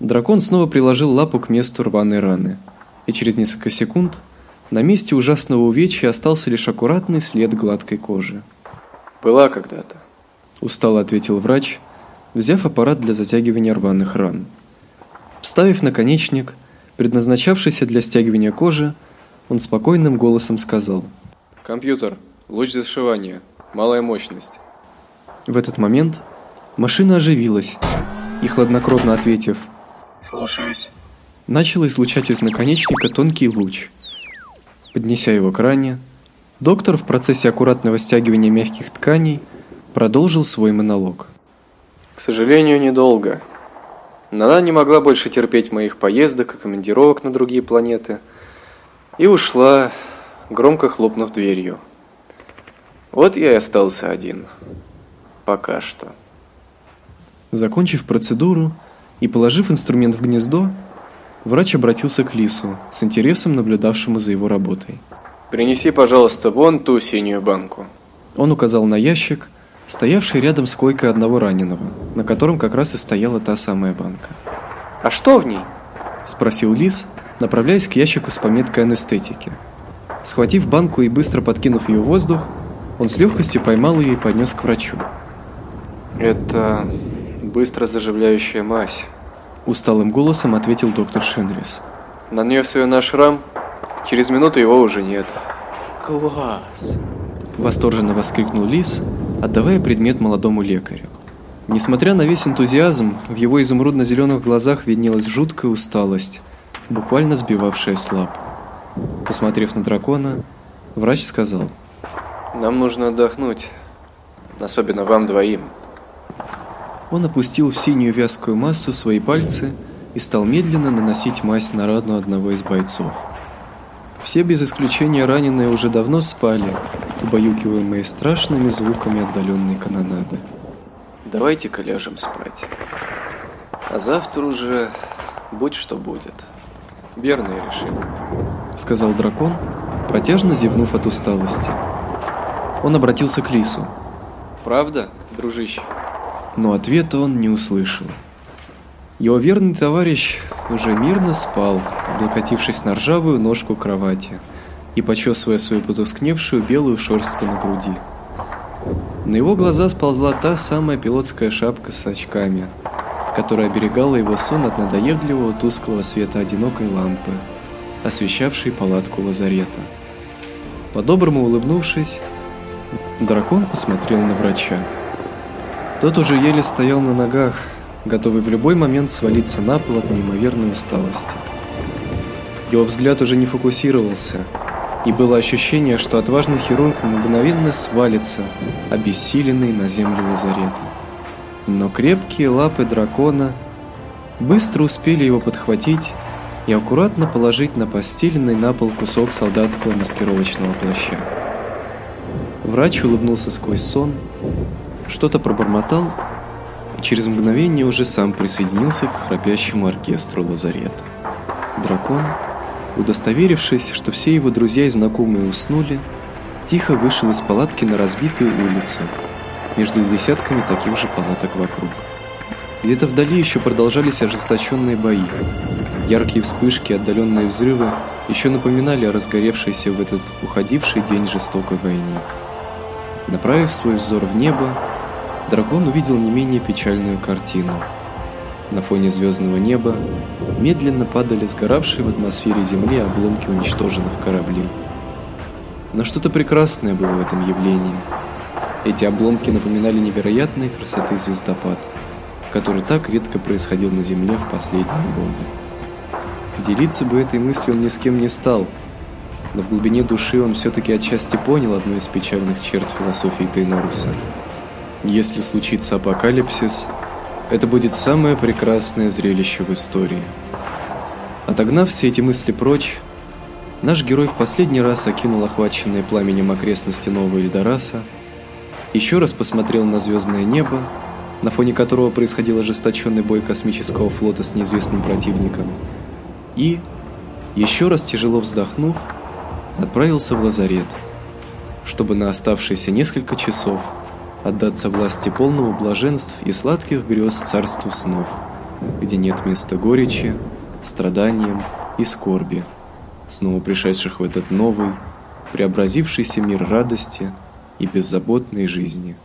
дракон снова приложил лапу к месту рваной раны, и через несколько секунд на месте ужасного увечья остался лишь аккуратный след гладкой кожи. «Была когда-то», – устало ответил врач, взяв аппарат для затягивания рваных ран. Вставив наконечник, предназначавшийся для стягивания кожи, он спокойным голосом сказал: "Компьютер, луч зашивания, малая мощность". В этот момент Машина оживилась и, хладнокровно ответив «Слушаюсь», начала излучать из наконечника тонкий луч. Поднеся его к ране, доктор в процессе аккуратного стягивания мягких тканей продолжил свой монолог. «К сожалению, недолго. Нана не могла больше терпеть моих поездок и командировок на другие планеты и ушла, громко хлопнув дверью. Вот я и остался один. Пока что». Закончив процедуру и положив инструмент в гнездо, врач обратился к Лису, с интересом наблюдавшему за его работой. «Принеси, пожалуйста, вон ту синюю банку». Он указал на ящик, стоявший рядом с койкой одного раненого, на котором как раз и стояла та самая банка. «А что в ней?» – спросил Лис, направляясь к ящику с пометкой анестетики. Схватив банку и быстро подкинув ее в воздух, он с легкостью поймал ее и поднес к врачу. «Это быстро заживляющая мазь. Усталым голосом ответил доктор Шенрис. Нанес ее на шрам, через минуту его уже нет. Класс! Восторженно воскликнул Лис, отдавая предмет молодому лекарю. Несмотря на весь энтузиазм, в его изумрудно-зеленых глазах виднелась жуткая усталость, буквально сбивавшая слаб. Посмотрев на дракона, врач сказал: "Нам нужно отдохнуть, особенно вам двоим". Он опустил в синюю вязкую массу свои пальцы и стал медленно наносить мазь на рану одного из бойцов. Все без исключения раненые уже давно спали, убаюкиваемые страшными звуками отдаленной канонады. Давайте-ка ляжем спать. А завтра уже будь что будет. Верное решение, сказал дракон, протяжно зевнув от усталости. Он обратился к Лису. Правда, дружище? но ответа он не услышал. Его верный товарищ уже мирно спал, облокотившись на ржавую ножку кровати и почесывая свою потускневшую белую шерстку на груди. На его глаза сползла та самая пилотская шапка с очками, которая оберегала его сон от надоедливого тусклого света одинокой лампы, освещавшей палатку лазарета. По-доброму улыбнувшись, дракон посмотрел на врача. Тот уже еле стоял на ногах, готовый в любой момент свалиться на пол от неимоверной усталости. Его взгляд уже не фокусировался, И было ощущение, что отважный хирург мгновенно свалится, обессиленный на землю лазарета. Но крепкие лапы дракона быстро успели его подхватить и аккуратно положить на постеленный на пол кусок солдатского маскировочного плаща. Врач улыбнулся сквозь сон, что-то пробормотал и через мгновение уже сам присоединился к храпящему оркестру лазарета. Дракон, удостоверившись, что все его друзья и знакомые уснули, тихо вышел из палатки на разбитую улицу между десятками таких же палаток вокруг. Где-то вдали еще продолжались ожесточенные бои. Яркие вспышки, отдаленные взрывы еще напоминали о разгоревшейся в этот уходивший день жестокой войне. Направив свой взор в небо, дракон увидел не менее печальную картину. На фоне звездного неба медленно падали сгоравшие в атмосфере Земли обломки уничтоженных кораблей. Но что-то прекрасное было в этом явлении. Эти обломки напоминали невероятной красоты звездопад, который так редко происходил на Земле в последние годы. Делиться бы этой мыслью он ни с кем не стал – но в глубине души он все-таки отчасти понял одну из печальных черт философии Тейноруса. Если случится апокалипсис, это будет самое прекрасное зрелище в истории. Отогнав все эти мысли прочь, наш герой в последний раз окинул охваченные пламенем окрестности Нового Эльдораса, еще раз посмотрел на звездное небо, на фоне которого происходил ожесточенный бой космического флота с неизвестным противником, и, еще раз тяжело вздохнув, отправился в лазарет, чтобы на оставшиеся несколько часов отдаться власти полного блаженств и сладких грез царству снов, где нет места горечи, страданиям и скорби, снова пришедших в этот новый, преобразившийся мир радости и беззаботной жизни.